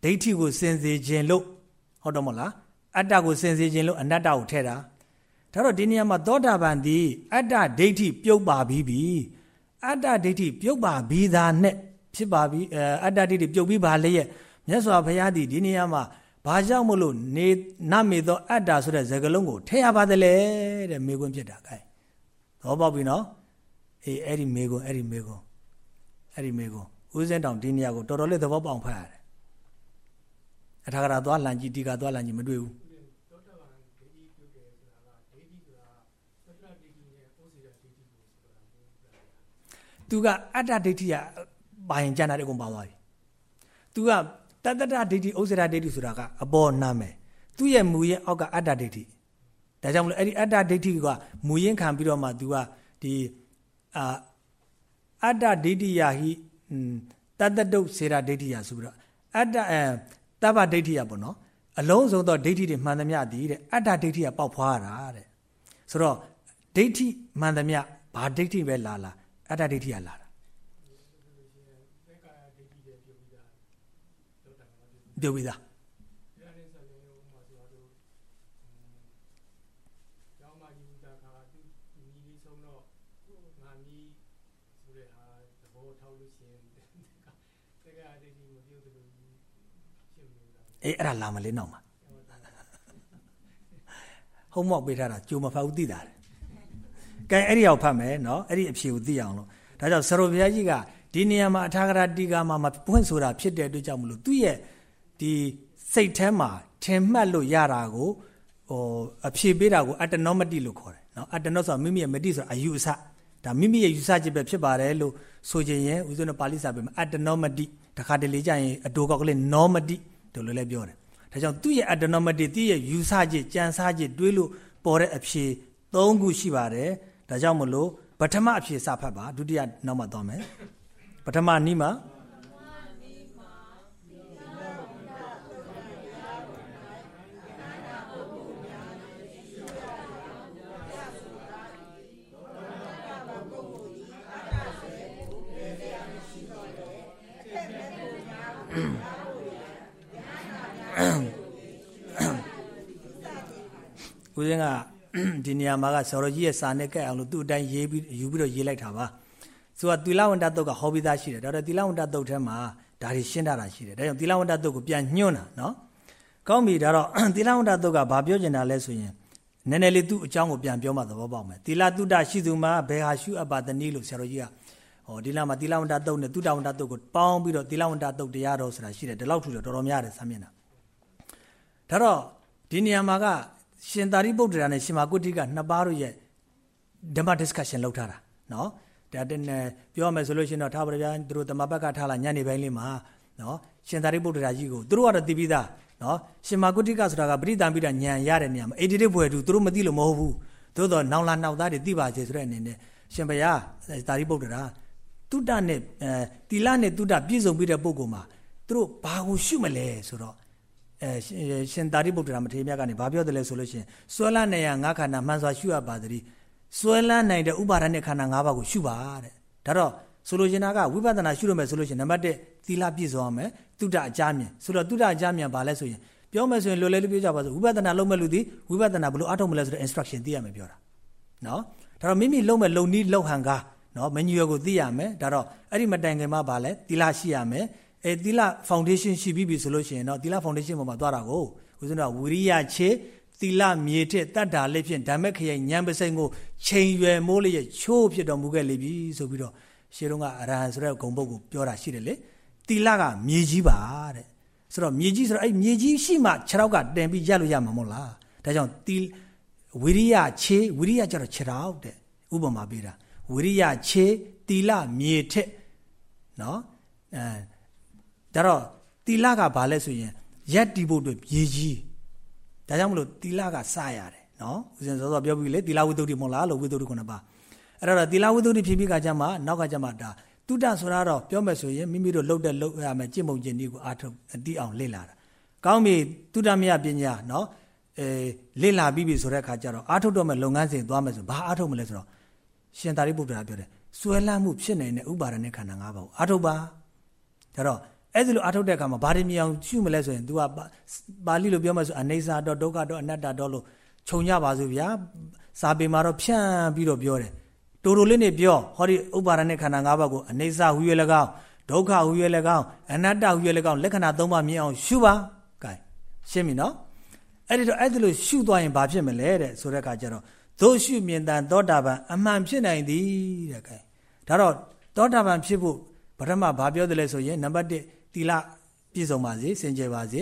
ဒိဋ္ဌိကိုစင်စေခြင်းလို့ဟုတ်တော့မလားအတ္တကိုစင်စေခြင်းလို့အနတ္တကိုထဲ့တာဒါတော့ဒီနေရာမှာသောတာပန်သည်အတ္တဒိဋ္ဌိပြုတ်ပါပြီးပြီအတ္တဒိဋ္ဌိပြုတ်ပါပြီးသားနဲ့ဖြစ်ပါပြီအတ္တဒိဋ္ဌိပြုတ်ပြီးပါလေရဲ့မြတ်စွာဘုရားသည်ဒီနေရာမှာဘာကြောင့်မလို့နေနမေသောအတ္တဆိုတဲ့ဇဂလုံးကိုထည့်ရပါသလဲတဲ့မေခွန်းဖြစ်တာကဲသဘောပေါက်ပြီနော် အေးအဲ့ဒီမေကွန်အဲ့ဒီမေကွန်အဲ့ဒီမေကွန်ဦးစင်းတောင်ဒီနေရာကိုတော်တော်လေးသဘောပေါက်ဖတ်ရတယ်အထာဂရသွားလန်ကြီးတီကသွားလန်ကြီးမတွေ့ဘူးသူကအတ္တဒိဋ္ဌိကပါရင်ကျန်တာတွေအကုန်ပါသွားပြီသူကတတ္တဒိဋ္ဌိဥစ္စေရဒိဋ္ဌိဆိုတာကအပေါ်နာမယ်သူ့ရဲ့မူရင်အောက်ကအတ္တဒိဋ္ဌိဒါကြောင့်မလို့အဲ့ဒီအတ္တဒိဋ္ဌိကမူရင်ခံပြီးတော့မှသူကဒီ အာအတ္တဒိဋ္ဌိယဟိတတ္တတုတ်စေရဒိဋ္ဌိယဆိုပြီးတော့အတ္တအဲတဗ္ဗဒိဋ္ဌိယပေါ့နော်အလုံးစုံသောဒိဋ္ဌိတွေမှန်သမျှသည်တဲ့အတ္တဒိဋ္ဌိယပေါက်ဖွားတာတဲ့ဆိုတော့ဒိဋ္ဌိမှန်သမျှဘာဒိဋ္ဌိပဲလာလာအတ္တဒိဋ္ဌိယလာတာပြုတ်ပြီးသား အေးအဲ့ဒါလာမလေးနောက်မှာဟုတ်မောက်ပေးထားတာကြိုမဖတ်ဘူးသိတာတယ်ကဲအဲ့ဒီအောင်ဖတ်မယ်နော်အဲ့ဒီအဖြေကိုသိအောင်လို့ဒါကြောင့်ဆရာဘုရားကြီးကဒီနေရာမှာအထာဂရတိကာမှာမပွင့်ဆိုတာဖြစ်တဲ့အတွက်ကြောင့်မလို့သူ့ရဲ့ဒီစိတ်ထဲမှာထင်မှတ်လို့ရတာကိုဟိုအဖြေပေးတာကိုအတ္တနောမတိလို့ခေါ်တယ်နော်အတ္တနောဆိုတာမိမိရဲ့မတိဆိုတာအယူအဆဒါမိမိရဲ့ယူဆချက်ပဲဖြစ်ပါတယ်လို့ဆိုခြင်းရင်ဦးဇင်းတို့ပါဠိစာပေမှာအတ္တနောမတိတခါတလေကြရင်အတူကောက်ကလေးနော မတိတို့လည်းလည်းပြောတယ်ဒါကြောင့်သူ့ရဲ့အတ္တနောမတိသူ့ရဲ့ယူဆချက်ကြံစားချက်တွေးလို့ပေါ်တဲ့အဖြေ၃ခုရှိပါတယ်ဒါကြောင့်မလို့ပထမအဖြေစဖတ်ပါဒုတိယနောက်မှသွားမယ်ပထမနိမှာ ဦးဇင်းကဒီနေရာမှာကဆော်ရကြီးရဲ့စာနဲ့ကဲအောင်လို့သူ့အတိုင်းရေးပြီးယူပြီးတော့ရေးလိုက်တာပါဆိုတော့သီလဝန္တတုတ်ကဟောပြီးသားရှိတယ်ဒါတော့သီလဝန္တတုတ်ထဲမှာဒါတွေရှင်းထားတာရှိတယ်ဒါကြောင့်သီလဝန္တတုတ်ကိုပြန်ညွှန်းတာနော်ကောင်းပြီဒါတော့သီလဝန္တတုတ်ကဘာပြောချင်တာလဲဆိုရင်နည်းနည်းလေးသူ့အကြောင်းကိုပြန်ပြောမှသဘောပေါက်မယ်သီလတုဒ္ဒရှိသူမှာဘယ်ဟာရှုအပ်ပါသနည်းလို့ဆရာတော်ကြီးကဟောဒီလမှာသီလဝန္တတုတ်နဲ့တုဒ္ဒဝန္တတုတ်ကိုပေါင်းပြီးတော့သီလဝန္တတုတ်တရားတော်ဆိုတာရှိတယ်ဒီလောက်ထူတော့တော်တော်များတယ်ဆမ်းမျက်နှာ ဒါတော့ဒီနေရာမှာကရှင်သာရိပုတ္တရာနဲ့ရှင်မာကုဋ္ဌိကနှစ်ပါးတို့ရဲ့ဓမ္မ discussion လုပ်ထားတာနော်ဒါတည်းပြောရမယ်ဆိုလို့ရှိရင်တော့ထားပါဗျာသူတို့တမဘက်ကထားလာညနေပိုင်းလေးမှာနော်ရှင်သာရိပုတ္တရာကြီးကိုသူတို့ကတော့သိပြီးသားနော်ရှင်မာကုဋ္ဌိကဆိုတာကပရိသံပိဒညံရတဲ့နေရာမှာအေဒီတစ်ဘွယ်သူတို့မသိလို့မဟုတ်ဘူးသို့တော့နောင်လာနောက်သားတွေသိပါစေဆိုတဲ့အနေနဲ့ရှင်ဘုရားသာရိပုတ္တရာတုဒ္ဒနဲ့အဲတိလနဲ့တုဒ္ဒပြည့်စုံပြီးတဲ့ပုဂ္ဂိုလ်မှာသူတို့ဘာကိုရှုမလဲဆိုတော့အဲ ရှင်သာရိပုတ္တရာမထေရမြတ်ကနေဘာပြောတယ်လဲဆိုလို့ရှိရင်စွဲလန်းနေရငါးခန္ဓာမှန်စွာရှုရပါသည်စွဲလန်းနိုင်တဲ့ဥပါဒณะခန္ဓာ၅ပါးကိုရှုပါတဲ့ဒါတော့ဆိုလိုချင်တာကဝိပဿနာရှုရမယ်ဆိုလို့ရှိရင်နံပါတ်1သီလပြည့်စုံအောင်မယ်တုဒ္ဒအကြမြင်ဆိုတော့တုဒ္ဒအကြမြင်ဘာလဲဆိုရင်ပြောမယ်ဆိုရင်လွယ်လွယ်လေးပြောကြပါစို့ဝိပဿနာလုံးမဲ့လူဒီဝိပဿနာဘလို့အထုတ်မလဲဆိုတဲ့ instruction သိရမယ်ပြောတာနော်ဒါတော့မိမိလုံးမဲ့လုံနီးလုံဟန်ကားနော်မညွယ်ကိုသိရမယ်ဒါတော့အဲ့ဒီမတိုင်ခင်မှာဘာလဲသီလရှိရမယ် အဲသီလ foundation ရှိပြီးပြီဆိုလို့ရှိရင်တော့သီလ foundation ပေါ်မှာသွားတာကိုဦးဇင်းတို့ဝိရိယခြေသီလမြေထက်တတ်တာလေးဖြင့်ဓမ္မခရိုင်ညံပစိန်ကိုချိန်ရွယ်မိုးလေးရဲ့ချိုးဖြစ်တော်မူခဲ့လိမ့်ပြီဆိုပြီးတော့ရှေးတုန်းကအရဟံဆိုတဲ့ဂုံပုတ်ကိုပြောတာရှိတယ်လေသီလကမြေကြီးပါတဲ့ဆိုတော့မြေကြီးဆိုတော့အဲ့မြေကြီးရှိမှခြေထောက်ကတင်ပြီးရက်လို့ရမှာမဟုတ်လားဒါကြောင့်သီဝိရိယခြေဝိရိယကျတော့ခြေထောက်တဲ့ဥပမာပေးတာဝိရိယခြေသီလမြေထက်နော်အဲ ဒါတော့တီလကဘာလဲဆိုရင်ရက်တီဖို့အတွက်မြေကြီးဒါကြောင့်မလို့တီလကစရတယ်နော်ဦးဇင်စောစောပြောပြီးလေတီလဝိသုဒ္ဓိမဟုတ်လားလို့ဝိသုဒ္ဓိခုနပါအဲ့တော့တီလဝိသုဒ္ဓိဖြစ်ပြီးကကြမှာနောက်ကကြမှာဒါတုဒ္ဒဆိုတာတော့ပြောမယ်ဆိုရင်မိမိတို့လှုပ်တဲ့လှုပ်ရမယ်ကြင်ပုံကျင်ဒီကိုအားထုတ်တီးအောင်လေ့လာတာကောင်းပြီတုဒ္ဒမယပညာနော်အဲလေ့လာပြီးပြီဆိုတဲ့အခါကျတော့အားထုတ်တော့မယ်လုပ်ငန်းစဉ်သွားမယ်ဆိုဘာအားထုတ်မလဲဆိုတော့ရှင်သာရိပုတ္တရာပြောတယ်စွဲလန်းမှုဖြစ်နေတဲ့ဥပါဒณะခန္ဓာ၅ပါးကိုအားထုတ်ပါဒါတော့ အဲ့ဒီလိုအထုတ်တဲ့အခါမှာဘာတွေမြင်အောင်ရှုမလဲဆိုရင် तू ကပါဠိလိုပြောမှဆိုအနေစာတော့ဒုက္ခတော့အနတ္တတော့လို့ခြုံကြပါစို့ဗျာစာပေမှာတော့ဖြန့်ပြီးတော့ပြောတယ်တိုတိုလေးနေပြောဟောဒီဥပါဒณะခန္ဓာ၅ပါးကိုအနေစာဟူ၍၎င်းဒုက္ခဟူ၍၎င်းအနတ္တဟူ၍၎င်းလက္ခဏာ၃ပါးမြင်အောင်ရှုပါကဲရှင်းပြီနော်အဲ့ဒီတော့အဲ့ဒီလိုရှုသွားရင်ဘာဖြစ်မလဲတဲ့ဆိုတဲ့အခါကျတော့သို့ရှုမြင်တန်သောတာပန်အမှန်ဖြစ်နိုင်သည်တဲ့ကဲဒါတော့သောတာပန်ဖြစ်ဖို့ပထမဘာပြောတယ်လဲဆိုရင်နံပါတ်1 သီလပြည့်စုံပါစေစင်ကြယ်ပါစေ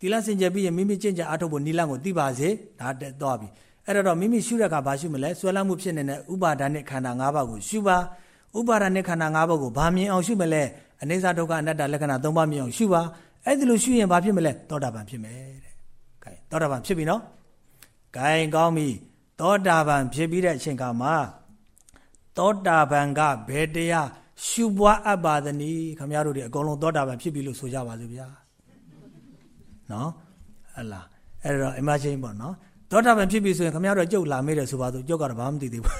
သီလစင်ကြယ်ပြီးရင်မိမိကျင့်ကြံအားထုတ်ဖို့နိလန့်ကိုသိပါစေဒါတက်သွားပြီအဲ့တော့မိမိရှုတဲ့အခါဘာရှုမလဲဆွဲလမ်းမှုဖြစ်နေတဲ့ဥပါဒာနဲ့ခန္ဓာ၅ပါးကိုရှုပါဥပါဒာနဲ့ခန္ဓာ၅ပါးကိုဘာမြင်အောင်ရှုမလဲအနိစ္စဒုက္ခအနတ္တလက္ခဏာ၃ပါးမြင်အောင်ရှုပါအဲ့ဒီလိုရှုရင်ဘာဖြစ်မလဲသောတာပန်ဖြစ်မယ်တဲ့။ကဲသောတာပန်ဖြစ်ပြီနော်။ကဲကောင်းပြီသောတာပန်ဖြစ်ပြီးတဲ့အချိန်ခါမှာသောတာပန်ကဘယ်တရား ရှုပွားအပ်ပါသနည်းခမရတို့တွေအကုန်လုံးသောတာပန်ဖြစ်ပြီလို့ဆိုကြပါစို့ဗျာနော်ဟလာအဲ့တော့ imagine ပေါ့နော်သောတာပန်ဖြစ်ပြီဆိုရင်ခမရတို့ကြုတ်လာမေးတယ်ဆိုပါစို့ကြုတ်ကတော့ဘာမှမသိသေးဘူး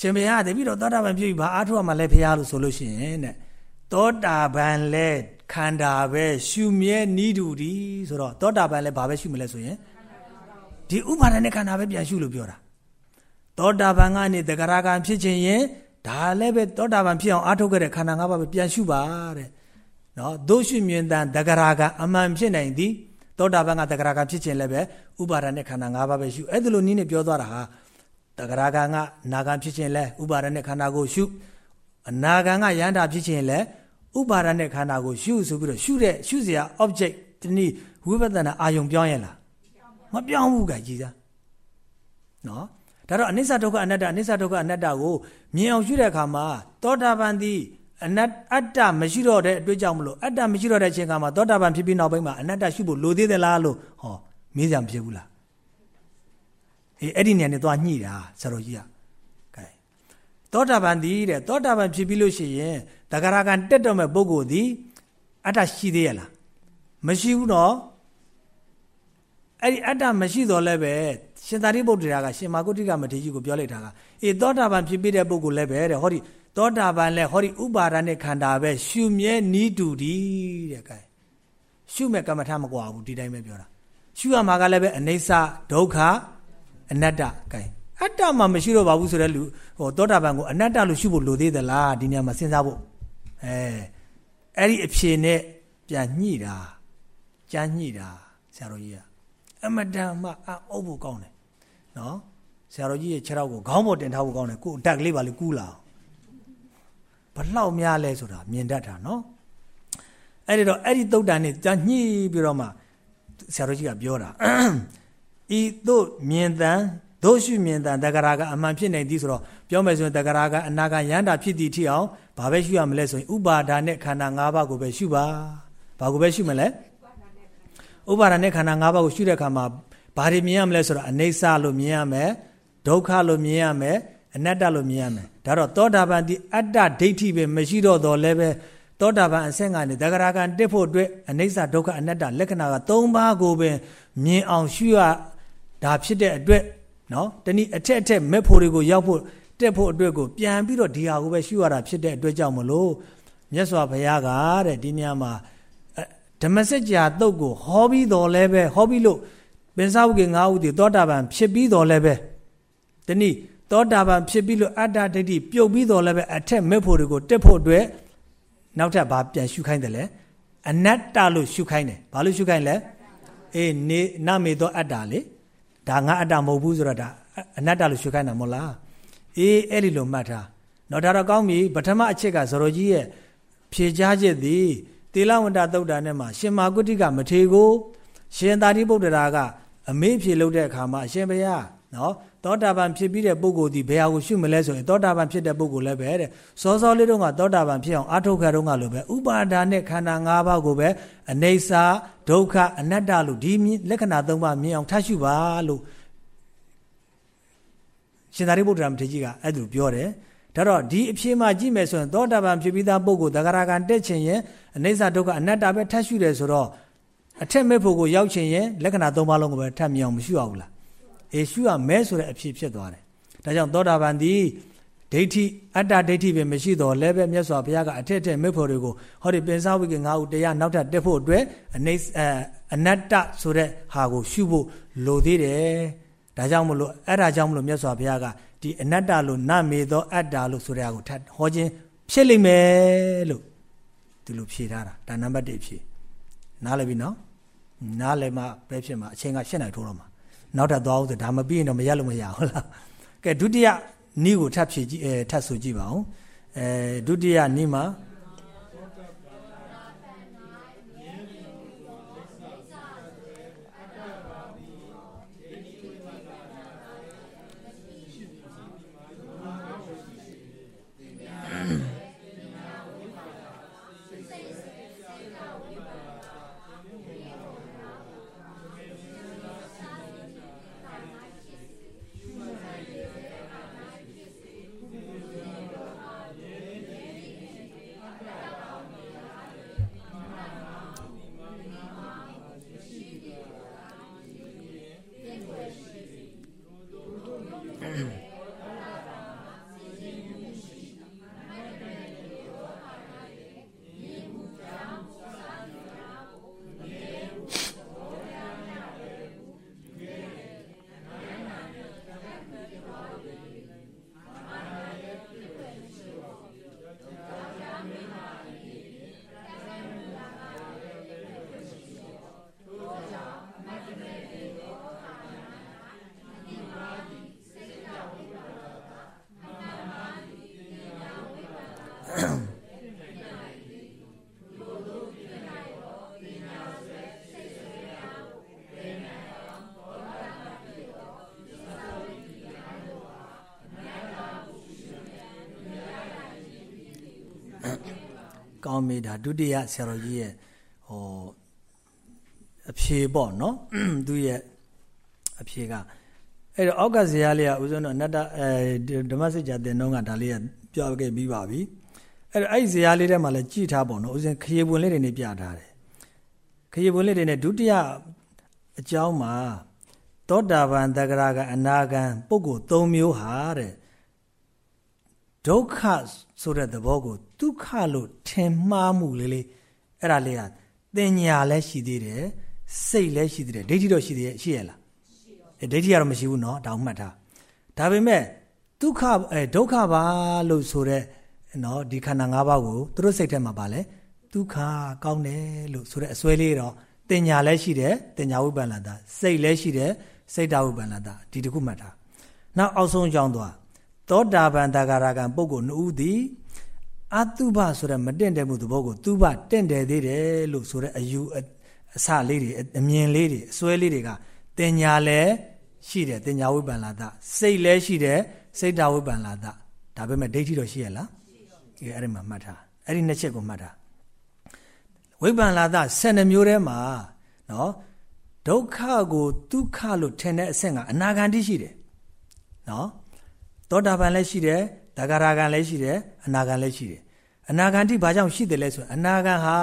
ရှင်ဘုရားတပည့်တော်သောတာပန်ဖြစ်ပြီဘာအားထုတ်ရမှာလဲဖရားလို့ဆိုလို့ရှိရင်တဲ့သောတာပန်လဲခန္ဓာပဲရှုမြဲနီးတူဒီဆိုတော့သောတာပန်လဲဘာပဲရှုမလဲဆိုရင်ဒီဥပါဒณะခန္ဓာပဲပြန်ရှုလို့ပြောတာသောတာပန်ကနေတဂရကံဖြစ်ခြင်းရင် ဒါလည်းပဲသောတာပန်ဖြစ်အောင်အားထုတ်ခဲ့တဲ့ခန္ဓာ၅ပါးပဲပြန်ရှုပါတဲ့နော်ဒုရှုမြင်တန်တဂရာကအမှန်ဖြစ်နိုင်သည်သောတာပန်ကတဂရာကဖြစ်ခြင်းလည်းပဲဥပါဒနဲ့ခန္ဓာ၅ပါးပဲရှုအဲ့ဒါလိုနည်းနဲ့ပြောသွားတာဟာတဂရာကငါနာဂံဖြစ်ခြင်းလဲဥပါဒနဲ့ခန္ဓာကိုရှုအနာဂံကယန္တာဖြစ်ခြင်းလဲဥပါဒနဲ့ခန္ဓာကိုရှုဆိုပြီးတော့ရှုတဲ့ရှုစရာ object တနည်းဝိပဿနာအာယုံပြောင်းရလားမပြောင်းဘူးကကြည်စားနော် ဒါတော့အနိစ္စဒုက္ခအနတ္တအနိစ္စဒုက္ခအနတ္တကိုမြင်အောင်ရှုတဲ့အခါမှာသောတာပန်သည်အနတ္အတ္တမရှိတော့တဲ့အတွေ့အကြုံမလို့အတ္တမရှိတော့တဲ့အချိန်ကမှာသောတာပန်ဖြစ်ပြီးနောက်ပိုင်းမှာအနတ္တရှုဖို့လိုသေးသလားလို့ဟောမေးကြမဖြစ်ဘူးလားအေးအဲ့ဒီနေရာနဲ့သွားညှိတာဆရာတော်ကြီးကကဲသောတာပန်သည်တဲ့သောတာပန်ဖြစ်ပြီးလို့ရှိရင်တဂရကံတက်တော့မဲ့ပုဂ္ဂိုလ်သည်အတ္တရှိသေးရလားမရှိဘူးနော်အဲ့ဒီအတ္တမရှိတော့လည်းပဲ ရှင်သာရိပုတ္တရာကရှင်မာဂုတ္တိကမထေရကြီးကိုပြောလိုက်တာကအေးသောတာပန်ဖြစ်ပြီးတဲ့ပုဂ္ဂိုလ်လည်းပဲတဲ့ဟောဒီသောတာပန်လည်းဟောဒီဥပါဒနဲ့ခန္ဓာပဲရှုမြဲနီးတူဒီတဲ့ကဲရှုမဲ့ကမ္မထမကွာဘူးဒီတိုင်းပဲပြောတာရှုရမှာကလည်းပဲအနိစ္စဒုက္ခအနတ္တကဲအတ္တမှမရှိတော့ပါဘူးဆိုတဲ့လူဟိုသောတာပန်ကိုအနတ္တလို့ရှုဖို့လိုသေးသလားဒီနေရာမှာစဉ်းစားဖို့အဲအဲ့ဒီအဖြေနဲ့ပြန်ညှိတာကြမ်းညှိတာဆရာတော်ကြီးကအမတန်မှအုပ်ဖို့ကောင်းတယ် နော်ဆရာတော်ကြီးရဲ့ခြေထောက်ကိုခေါင်းပေါ်တင်ထားဖို့ကောင်းတယ်ကိုယ်အတက်ကလေးပါလေကူးလာဘလောက်များလဲဆိုတာမြင်တတ်တာနော်အဲ့ဒီတော့အဲ့ဒီတုတ်တန်နဲ့ကြညှိပြီးတော့မှဆရာတော်ကြီးကပြောတာဤတို့မြင်တန်တို့ရှုမြင်တန်တဂရာကအမှန်ဖြစ်နေသည်ဆိုတော့ပြောမယ်ဆိုရင်တဂရာကအနာကယန္တာဖြစ်သည်ထိအောင်ဘာပဲရှုရမလဲဆိုရင်ဥပါဒါနဲ့ခန္ဓာ၅ပါးကိုပဲရှုပါဘာကိုပဲရှုမလဲဥပါဒါနဲ့ခန္ဓာ၅ပါးကိုရှုတဲ့အခါမှာ ဘာတွေမြင်ရမလဲဆိုတော့အနေဆာလို့မြင်ရမယ်ဒုက္ခလို့မြင်ရမယ်အနတ္တလို့မြင်ရမယ်ဒါတော့သောတာပန်ဒီအတ္တဒိဋ္ဌိပဲမရှိတော့တော့လည်းပဲသောတာပန်အဆင့်ကနေတဂရကံတက်ဖို့အတွက်အနေဆာဒုက္ခအနတ္တလက္ခဏာက၃ပါးကိုပဲမြင်အောင်ရှုရဒါဖြစ်တဲ့အတွက်နော်တနည်းအထက်အထက်မက်ဖို့တွေကိုရောက်ဖို့တက်ဖို့အတွက်ကိုပြန်ပြီးတော့ဒီဟာကိုပဲရှုရတာဖြစ်တဲ့အတွက်ကြောင့်မလို့မြတ်စွာဘုရားကတဲ့ဒီနေရာမှာဓမ္မစကြာတုတ်ကိုဟောပြီးတော်လဲပဲဟောပြီးလို့ ပင်စဝုကေ၅ဦးတည်သောတာပန်ဖြစ်ပြီးတော်လဲပဲတနည်းသောတာပန်ဖြစ်ပြီးလို့အတ္တဒိဋ္ဌိပြုတ်ပြီးတော်လဲပဲအထက်မဲ့ဖို့တွေကိုတက်ဖို့အတွက်နောက်ထပ်ဘာပြန်ရှုခိုင်းတယ်လဲအနတ္တလို့ရှုခိုင်းတယ်ဘာလို့ရှုခိုင်းလဲအေးနေနမေသောအတ္တလေဒါငါအတ္တမဟုတ်ဘူးဆိုတော့ဒါအနတ္တလို့ရှုခိုင်းတာမဟုတ်လားအေးအဲ့ဒီလိုမှတ်ထားတော့ဒါတော့ကောင်းပြီပထမအချက်ကဇရောကြီးရဲ့ဖြေချားချက်သည်တေလဝန္တသုတ်တာနဲ့မှာရှင်မာကုတိကမထေကို ရှင်သာတိဗုဒ္ဓရာက အမေးဖြေလုပ်တဲ့အခါမှာအရှင်ဘုရားနော်သောတာပန်ဖြစ်ပြီးတဲ့ပုဂ္ဂိုလ်ဒီဘယ်ဟာကိုရှုမလဲဆိုရင်သောတာပန်ဖြစ်တဲ့ပုဂ္ဂိုလ်လည်းပဲတဲ့စောစောလေးတုန်းကသောတာပန်ဖြစ်အောင်အထုတ်ခဲ့တုန်းကလိုပဲဥပါဒါနဲ့ခန္ဓာ၅ပါးကိုပဲအနေစာဒုက္ခအနတ္တလို့ဒီလက္ခဏာ၃ပါးမြင်အောင်ထားရှုပါလို့ရှင်သာရိပုတ္တရာမထေရကြီးကအဲ့ဒါပြောတယ်ဒါတော့ဒီအဖြေမှာကြည့်မယ်ဆိုရင်သောတာပန်ဖြစ်ပြီးသားပုဂ္ဂိုလ်သဂရကံတက်ခြင်းရင်အနေစာဒုက္ခအနတ္တပဲထပ်ရှုတယ်ဆိုတော့ အထက်မဲ့ဖို့ကိုရောက်ခြင်းရင်လက္ခဏာ၃ပါးလုံးကိုပဲထပ်မြင်အောင်မရှုရဘူးလားအေရှုရမဲဆိုတဲ့အဖြစ်ဖြစ်သွားတယ်ဒါကြောင့်သောတာပန်သည်ဒိဋ္ဌိအတ္တဒိဋ္ဌိပဲမရှိတော့လဲပဲမြတ်စွာဘုရားကအထက်ထက်မဲ့ဖို့တွေကိုဟောဒီပင်စားဝိကေ၅ဦးတရားနောက်ထပ်တက်ဖို့အတွက်အနေအနတ္တဆိုတဲ့ဟာကိုရှုဖို့လိုသေးတယ်ဒါကြောင့်မလို့အဲ့ဒါကြောင့်မလို့မြတ်စွာဘုရားကဒီအနတ္တလို့နမေသောအတ္တလို့ဆိုတဲ့အကိုထပ်ဟောခြင်းဖြစ်လိမ့်မယ်လို့ဒီလိုဖြေထားတာဒါနံပါတ်1ဖြေ နားလည်ပြီနော်နားလည်မှပဲဖြစ်မှာအချိန်က၈နိုင်ထိုးတော့မှာနောက်ထပ်သွားအောင်ဆိုဒါမပြီးရင်တော့မရလို့မရဟုတ်လားကဲဒုတိယနီးကိုထပ်ဖြည့်ကြည့်အဲထပ်ဆိုကြည့်ပါဦးအဲဒုတိယနီးမှာ ကောင်းပြီဒါဒုတိယဆရာတော်ကြီးရဲ့ဟောအဖြေပေါ့နော်သူရဲ့အဖြေကအဲ့တော့အောက်ကဇရာလေးကဦးဇုံတော့အနတ္တအဲဓမ္မစစ်ကြာတင်တော့ကဒါလေးကပြောခဲ့ပြီးပါပြီအဲ့တော့အဲ့ဇရာလေးထဲမှာလည်းကြည်ထားပေါ့နော်ဦးဇင်းခရေပွန်လေးတွေနဲ့ပြထားတယ်ခရေပွန်လေးတွေနဲ့ဒုတိယအကြောင်းမှာသောတာပန်တဂရကအနာဂံပုဂ္ဂိုလ်၃မျိုးဟာတဲ့ ဒုက္ခဆိုတဲ့သဘောကိုဒုက္ခလို့ထင်မှားမှုလေးလေးအဲ့ဒါလေးကတင်ညာလည်းရှိသေးတယ်စိတ်လည်းရှိသေးတယ်ဒိဋ္ဌိတော့ရှိသေးရဲ့ရှိရလားအဲဒိဋ္ဌိကတော့မရှိဘူးเนาะဒါမှတ်ထားဒါပေမဲ့ဒုက္ခအဲဒုက္ခပါလို့ဆိုတဲ့เนาะဒီခန္ဓာ၅ပါးကိုသူတို့စိတ်ထဲမှာပါလဲဒုက္ခကောင်းတယ်လို့ဆိုတဲ့အစွဲလေးတော့တင်ညာလည်းရှိတယ်တင်ညာဝိပ္ပန္နတာစိတ်လည်းရှိတယ်စိတ်တဝိပ္ပန္နတာဒီတစ်ခုမှတ်ထားနောက်အောက်ဆုံးကြောင်းသွား သောတာပန်တဂရကံပုဂ္ဂိုလ်နှုတ်သည်အတုပဆိုတဲ့မတင့်တယ်မှုသဘောကိုသူပတင့်တယ်သေးတယ်လို့ဆိုတဲ့အယူအစလေးတွေအမြင်လေးတွေအစွဲလေးတွေကတင်ညာလည်းရှိတယ်တင်ညာဝိပ္ပန္နတာစိတ်လည်းရှိတယ်စိတ်တဝိပ္ပန္နတာဒါပေမဲ့ဒိဋ္ဌိတော့ရှိရလားရှိတယ်အဲ့ဒီမှာမှတ်ထားအဲ့ဒီနှစ်ချက်ကိုမှတ်ထားဝိပ္ပန္နတာ12မျိုးထဲမှာနော်ဒုက္ခကိုဒုက္ခလို့ထင်တဲ့အဆင့်ကအနာဂံတိရှိတယ်နော် သောတာပန်လည်းရှိတယ်တဂရဂံလည်းရှိတယ်အနာဂံလည်းရှိတယ်အနာဂံတိဘာကြောင့်ရှိတယ်လဲဆိုအနာဂံဟာ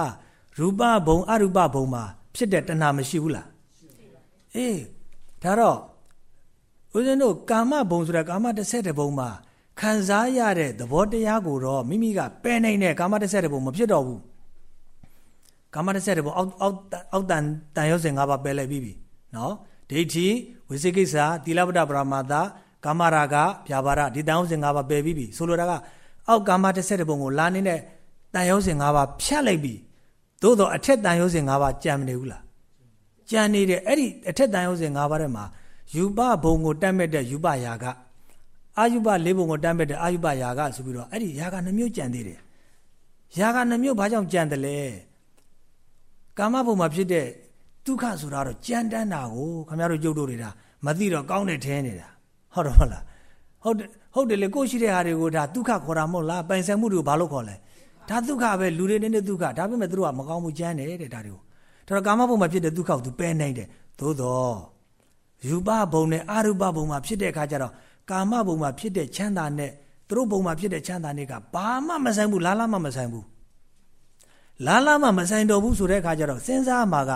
ရူပဘုံအရူပဘုံမှာဖြစ်တဲ့တဏှာမရှိဘူးလားအေးဒါတော့ဦးဇင်းတို့ကာမဘုံဆိုတဲ့ကာမတစ်ဆက်တဲ့ဘုံမှာခံစားရတဲ့သဘောတရားကိုတော့မိမိကပယ်နိုင်တဲ့ကာမတစ်ဆက်တဲ့ဘုံမဖြစ်တော့ဘူးကာမတစ်ဆက်တဲ့ဘုံအောက်အောက်အောက်တန်တန်ရုပ်စဉ်၅ပါးပယ်လိုက်ပြီးပြီနော်ဒိဋ္ဌိဝိသိကိစ္စသီလပဒပရမတာ ကာမရာဂဗျာပါဒဒီတန်ရုပ်စဉ်၅ပါးပယ်ပြီးပြီဆိုလိုတာကအောက်ကာမတစ်ဆက်တဲ့ဘုံကိုလာနေတဲ့တန်ရုပ်စဉ်၅ပါးဖြတ်လိုက်ပြီသို့တော့အထက်တန်ရုပ်စဉ်၅ပါးကြံမနေဘူးလားကြံနေတဲ့အဲ့ဒီအထက်တန်ရုပ်စဉ်၅ပါးထဲမှာယူပဘုံကိုတတ်မဲ့တဲ့ယူပယာကအာယုပလေးဘုံကိုတတ်မဲ့တဲ့အာယုပယာကဆိုပြီးတော့အဲ့ဒီယာကနှမျိုးကြံသေးတယ်ယာကနှမျိုးဘာကြောင့်ကြံတယ်လဲကာမဘုံမှာဖြစ်တဲ့ဒုက္ခဆိုတာတော့ကြမ်းတမ်းတာကိုခင်ဗျားတို့ကြုတ်တို့နေတာမသိတော့ကောင်းတယ်ထဲနေတာ ဟုတ်တော့မလားဟုတ်တယ်ဟုတ်တယ်လေကိုရှိတဲ့ဟာတွေကိုဒါဒုက္ခခေါ်တာမဟုတ်လားပိုင်ဆိုင်မှုတွေကိုဘာလို့ခေါ်လဲဒါဒုက္ခပဲလူတွေနေတဲ့ဒုက္ခဒါပေမဲ့သူတို့ကမကောင်းမှုကြမ်းတယ်တဲ့ဒါတွေကိုဒါတော့ကာမဘုံမှာဖြစ်တဲ့ဒုက္ခကိုသူပယ်နိုင်တယ်သို့တော့ယူပဘုံနဲ့အရူပဘုံမှာဖြစ်တဲ့အခါကျတော့ကာမဘုံမှာဖြစ်တဲ့ချမ်းသာနဲ့သူတို့ဘုံမှာဖြစ်တဲ့ချမ်းသာတွေကဘာမှမဆိုင်ဘူးလားလားမှမဆိုင်ဘူးလားလားမှမဆိုင်တော့ဘူးဆိုတဲ့အခါကျတော့စဉ်းစားမှာက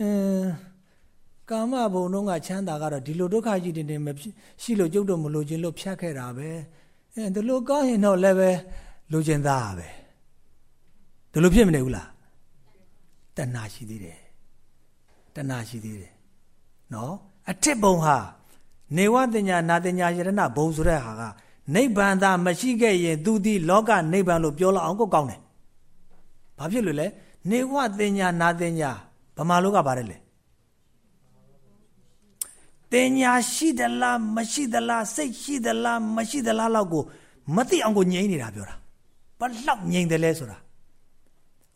အင်း ကာမဘုံတော့ကချမ်းသာကတော့ဒီလိုဒုက္ခကြီးတွေနဲ့ရှိလို့ကြုတ်တော့မလို့ခြင်းလို့ဖြတ်ခဲ့တာပဲအဲဒီလိုကောင်းရင်တော့လည်းပဲလိုချင်သားပဲဒီလိုဖြစ်မနေဘူးလားတဏှာရှိသေးတယ်တဏှာရှိသေးတယ်နော်အထစ်ဘုံဟာနေဝတညာနာတညာယရဏဘုံဆိုတဲ့ဟာကနိဗ္ဗာန်သာမရှိခဲ့ရင်သူဒီလောကနိဗ္ဗာန်လို့ပြောလောက်အောင်ကိုကောင်းတယ်ဘာဖြစ်လို့လဲနေဝတညာနာတညာဗမာလောကပါတယ်လေ တင်ညာရှိသလားမရှိသလားစိတ်ရှိသလားမရှိသလားလောက်ကိုမသိအောင်ကိုငြိမ့်နေတာပြောတာဘာလောက်ငြိမ့်တယ်လဲဆိုတာ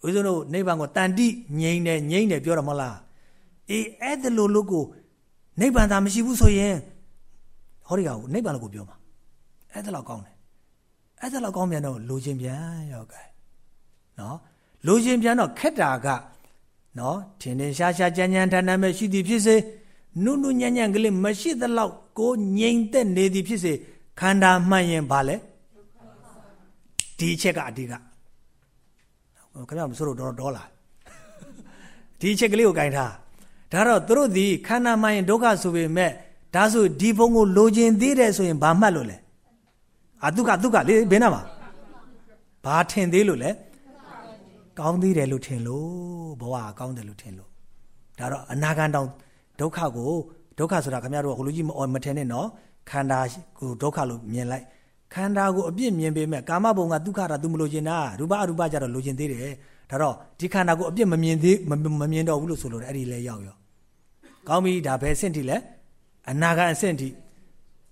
ဦးဇင်းတို့နိဗ္ဗာန်ကိုတန်တိငြိမ့်တယ်ငြိမ့်တယ်ပြောတာမဟုတ်လားအေးအဲ့ဒါလိုလို့ကိုနိဗ္ဗာန်သာမရှိဘူးဆိုရင်ဟောဒီကောင်နိဗ္ဗာန်လို့ကိုပြောမှာအဲ့ဒါလောက်ကောင်းတယ်အဲ့ဒါလောက်ကောင်းပြန်တော့လိုချင်ပြန်ရောကဲနော်လိုချင်ပြန်တော့ခက်တာကနော်ထင်ထင်ရှားရှားကြမ်းကြမ်းထန်ထန်ပဲရှိသည်ဖြစ်စေ နုနုညံ့ညံ့ကလေးမရှိသလောက်ကိုငြိမ်သက်နေသည်ဖြစ်စေခန္ဓာမှန်ရင်ဘာလဲဒီအချက်ကအဓိကခင်ဗျာမစိုးတော့ဒေါ်လာဒီအချက်ကလေးကိုဂင်ထားဒါတော့သူတို့ဒီခန္ဓာမှန်ရင်ဒုက္ခဆိုပေမဲ့ဒါဆိုဒီဘုံကိုလိုချင်သေးတယ်ဆိုရင်ဘာမှတ်လို့လဲအာဒုက္ခဒုက္ခလေဘယ်နာမှာဘာထင်သေးလို့လဲကောင်းသေးတယ်လို့ထင်လို့ဘဝကောင်းတယ်လို့ထင်လို့ဒါတော့အနာဂံတောင် ဒုက္ခကိုဒုက္ခဆိုတာခင်ဗျားတို့ဟိုလူကြီးမထင်နဲ့နော်ခန္ဓာကိုဒုက္ခလို့မြင်လိုက်ခန္ဓာကိုအပြစ်မြင်ပေမဲ့ကာမဘုံကဒုက္ခတာ तू မလို့ခြင်းတာရူပအရူပကြတော့လိုချင်သေးတယ်ဒါတော့ဒီခန္ဓာကိုအပြစ်မမြင်သေးမမြင်တော့ဘူးလို့ဆိုလို့အဲ့ဒီလဲရောက်ရောကောင်းပြီဒါဘယ်အဆင့်ထိလဲအနာဂတ်အဆင့်ထိ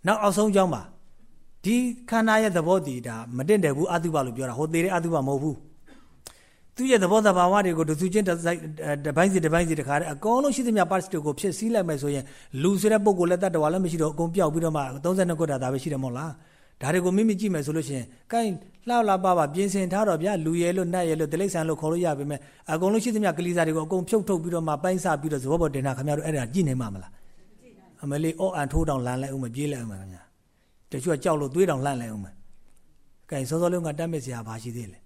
နောက်အောက်ဆုံးကြောင်းပါဒီခန္ဓာရဲ့သဘောတည်ဒါမတင့်တယ်ဘူးအတုပလို့ပြောတာဟိုသေးတဲ့အတုပမဟုတ်ဘူး သူရဲ့သဘောသဘာဝတွေကိုသူချင်းတပိုင်းစီတပိုင်းစီတခါတည်းအကုန်လုံးရှိသမျှ parts တွေကိုဖြစ်စည်းလိုက်မယ်ဆိုရင်လူဆိုတဲ့ပုံကိုလည်းတတ်တော်လည်းမရှိတော့အကုန်ပြောက်ပြီးတော့မှ32ခုတာဒါပဲရှိတယ်မဟုတ်လားဒါတွေကိုမိမိကြည့်မယ်ဆိုလို့ရှိရင်ကိုင်းလှလှပပပြင်ဆင်ထားတော့ဗျာလူရဲလို့နတ်ရဲလို့တိလိษံလို့ခေါ်လို့ရပါမယ်အကုန်လုံးရှိသမျှကလေးစားတွေကိုအကုန်ဖြုတ်ထုတ်ပြီးတော့မှပိုင်းစပြီးတော့သဘောပေါ်တင်တာခင်ဗျားတို့အဲ့ဒါကြည့်နေမှာမလားအမလေးအော့အန်ထိုးတောင်လန်လိုက်အောင်မပြေးလိုက်အောင်ခင်ဗျာတချို့ကကြောက်လို့သွေးတောင်လန့်လိုက်အောင်မယ်ကဲစောစောလုံးကတတ်မဲ့စရာဘာရှိသေးလဲ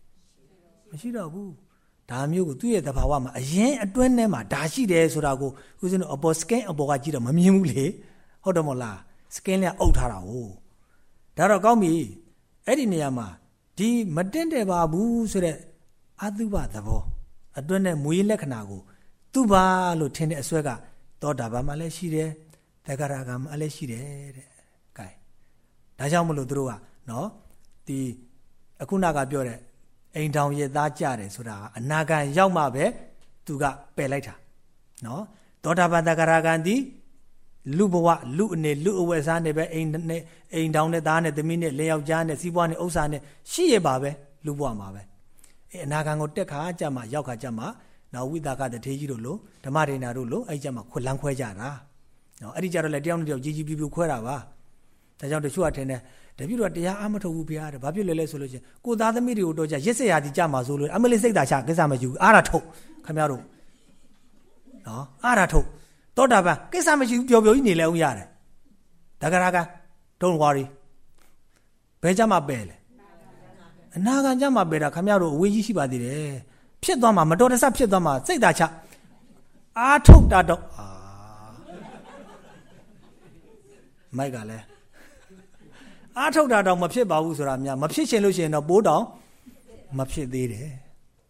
မရှိတော့ဘူးဒါမျိုးကိုသူ့ရဲ့သဘာဝမှာအရင်အတွင်းထဲမှာဒါရှိတယ်ဆိုတာကိုဦးဇင်းတို့အပေါ်စကန်အပေါ်ကကြည့်တော့မမြင်ဘူးလေဟုတ်တယ်မဟုတ်လားစကန်လေးအုပ်ထားတာ哦ဒါတော့ကောင်းပြီအဲ့ဒီနေရာမှာဒီမတင်တယ်ပါဘူးဆိုတဲ့အတုပသဘောအတွင်းနဲ့မွေးလက္ခဏာကိုသူ့ပါလို့ထင်တဲ့အစွဲကသောတာပန်မှာလည်းရှိတယ်တက္ကရာကမှာလည်းရှိတယ်တဲ့ကဲဒါကြောင့်မလို့သူတို့ကနော်ဒီအခုနကပြောတဲ့ အိမ်တောင်ရဲ့သားကြတယ်ဆိုတာကအနာဂံရောက်မှပဲသူကပယ်လိုက်တာနော်သောတာပန်တက္ကရာကံဒီလူဘဝလူအနေလူအဝဲစားနေပဲအိမ်နဲ့အိမ်တောင်နဲ့သားနဲ့သမီးနဲ့လင်ယောက်ျားနဲ့စီးပွားနဲ့ဥစ္စာနဲ့ရှိရပါပဲလူဘဝမှာပဲအဲအနာဂံကိုတက်ခါကြမှာရောက်ခါကြမှာနောက်ဝိတာကတထေးကြီးတို့လိုဓမ္မဒေနာတို့လိုအဲ့ကြမှာခွလန်းခွဲကြတာနော်အဲ့ဒီကြတော့လေတယောက်နဲ့တယောက်ကြီးကြီးပြူပြူခွဲတာပါဒါကြောင့်တချို့ကထင်တယ် တပည့်တော်တရားအမထုတ်ဘူးဘုရားတဲ့ဘာဖြစ်လဲလဲဆိုလို့ချင်းကိုသားသမီးတွေကိုတော့ကြရစ်စရာဒီကြမှာဆိုလို့အမလေးစိတ်သာချကိစ္စမယူအားရထုတ်ခင်ဗျားတို့နော်အားရထုတ်တောတာပန်ကိစ္စမရှိဘူးပျော်ပျော်ကြီးနေလဲအောင်ရတယ်တဂရက don't worry ဘယ်ကြမှာပယ်လဲအနာဂံကြမှာပယ်တာခင်ဗျားတို့အဝေးကြီးရှိပါသေးတယ်ဖြစ်သွားမှာမတော်တဆဖြစ်သွားမှာစိတ်သာချအားထုတ်တာတော့အာမိုက်ကလည်း အားထုတ်တာတော့မဖြစ်ပါဘူးဆိုတာများမဖြစ်ရှင်လို့ရှိရင်တော့ပိုးတောင်မဖြစ်သေးတယ်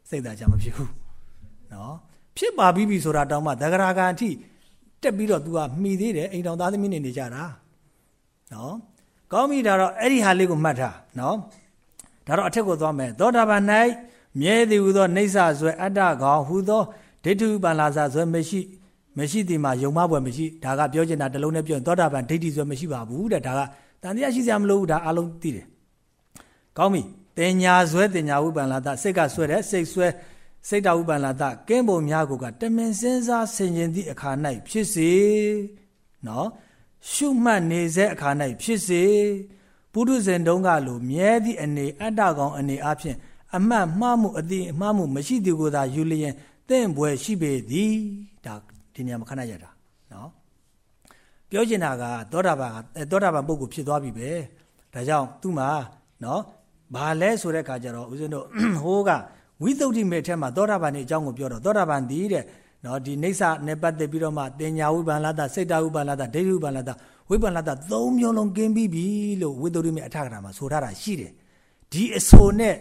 စိတ်သာချမဖြစ်ဘူးနော်ဖြစ်ပါပြီပြီဆိုတာတောင်မှသဂရာဂံအထိတက်ပြီးတော့ तू ကမှီသေးတယ်အိမ်တော်သားသမီးနေနေကြတာနော်ကောင်းပြီဒါတော့အဲ့ဒီဟာလေးကိုမှတ်ထားနော်ဒါတော့အထက်ကိုသွားမယ်သောတာပန်၌မြဲသည်ဟူသောနေဆဆွဲအတ္တကောင်ဟူသောဒိဋ္ဌုပန်လာစာဆွဲမရှိမရှိသည်မှာယုံမပွဲမရှိဒါကပြောချင်တာတလုံးနဲ့ပြောရင်သောတာပန်ဒိဋ္ဌိဆွဲမရှိပါဘူးတဲ့ဒါက တန်တရားရှိစရာမလိုဘူးဒါအလုံးသိတယ်ကောင်းပြီတင်ညာဆွဲတင်ညာဝိပန်လာတာစိတ်ကဆွဲတယ်စိတ်ဆွဲစိတ်တဝိပန်လာတာကင်းပုံများကိုကတမင်စင်းစားဆင်ခြင်သည့်အခါ၌ဖြစ်စေနော်ရှုမှတ်နေစေအခါ၌ဖြစ်စေပုထုဇဉ်တုံးကလိုမြဲသည့်အနေအတ္တကောင်အနေအဖြစ်အမှတ်မှားမှုအတိအမှားမှုမရှိသည်ကိုသာယူလျင်တင့်ပွဲရှိပေသည်ဒါဒီနေရာမှာခဏရတာနော် ပြောချင်တာကသောတာပန်သောတာပန်ပုဂ္ဂိုလ်ဖြစ်သွားပြီပဲဒါကြောင့်သူ့မှာနော်ဘာလဲဆိုတဲ့အခါကျတော့ဦးဇင်းတို့ဟိုးကဝိသုဒ္ဓိမေထဲမှာသောတာပန်နေအကြောင်းကိုပြောတော့သောတာပန်ဒီတဲ့နော်ဒီနေဆာနဲ့ပတ်သက်ပြီးတော့မှတင်ညာဝိပန်လာတာစိတ်တဝိပန်လာတာဒိဋ္ဌိဝိပန်လာတာဝိပန်လာတာသုံးမျိုးလုံးကင်းပြီးပြီလို့ဝိသုဒ္ဓိမေအထကရာမှာဆိုထားတာရှိတယ်ဒီအဆိုနဲ့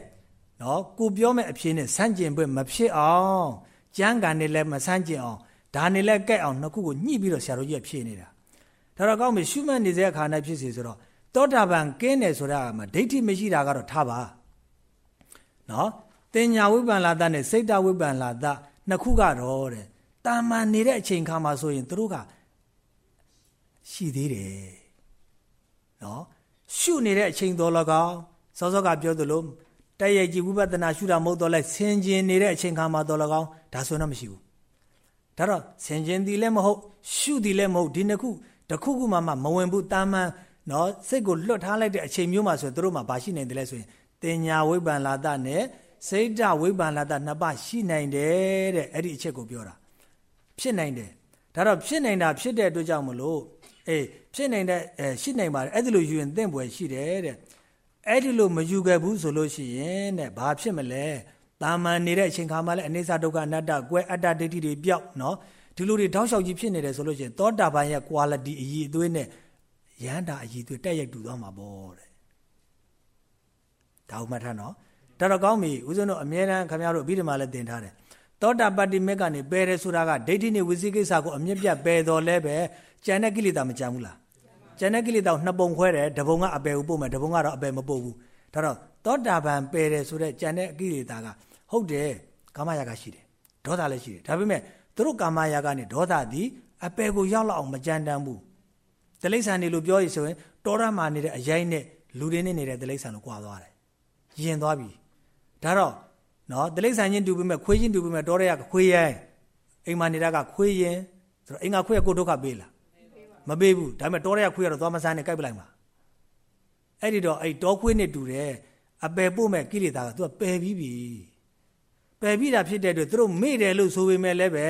နော်ကိုပြောမဲ့အဖြစ်နဲ့ဆန့်ကျင်ဘက်မဖြစ်အောင်ကြမ်းကန်နေလည်းမဆန့်ကျင်အောင်ဒါနေလည်းကဲ့အောင်နှစ်ခုကိုညှိပြီးတော့ဆရာတို့ကြီးကဖြေနေတာ ဒါတော့ကောင်းပြီရှုမှတ်နေတဲ့အခါ၌ဖြစ်စီဆိုတော့တောတာပန်ကင်းတယ်ဆိုတာကမှဒိဋ္ဌိမရှိတာကတော့ထားပါနော်တင်ညာဝိပန်လာတနဲ့စိတ်တဝိပန်လာတနှစ်ခုကတော့တဲ့တာမန်နေတဲ့အချိန်ခါမှာဆိုရင်တို့ကရှိသေးတယ်နော်ရှုနေတဲ့အချိန်တော်လကောင်စောစောကပြောသလိုတိုက်ရိုက်ကြည့်ဝိပဿနာရှုတာမဟုတ်တော့လဲဆင်ကျင်နေတဲ့အချိန်ခါမှာတော်လကောင်ဒါဆိုတော့မရှိဘူးဒါတော့ဆင်ကျင်သည်လည်းမဟုတ်ရှုသည်လည်းမဟုတ်ဒီနှစ်ခု တခုခုမှမဝင်ဘူးတာမန်နော်စိတ်ကိုလွတ်ထားလိုက်တဲ့အချိန်မျိုးမှာဆိုရင်တို့မှဘာရှိနေတယ်လဲဆိုရင်တင်ညာဝိပန်လာတနဲ့စိတ်တဝိပန်လာတနှစ်ပါးရှိနိုင်တယ်တဲ့အဲ့ဒီအချက်ကိုပြောတာဖြစ်နိုင်တယ်ဒါတော့ဖြစ်နိုင်တာဖြစ်တဲ့အတွက်ကြောင့်မလို့အေးဖြစ်နိုင်တဲ့အဲရှိနိုင်ပါတယ်အဲ့ဒီလိုယူရင်သင့်ပွဲရှိတယ်တဲ့အဲ့ဒီလိုမယူခဲ့ဘူးဆိုလို့ရှိရင်တဲ့ဘာဖြစ်မလဲတာမန်နေတဲ့အချိန်ခါမှလည်းအနေစာဒုက္ခအနတ္တကွဲအတ္တဒိဋ္ဌိတွေပြောက်နော် ဒီလိုတွေတောက်လျှောက်ကြီးဖြစ်နေတယ်ဆိုလို့ရှိရင်သောတာပန်ရဲ့ quality အည်အသွေးနဲ့ရဟန္တာအည်အသွေးတက်ရိုက်တူသွားမှာပေါ့တဲ့ဒါဥမှတ်ထားနော်တော်တော်ကောင်းပြီဦးဇင်းတို့အမြဲတမ်းခင်ဗျားတို့အဘိဓမ္မာလည်းသင်ထားတယ်သောတာပတ္တိမေကနေပယ်တယ်ဆိုတာကဒိဋ္ဌိနဲ့ဝိသိကိစ္စကိုအမြင့်ပြတ်ပယ်တော်လဲပဲကြံတဲ့ကိလေသာမကြံဘူးလားကြံတဲ့ကိလေသာကိုနှစ်ပုံခွဲတယ်တပုံကအပယ်ကိုပို့မယ်တပုံကတော့အပယ်မပို့ဘူးဒါတော့သောတာပန်ပယ်တယ်ဆိုတဲ့ကြံတဲ့ကိလေသာကဟုတ်တယ်ကာမရာဂရှိတယ်ဒေါသလည်းရှိတယ်ဒါပေမဲ့ သူတို့ကာမရာဂနဲ့ဒေါသသည်အပယ်ကိုရောက်လောက်အောင်မကြံတမ်းဘူးတိလိษံနေလို့ပြောရဆိုရင်တောရမှာနေတဲ့အရိုက်နဲ့လူတွေနဲ့နေတဲ့တိလိษံလို့ကြွာသွားတယ်ယင်သွားပြီဒါတော့နော်တိလိษံချင်းတူပြီးမဲ့ခွေးချင်းတူပြီးမဲ့တောရရခွေးရိုင်းအိမ်မှာနေတာကခွေးရင်ဆိုတော့အိမ်ကခွေးကကိုဒုက္ခပေးလားမပေးဘူးဒါပေမဲ့တောရရခွေးကတော့သွားမဆန်းနဲ့ကြိုက်ပလိုက်မှာ အဲ့ဒီတော့အဲ့တောခွေးနဲ့တူတယ်အပယ်ပို့မဲ့ကိလေသာကသူကပယ်ပြီးပြီပ ယ်ပြီးတာဖြစ်တဲ့အတွက်သူတို့မေ့တယ်လို့ဆိုပေမဲ့လည်းပဲ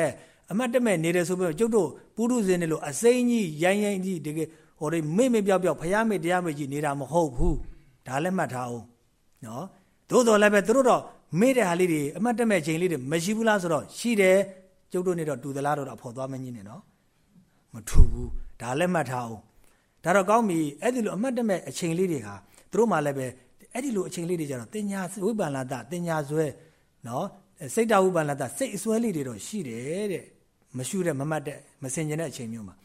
အမတ်တမဲ့နေတယ်ဆိုပေမဲ့ကျုပ်တို့ပုရုဇဉ်တွေလို့အစိမ့်ကြီးရိုင်းရိုင်းကြီးတကယ်ဟိုတွေမေ့မေ့ပြောက်ပြောက်ဖျားမေ့တရားမေ့ကြီးနေတာမဟုတ်ဘူးဒါလည်းမှတ်ထားအောင်နော်သို့တော်လည်းပဲသူတို့တော့မေ့တဲ့ဟာလေးတွေအမတ်တမဲ့ချိန်လေးတွေမရှိဘူးလားဆိုတော့ရှိတယ်ကျုပ်တို့နေတော့တူသလားတော့အဖို့သွားမငင်းနဲ့နော်မထူဘူးဒါလည်းမှတ်ထားအောင်ဒါတော့ကောင်းပြီအဲ့ဒီလိုအမတ်တမဲ့အချိန်လေးတွေကသူတို့မှလည်းပဲအဲ့ဒီလိုအချိန်လေးတွေကြတော့တင်ညာဝိပန္နတတင်ညာဇွဲနော် စိတ်တဝိပန္နတစိတ်အစွဲလေးတွေတော့ရှိတယ်တဲ့မရှုတဲ့မမတ်တဲ့မစင်ကျင်တဲ့အချိန်မျိုးမှာ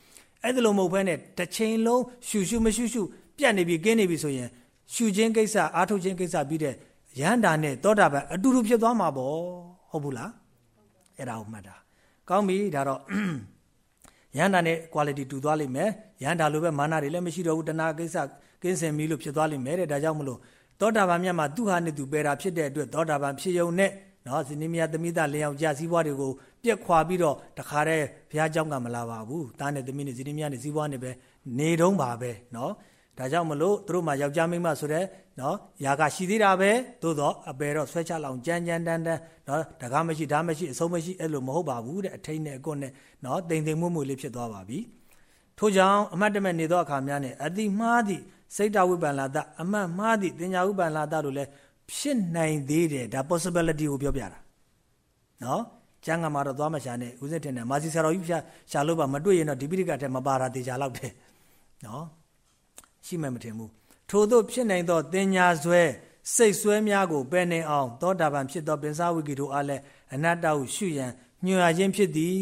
အဲ့ဒီလိုမဟုတ်ဘဲနဲ့တစ်ချိန်လုံးရှူရှူမရှူရှုပြတ်နေပြီကင်းနေပြီဆိုရင်ရှူခြင်းကိစ္စအာထုတ်ခြင်းကိစ္စပြီးတဲ့ရဟန္တာနဲ့သောတာပန်အတူတူဖြစ်သွားမှာပေါ့ဟုတ်ဘူးလားအဲ့ဒါကိုမှတ်တာကောင်းပြီဒါတော့ရဟန္တာနဲ့ quality တူသွားလိမ့်မယ်ရဟန္တာလိုပဲမာနတွေလည်းမရှိတော့ဘူးတဏှာကိစ္စကင်းစင်ပြီလို့ဖြစ်သွားလိမ့်မယ်တဲ့ဒါကြောင့်မလို့သောတာပန်မြတ်မှာသူဟာနဲ့သူပယ်တာဖြစ်တဲ့အတွက်သောတာပန်ဖြစ်ယုံနဲ့ နော်ဇနီးမယားသမီးသားလင်ယောက်ျားစည်းပွားတွေကိုပြက်ခွာပြီးတော့တခါတည်းဘုရားကျောင်းကမလာပါဘူးတားနဲ့သမီးနဲ့ဇနီးမယားနဲ့စည်းပွားနဲ့ပဲနေတုံးပါပဲနော်ဒါကြောင့်မလို့သူတို့မှာယောက်ျားမိန်းမဆိုတဲ့နော်ယာကရှိသေးတာပဲသို့တော့အပေတော့ဆွဲချလောင်ကြမ်းကြမ်းတန်းတန်းနော်တကားမရှိဓာမရှိအဆုံးမရှိအဲ့လိုမဟုတ်ပါဘူးတဲ့အထိန်နဲ့အကွတ်နဲ့နော်တိမ်တိမ်မွတ်မွတ်လေးဖြစ်သွားပါပြီထို့ကြောင့်အမတ်တမဲ့နေသောအခါများနဲ့အတိမှားသည့်စိတ်တဝိပန္လာတအမတ်မှားသည့်တင်ညာဝိပန္လာတလို့လည်း ဖြစ်နိုင်သေးတယ်ဒါ possibility ကိုပြောပြတာနော်ကျမ်းဂန်မှာတော့သွားမရှာနဲ့ဦးစက်တင်တယ်မာစီဆရာတော်ကြီးရှာလို့ပါမတွေ့ရင်တော့ဒီပိဋကထဲမပါတာတေချာလောက်တယ်နော်ရှိမှမထင်ဘူးထို့သောဖြစ်နိုင်သောတင်ညာဆွဲစိတ်ဆွဲများကိုပယ်နေအောင်သောတာပန်ဖြစ်သောပင်စဝိကိတို့အားလည်းအနတ္တဟုရှုရန်ညွှန်ရခြင်းဖြစ်သည်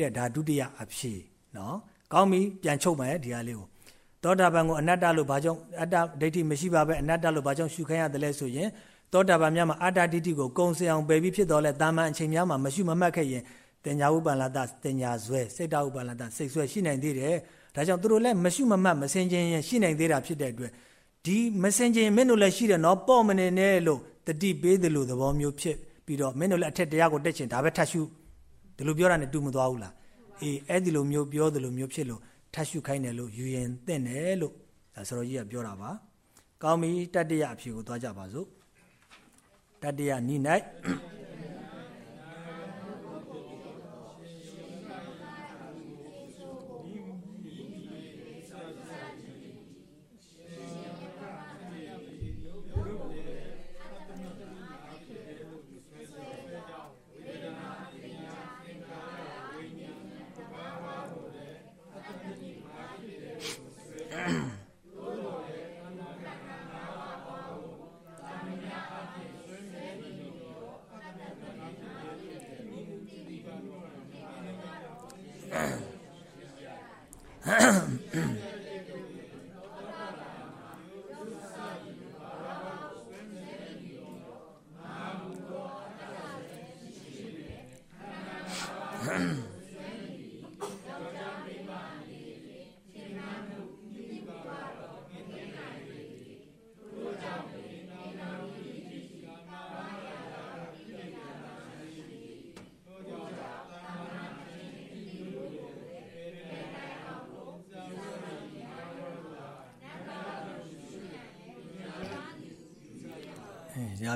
တဲ့ဒါဒုတိယအဖြစ်နော်ကောင်းပြီပြန်ချုပ်မယ်ဒီဟာလေးကိုသောတာပန်ကိုအနတ္တလို့ဘာကြောင့်အတ္တဒိဋ္ဌိမရှိပါပဲအနတ္တလို့ဘာကြောင့်ရှုခိုင်းရတယ်လဲဆိုရင် သောတာပန်များမှာအတ္တဒိဋ္ဌိကိုကုံစင်အောင်ပယ်ပြီးဖြစ်တော်လဲတာမန်အချိန်များမှာမရှိမမှတ်ခဲ့ရင်တင်ညာဥပ္ပန္နတတင်ညာဇွဲစိတ်တဥပ္ပန္နတစိတ်ဆွဲရှိနိုင်သေးတယ်ဒါကြောင့်သူတို့လည်းမရှိမမှတ်မစင်ခြင်းရင်ရှိနိုင်သေးတာဖြစ်တဲ့အတွက်ဒီမစင်ခြင်းမင်းတို့လည်းရှိတယ်နော်ပေါ့မနေနဲ့လို့တတိပေးတယ်လို့သဘောမျိုးဖြစ်ပြီးတော့မင်းတို့လည်းအထက်တရားကိုတက်ချင်ဒါပဲထတ်ရှုဒီလိုပြောတာနဲ့တူမသွားဘူးလားအေးအဲ့ဒီလိုမျိုးပြောတယ်လို့မျိုးဖြစ်လို့ထတ်ရှုခိုင်းတယ်လို့ယူရင်တင့်တယ်လို့ဒါဆိုတော့ကြီးကပြောတာပါကောင်းပြီတတ္တရအဖြေကိုသွားကြပါစို့ တတ္တရနိ၌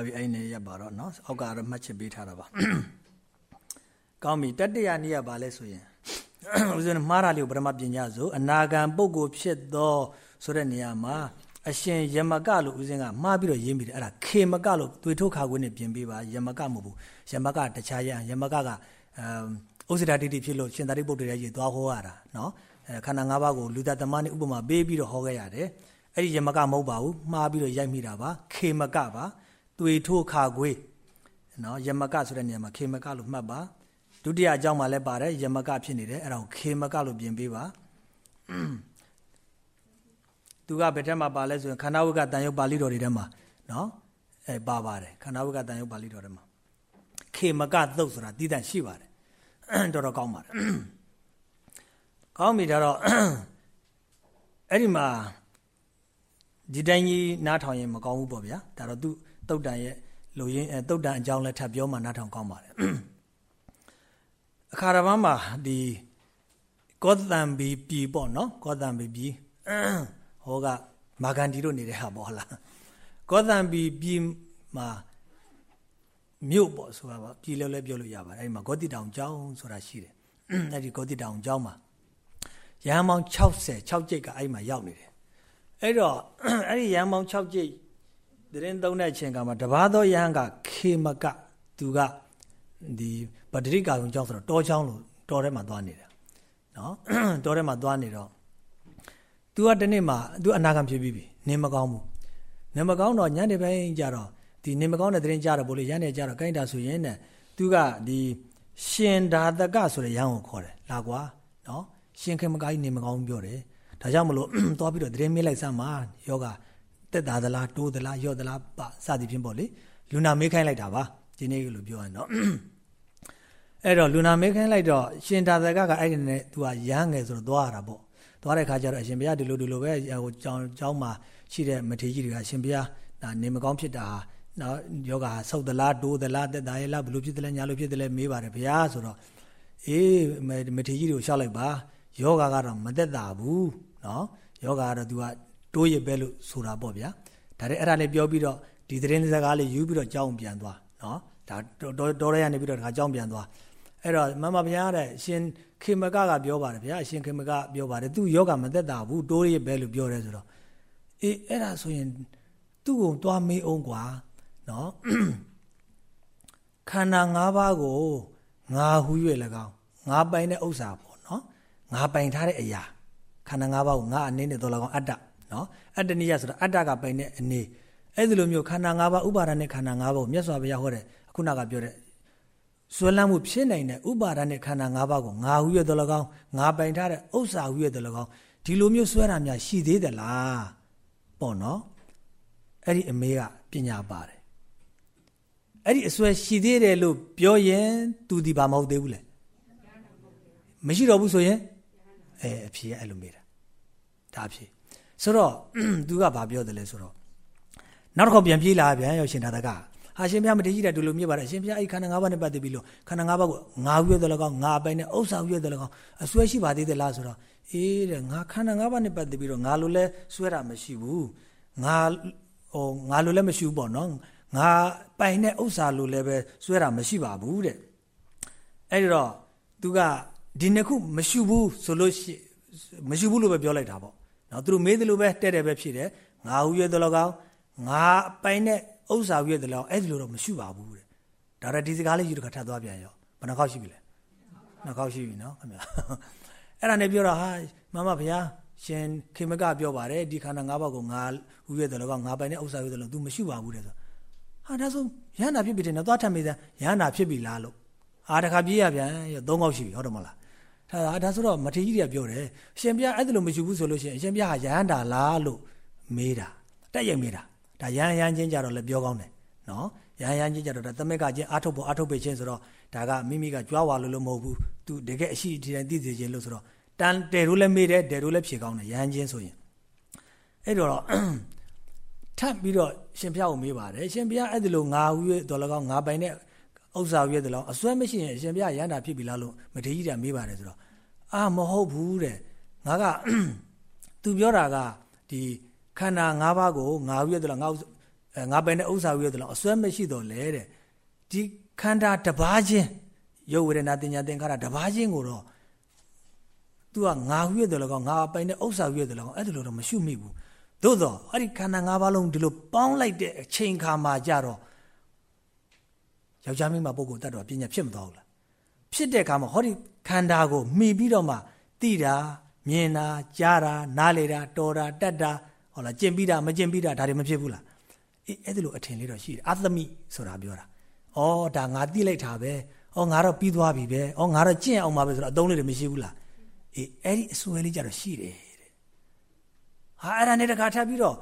ရပြီအဲ့နဲ့ရပ်ပါတော့เนาะအောက်ကတော့မှတ်ချက်ပေးထားတာပါကောင်းပြီတတ္တရာနိယပါလဲဆိုရင်ဦးဇင်းမှားတာလေးကိုပထမပညာဆိုအနာဂံပုဂ္ဂိုလ်ဖြစ်သောဆိုတဲ့နေရာမှာအရှင်ယမကလို့ဦးဇင်းကမှားပြီးတော့ရေးမိတယ်အဲ့ဒါခေမကလို့တွေထုတ်ခါခွင်းနဲ့ပြင်ပေးပါယမကမဟုတ်ဘူးယမကတခြားရယမကကအဥစ္စဒတိတိဖြစ်လို့ရှင်သာရိပုတ္တရာကြီးသွားဟောရတာเนาะအဲခန္ဓာ၅ပါးကိုလူသားသမားနဲ့ဥပမာပေးပြီးတော့ဟောခဲ့ရတယ်အဲ့ဒီယမကမဟုတ်ပါဘူးမှားပြီးတော့ရိုက်မိတာပါခေမကပါ တွေထိုးခါခွေးနော်ယမကဆိုတဲ့နေရာမှာခေမကလို့မှတ်ပါဒုတိယအကြောင်းမှာလည်းပါတယ်ယမကဖြစ်နေတယ်အဲ့ဒါကိုခေမကလို့ပြင်ပေးပါသူကဘယ်ထက်မှာပါလဲဆိုရင်ခန္ဓာဝိကတန်ရုပ်ပါဠိတော်တွေထဲမှာနော်အဲပါပါတယ်ခန္ဓာဝိကတန်ရုပ်ပါဠိတော်ထဲမှာခေမကသုတ်ဆိုတာတည်တံ့ရှိပါတယ်တော်တော်ကောင်းပါတယ်ကောင်းပြီဒါတော့အဲ့ဒီမှာဒီတိုင်းကြီးနားထောင်ရင်မကောင်းဘူးပေါ့ဗျာဒါတော့သူ တုတ်တန်ရဲ့လူရင်းတုတ်တန်အကြောင်းလည်းထပ်ပြောမှနားထောင်ကောင်းပါတယ်အခါရပန်းမှာဒီကောသံဘီပြည်ပေါ့နော်ကောသံဘီပြည်ဟောကမာဂန္ဒီတို့နေတဲ့ဟာပေါ့ဟုတ်လားကောသံပီပြည်မှာမြို့ပေါ့ဆိုတာပါပြည်လဲလဲပြောလို့ရပါတယ်အဲဒီမှာဂေါတိတောင်ကျောင်းဆိုတာရှိတယ်အဲဒီဂေါတိတောင်ကျောင်းမှာရဟန်းပေါင်း60 6ကျိတ်ကအဲ့မှာရောက်နေတယ်အဲ့တော့အဲ့ဒီရဟန်းပေါင်း6ကျိတ် တရင်သုံးတဲ့အချိန်ကမှတပါးသောရဟန်းကခေမကသူကဒီဗတ္တိကာယုံကျောင်းဆိုတော့တောကျောင်းလို့တောထဲမှာသွားနေတာနော်တောထဲမှာသွားနေတော့ तू ကတနေ့မှာ तू အနာဂံဖြစ်ပြီးပြီနေမကောင်းဘူးနေမကောင်းတော့ညနေပိုင်းကျတော့ဒီနေမကောင်းတဲ့သတင်းကြတော့ဘို့လေရနေကြတော့ကိုင်းတာဆိုရင်တဲ့ तू ကဒီရှင်ဓာတကဆိုတဲ့ရဟန်းကိုခေါ်တယ်လာကွာနော်ရှင်ခေမကကြီးနေမကောင်းပြောတယ်ဒါကြောင့်မလို့သွားပြီးတော့သတင်းမေးလိုက်စမ်းပါယောဂ တက်တာသလားတိုးသလားယော့သလားပစသည်ဖြင့်ပေါ့လေလူနာမေးခိုင်းလိုက်တာပါဒီနေ့လို့ပြောရင်တော့အဲ့တော့လူနာမေးခိုင်းလိုက်တော့ရှင်သာသကကအဲ့ဒီနဲ့ तू ကရမ်းငယ်ဆိုတော့သွားရတာပေါ့သွားတဲ့ခါကျတော့အရှင်ဘုရားဒီလိုဒီလိုပဲဟိုကျောင်းကျောင်းမှာရှိတဲ့မထေကြီးတွေကအရှင်ဘုရားဒါနေမကောင်းဖြစ်တာနော်ယောဂဆုတ်သလားတိုးသလားတက်တာရဲ့လားဘလို့ဖြစ်တယ်လဲညာလို့ဖြစ်တယ်လဲမေးပါတယ်ဘုရားဆိုတော့အေးမထေကြီးတွေကိုရှောက်လိုက်ပါယောဂကတော့မသက်တာဘူးနော်ယောဂကတော့ तू က တိုးရပဲလို့ဆိုတာပေါ့ဗျာဒါတဲ့အဲ့ဒါလေးပြောပြီးတော့ဒီသတင်းစကားလေးယူပြီးတော့ကြောင်းပြန်သွားနော်ဒါတော်ရရနေပြီးတော့ဒါကြောင်းပြန်သွားအဲ့တော့မမဘုရားတဲ့ရှင်ခေမကကပြောပါတယ်ဗျာရှင်ခေမကပြောပါတယ်သူယောဂမသက်တာဘူးတိုးရပဲလို့ပြောတယ်ဆိုတော့အေးအဲ့ဒါဆိုရင်သူ့ကိုသွားမေးအောင်ကွာနော်ခန္ဓာ၅ပါးကိုငါဟူ၍၎င်းငါပိုင်တဲ့ဥစ္စာပေါ့နော်ငါပိုင်ထားတဲ့အရာခန္ဓာ၅ပါးကိုငါအနေနဲ့တော်၎င်းအတ္တ နော်အတ္တနိယဆိုတာအတ္တကပိုင်တဲ့အနေအဲ့ဒီလိုမျိုးခန္ဓာ၅ပါးဥပါဒနဲ့ခန္ဓာ၅ပါးကိုမြတ်စွာဘုရားဟောတဲ့ခုနကပြောတဲ့ဆွဲလန်းမှုဖြစ်နိုင်တဲ့ဥပါဒနဲ့ခန္ဓာ၅ပါးကိုငါဟူရတော်၎င်းငါပိုင်ထားတဲ့ဥစ္စာဟူရတော်၎င်းဒီလိုမျိုးဆွဲတာများရှိသေးသလားပေါ့နော်အဲ့ဒီအမေကပညာပါတယ်အဲ့ဒီအစွဲရှိသေးတယ်လို့ပြောရင်သူဒီဘာမဟုတ်သေးဘူးလေမရှိတော့ဘူးဆိုရင်အဲအဖြေအဲ့လိုမေးတာဒါအဖြေ ဆိုတော့သူကဘာပြောတယ်လဲဆိုတော့နောက်တစ်ခေါက်ပြန်ပြေးလာပြန်ရောက်ရှင်သာတကဟာရှင်ဘုရားမတည်ကြည့်တဲ့ဒုလိုမြစ်ပါတယ်ရှင်ဘုရားအဲ့ခန္ဓာ၅ပါးနဲ့ပတ်သက်ပြီးလို့ခန္ဓာ၅ပါးကိုငါရွေးတယ်လကောင်းငါပိုင်နဲ့ဥစ္စာရွေးတယ်လကောင်းအစွဲရှိပါသေးတယ်လားဆိုတော့အေးတဲ့ငါခန္ဓာ၅ပါးနဲ့ပတ်သက်ပြီးတော့ငါလိုလဲစွဲတာမရှိဘူးငါဟိုငါလိုလဲမရှိဘူးပေါ့နော်ငါပိုင်တဲ့ဥစ္စာလိုလဲပဲစွဲတာမရှိပါဘူးတဲ့အဲ့တော့သူကဒီနှစ်ခုမရှိဘူးဆိုလို့ရှိမရှိဘူးလို့ပဲပြောလိုက်တာပေါ့ နော်သူတို့မေးတယ်လို့ပဲတဲ့တယ်ပဲဖြစ်တယ်ငါဟူရတဲ့လောကောင်ငါပိုင်တဲ့ဥစ္စာဟူရတဲ့လောအဲ့ဒီလိုတော့မရှိပါဘူးတဲ့ဒါရဒီစကားလေးယူတခါထပ်သွားပြန်ရောဘယ်နှခေါက်ရှိပြီလဲနှစ်ခေါက်ရှိပြီနော်ခင်ဗျာအဲ့ဒါနဲ့ပြောတာဟာမမဘုရားရှင်ခေမကပြောပါတယ်ဒီခန္ဓာ၅ပါးကိုငါဟူရတဲ့လောကောင်ငါပိုင်တဲ့ဥစ္စာဟူရတဲ့လော तू မရှိပါဘူးတဲ့ဆိုဟာဒါဆိုရဟန္တာဖြစ်ပြီတဲ့နော်သွားထပ်မိသားရဟန္တာဖြစ်ပြီလားလို့အာတခါပြေးရပြန်ရောသုံးခေါက်ရှိပြီဟုတ်တယ်မလား ဒါဒါဆိုတော့မထေကြီးတွေကပြောတယ်ရှင်ပြအဲ့ဒါလိုမရှိဘူးဆိုလို့ရှိရင်ရှင်ပြဟာရဟန္တာလားလို့မေးတာတက်ရိုက်မေးတာဒါရဟန်းရဟန်းချင်းကြတော့လည်းပြောကောင်းတယ်နော်ရဟန်းရဟန်းချင်းကြတော့ဒါသမက်ကချင်းအာထုတ်ဖို့အာထုတ်ပေချင်းဆိုတော့ဒါကမိမိကကြွားဝါလို့လို့မဟုတ်ဘူးသူတကယ်အရှိဒီတိုင်းသိစေခြင်းလို့ဆိုတော့တန်တယ်တို့လည်းမေးတယ်တယ်တို့လည်းဖြေကောင်းတယ်ရဟန်းချင်းဆိုရင်အဲ့တော့ထပ်ပြီးတော့ရှင်ဘုရားကိုမေးပါတယ်ရှင်ဘုရားအဲ့ဒီလိုငါဟူ၍တော်လည်းကောင်းငါပိုင်တဲ့ ဥစ္စာရွေးတယ်လို့အစွဲမရှိရင်အရှင်ဘုရားရဟန္တာဖြစ်ပြီလားလို့မထေကြီးကမေးပါတယ်ဆိုတော့အာမဟုတ်ဘူးတဲ့ငါကသူပြောတာကဒီခန္ဓာ၅ပါးကိုငါရွေးတယ်လို့ငါငါပိုင်တဲ့ဥစ္စာရွေးတယ်လို့အစွဲမရှိတော့လေတဲ့ဒီခန္ဓာတစ်ပါးချင်းရုပ်ဝေဒနာတင်ညာသင်္ခါရတစ်ပါးချင်းကိုတော့ तू ကငါရွေးတယ်လို့ငါပိုင်တဲ့ဥစ္စာရွေးတယ်လို့အဲ့ဒါလို့တော့မရှိမိဘူးသို့တော့အဲ့ဒီခန္ဓာ၅ပါးလုံးဒီလိုပေါင်းလိုက်တဲ့အချိန်ခါမှာကြတော့ ယောက်ျားမိန်းမပုဂ္ဂိုလ်တတ်တော်ပညာဖြစ်မသွားဘူးလားဖြစ်တဲ့အခါမှာဟောဒီခန္ဓာကိုမှီပြီးတော့မှသိတာမြင်တာကြားတာနားလေတာတော်တာတတ်တာဟောလားကျင့်ပြီးတာမကျင့်ပြီးတာဒါတွေမဖြစ်ဘူးလားအေးအဲ့ဒီလိုအထင်လေးတော့ရှိတယ်အသမိဆိုတာပြောတာဩဒါငါသိလိုက်တာပဲဩငါတော့ပြီးသွားပြီပဲဩငါတော့ကျင့်အောင်ပါပဲဆိုတော့အသုံးလေးတွေမရှိဘူးလားအေးအဲ့ဒီအစွဲလေးကြတော့ရှိတယ်တဲ့ဟာအဲ့ဒါနဲ့တခါထပ်ပြီးတော့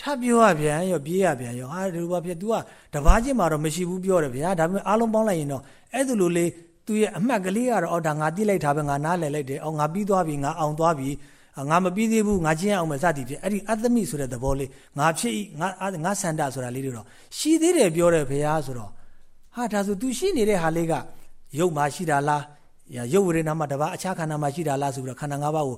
ထပ်ပြောရပြန်ရောပြေးရပြန်ရောဟာဒီလိုပါဖြစ် तू ကတပားချင်းမှာတော့မရှိဘူးပြောတယ်ဗျာဒါပေမဲ့အားလုံးပေါင်းလိုက်ရင်တော့အဲ့ဒါလိုလေသူရဲ့အမှတ်ကလေးကတော့အော်ဒါငါတိလိုက်တာပဲငါနားလည်လိုက်တယ်အော်ငါပြီးသွားပြီငါအောင်သွားပြီငါမပြီးသေးဘူးငါချင်းအောင်မယ်စသည်ဖြစ်အဲ့ဒီအသမိဆိုတဲ့သဘောလေးငါဖြစ်ငါငါဆန္ဒဆိုတာလေးတွေတော့ရှိသေးတယ်ပြောတယ်ဗျာဆိုတော့ဟာဒါဆို तू ရှိနေတဲ့ဟာလေးကရုပ်မှာရှိတာလားရုပ်ဝေဒနာမှာတပါအခြားခန္ဓာမှာရှိတာလားဆိုပြီးတော့ခန္ဓာ၅ပါးကို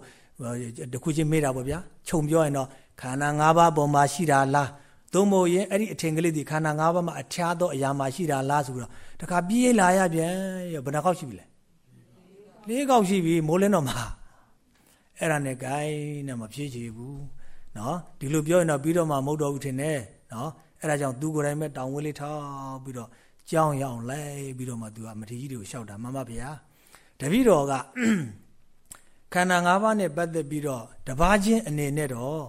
တခုချင်းမေးတာပေါ့ဗျာခြုံပြောရင်တော့ ခန္ဓာ၅ပါးပေါ်မှာရှိတာလားသို့မဟုတ်ရင်အဲ့ဒီအထင်ကလေးဒီခန္ဓာ၅ပါးမှာအခြားသောအရာမှာရှိတာလားဆိုတော့တခါပြေးလာရပြန်ရဘယ်နှခေါက်ရှိပြီလဲလေးခေါက်ရှိပြီမိုးလင်းတော့မှာအဲ့ဒါနဲ့ gain နဲ့မဖြည့်ချေဘူးเนาะဒီလိုပြောရင်တော့ပြီးတော့မှမဟုတ်တော့ဘူးထင်တယ်เนาะအဲ့ဒါကြောင့်သူကိုယ်တိုင်ပဲတောင်ဝဲလေးထောက်ပြီးတော့ကြောင်းရအောင်လိုက်ပြီးတော့မှသူကမထေကြီးတွေကိုရှောက်တာမမဗျာတပည့်တော်ကခန္ဓာ၅ပါးနဲ့ပတ်သက်ပြီးတော့တပါးချင်းအနေနဲ့တော့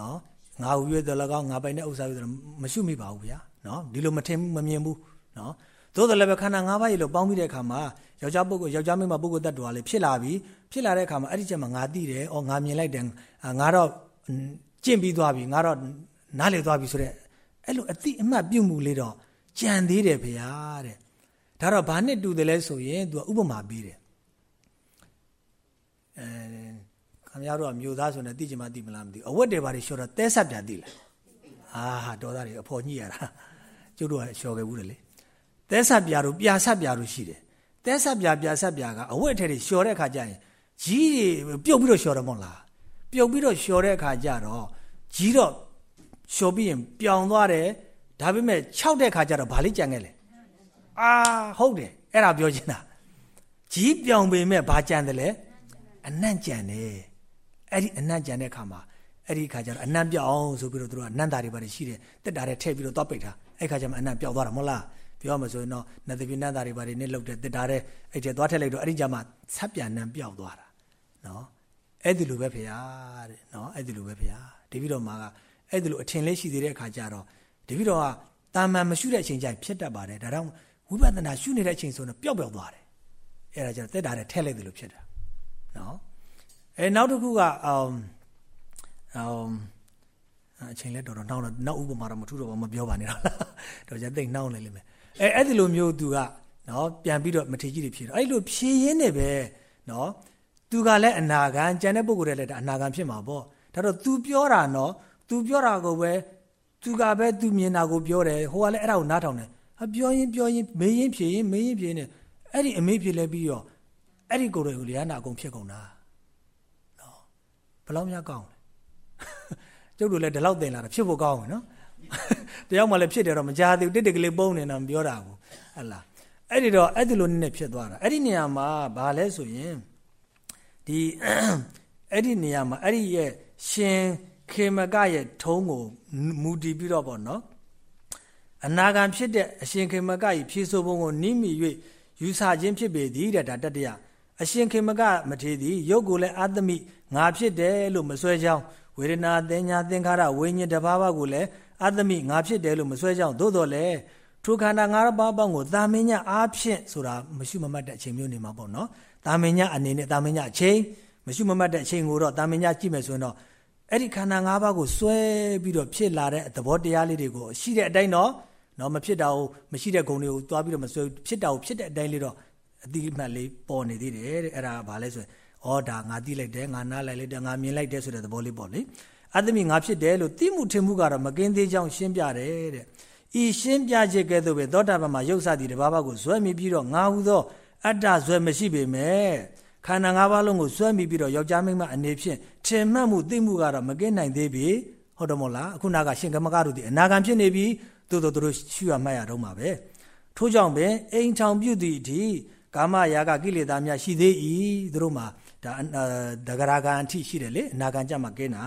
နော်ငါဟူ၍တော်၎င်းငါပိုင်တဲ့ဥစ္စာတွေမရှုမိပါဘူးဗျာနော်ဒီလိုမထင်မမြင်ဘူးနော်သို့တော်လည်းပဲခန္ဓာ၅ပါးရေလို့ပေါင်းပြီးတဲ့အခါမှာယောက်ျားပုဂ္ဂိုလ်ယောက်ျားမိန်းမပုဂ္ဂိုလ်တ attva လေးဖြစ်လာပြီးဖြစ်လာတဲ့အခါမှာအဲ့ဒီချက်မှာငါသိတယ်အော်ငါမြင်လိုက်တယ်ငါတော့ကျင့်ပြီးသွားပြီငါတော့နားလည်သွားပြီဆိုတဲ့အဲ့လိုအတိအမှတ်ပြုမှုလေးတော့ကြံသေးတယ်ဗျာတဲ့ဒါတော့ဘာနဲ့တူတယ်လဲဆိုရင် तू ဥပမာပေးတယ်အဲ ခင်ဗျားတို့ကမျိုးသားဆိုနေသိချင်မှသိမလားမသိဘူးအဝတ်တွေဘာတွေလျှော်တော့တဲဆက်ပြန်သိလားအာတော်သားတွေအဖော်ညှိရတာကျုပ်တို့ကလျှော်ခဲ့ဘူးတယ်လေတဲဆက်ပြာတို့ပြာဆက်ပြာတို့ရှိတယ်တဲဆက်ပြာပြာဆက်ပြာကအဝတ်ထဲတွေလျှော်တဲ့အခါကျရင်ကြီးတွေပြုတ်ပြီးတော့လျှော်တယ်မဟုတ်လားပြုတ်ပြီးတော့လျှော်တဲ့အခါကျတော့ကြီးတော့လျှော်ပြီးရင်ပြောင်သွားတယ်ဒါပေမဲ့6တဲ့အခါကျတော့ဘာလေးကြံခဲ့လဲအာဟုတ်တယ်အဲ့ဒါပြောချင်တာကြီးပြောင်ပေမဲ့ဘာကြံတယ်လဲအနံ့ကြံတယ် အဲ့ဒီအနံ့ကြံတဲ့အခါမှာအဲ့ဒီအခါကျတော့အနံ့ပြောင်းဆိုပြီးတော့သူတို့ကနန္တာတွေပါတယ်ရှိတယ်တက်တာတွေထည့်ပြီးတော့သွားပိတ်တာအဲ့ခါကျမှအနံ့ပြောင်းသွားတာမဟုတ်လားပြောမှဆိုရင်တော့နတ်တပြနန္တာတွေပါတယ်နစ်လောက်တဲ့တက်တာတဲ့အဲ့ကျသွားထည့်လိုက်တော့အဲ့ဒီကျမှဆက်ပြန်နံပြောင်းသွားတာနော်အဲ့ဒီလိုပဲဖေရတဲ့နော်အဲ့ဒီလိုပဲဖေရတပည့်တော်မှာကအဲ့ဒီလိုအထင်လေးရှိသေးတဲ့အခါကျတော့တပည့်တော်ကတာမန်မရှုတဲ့အချိန်ကျရင်ဖြစ်တတ်ပါတယ်ဒါကြောင့်ဝိပဿနာရှုနေတဲ့အချိန်ဆိုတော့ပျောက်ပျောက်သွားတယ်အဲ့ဒါကျတော့တက်တာတဲ့ထည့်လိုက်တယ်လို့ဖြစ်တာနော် အဲနောက်တစ်ခုကအောင်အောင်အချိန်လဲတော်တော်နှောင်းတော့နောက်ဥပမာတော့မထူတော့ဘာမပြောပါနဲ့တော့တော့ကျသိနှောင်းနေလိမ့်မယ်အဲအဲ့ဒီလိုမျိုးသူကနော်ပြန်ပြီးတော့မထေကြီးတွေဖြေတော့အဲ့လိုဖြေရင်းနဲ့ပဲနော်သူကလည်းအနာခံကြံတဲ့ပုဂ္ဂိုလ်တွေလည်းအနာခံဖြစ်မှာပေါ့ဒါတော့ तू ပြောတာနော် तू ပြောတာကိုပဲသူကပဲ तू မြင်တာကိုပြောတယ်ဟိုကလည်းအဲ့ဒါကိုနားထောင်တယ်ဟာပြောရင်ပြောရင်မေးရင်ဖြေရင်မေးရင်ဖြေနေအဲ့ဒီအမေးဖြေလဲပြီးတော့အဲ့ဒီကိုယ်တွေကိုလျာနာအကုန်ဖြစ်ကုန်တာနော် ဘယ်လောက်များကောင်းလဲကျုပ်တို့လည်းဒီလောက်တင်လာတာဖြစ်ဖို့ကောင်းတယ်နော်တယောက်မှလည်းဖြစ်တယ်တော့မကြားသေးဘူးတစ်တက်ကလေးပုံနေတာမပြောတာဘူးဟဲ့လားအဲ့ဒီတော့အဲ့ဒီလိုနည်းနဲ့ဖြစ်သွားတာအဲ့ဒီနေရာမှာဘာလဲဆိုရင်ဒီအဲ့ဒီနေရာမှာအဲ့ဒီရဲ့ရှင်ခေမကရဲ့ထုံးကိုမူတည်ပြီးတော့ပေါ့နော်အနာဂံဖြစ်တဲ့အရှင်ခေမကကြီးဖြေဆိုပုံကိုနိမိ၍ယူဆခြင်းဖြစ်ပေသည်တဲ့ဒါတတ္တရအရှင်ခေမကမထေသည်ရုပ်ကိုလည်းအာသမိ ငါဖြစ်တယ်လို့မဆွဲကြောင်းဝေဒနာသင်ညာသင်္ခါရဝိညာဉ်တဘာဝကိုလည်းအာသမိငါဖြစ်တယ်လို့မဆွဲကြောင်းသို့တော်လည်းထိုခန္ဓာငါးပါးပေါင်းကိုတာမင်ညာအားဖြင့်ဆိုတာမရှိမမတ်တဲ့အချိန်မျိုးနေမှာပေါ့နော်တာမင်ညာအနေနဲ့တာမင်ညာအချိန်မရှိမမတ်တဲ့အချိန်ကိုတော့တာမင်ညာကြည့်မယ်ဆိုရင်တော့အဲ့ဒီခန္ဓာ၅ပါးကိုစွဲပြီးတော့ဖြစ်လာတဲ့သဘောတရားလေးတွေကိုရှိတဲ့အတိုင်းတော့နော်မဖြစ်တာကိုမရှိတဲ့ဂုဏ်တွေကိုသွားပြီးတော့မစွဲဖြစ်တာကိုဖြစ်တဲ့အတိုင်းလေးတော့အတိအမှတ်လေးပေါ်နေသေးတယ်တဲ့အဲ့ဒါကဘာလဲဆိုရင် ဩဒါငါသိလိုက်တယ်ငါနားလိုက်လိုက်တယ်ငါမြင်လိုက်တယ်ဆိုတဲ့သဘောလေးပေါ့လေအသမိငါဖြစ်တယ်လို့သိမှုထင်မှုကတော့မကင်းသေးကြောင်းရှင်းပြတယ်တဲ့ဤရှင်းပြခြင်းကဲ့သို့ပဲသောတာပန်မှာရုပ်စသည်တဘာဘကိုဇွဲမိပြီးတော့ငါဟုသောအတ္တဇွဲမရှိပေမဲ့ခန္ဓာ၅ပါးလုံးကိုစွဲမိပြီးတော့ယောက်ျားမိန်းမအနေဖြင့်ထင်မှတ်မှုသိမှုကတော့မကင်းနိုင်သေးပြီဟုတ်တယ်မို့လားအခုနာကရှင်ကမကတို့ဒီအနာဂံဖြစ်နေပြီသို့တော်တို့ရှုရမှတ်ရတော့မှာပဲထို့ကြောင့်ပင်အိမ်ထောင်ပြုသည့်အထိကာမရာဂကိလေသာများရှိသေး၏တို့မှာ ဒါဒဂရာဂံအထိရှိတယ်လေအနာဂံကြမှာကင်းတာ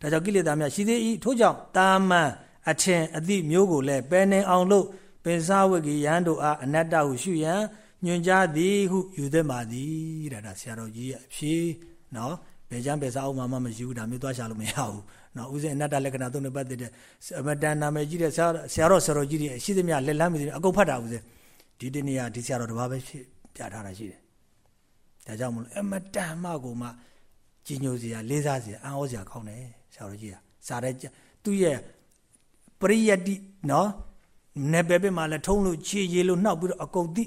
ဒါကြောင့်ကိလေသာများရှိသေး၏ထို့ကြောင့်တာမန်အထင်အသည့်မျိုးကိုလည်းပယ်နေအောင်လို့ပင်စားဝိကယံတို့အားအနတ္တဟုရှုရန်ညွှန်ကြားသည်ဟုယူသင့်ပါသည်တဲ့ဒါဆရာတော်ကြီးရဲ့အဖြေနော်ဘယ်ချမ်းဘယ်စားအောင်မှမယူဒါမျိုးသွားရှာလို့မရဘူးနော်ဦးဇင်းအနတ္တလက္ခဏာသုံးနဲ့ပတ်သက်တဲ့အမတန်နာမည်ကြီးတဲ့ဆရာဆရာတော်ဆရာတော်ကြီးတွေရှိသမျှလက်လမ်းမီအကုန်ဖတ်တာဦးဇင်းဒီတနေ့ကဒီဆရာတော်တစ်ပါးပဲဖြစ်ပြထားတာရှိတယ် ဒါကြောင့်မလို့အမတန်မှကိုမှကြီးညိုစရာလေးစားစရာအံ့ဩစရာကောင်းတယ်ဆရာတော်ကြီးကစားတဲ့သူ့ရဲ့ပရိယတ္တိနော်နေပဲပဲမှလည်းထုံးလို့ခြေရည်လို့နှောက်ပြီးတော့အကုန်သိ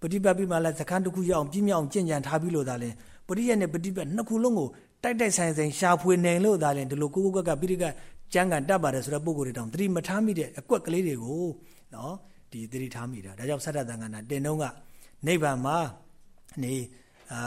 ပฏิပတ်ပြီးမှလည်းသခန်းတစ်ခုရအောင်ပြင်းမြောက်ကြင်ကြံထားပြီးလို့ဒါလည်းပရိယတ်နဲ့ပฏิပတ်နှစ်ခုလုံးကိုတိုက်တိုက်ဆိုင်ဆိုင်ရှာဖွေနိုင်လို့ဒါလည်းဒီလိုကိုကိုကကပိရိကကျမ်းကန်တတ်ပါတယ်ဆိုတဲ့ပုံကိုယ်တွေတောင်သတိမထားမိတဲ့အကွက်ကလေးတွေကိုနော်ဒီသတိထားမိတာဒါကြောင့်သတ္တသံဃာနာတင်တော့ကနိဗ္ဗာန်မှာနေ အာ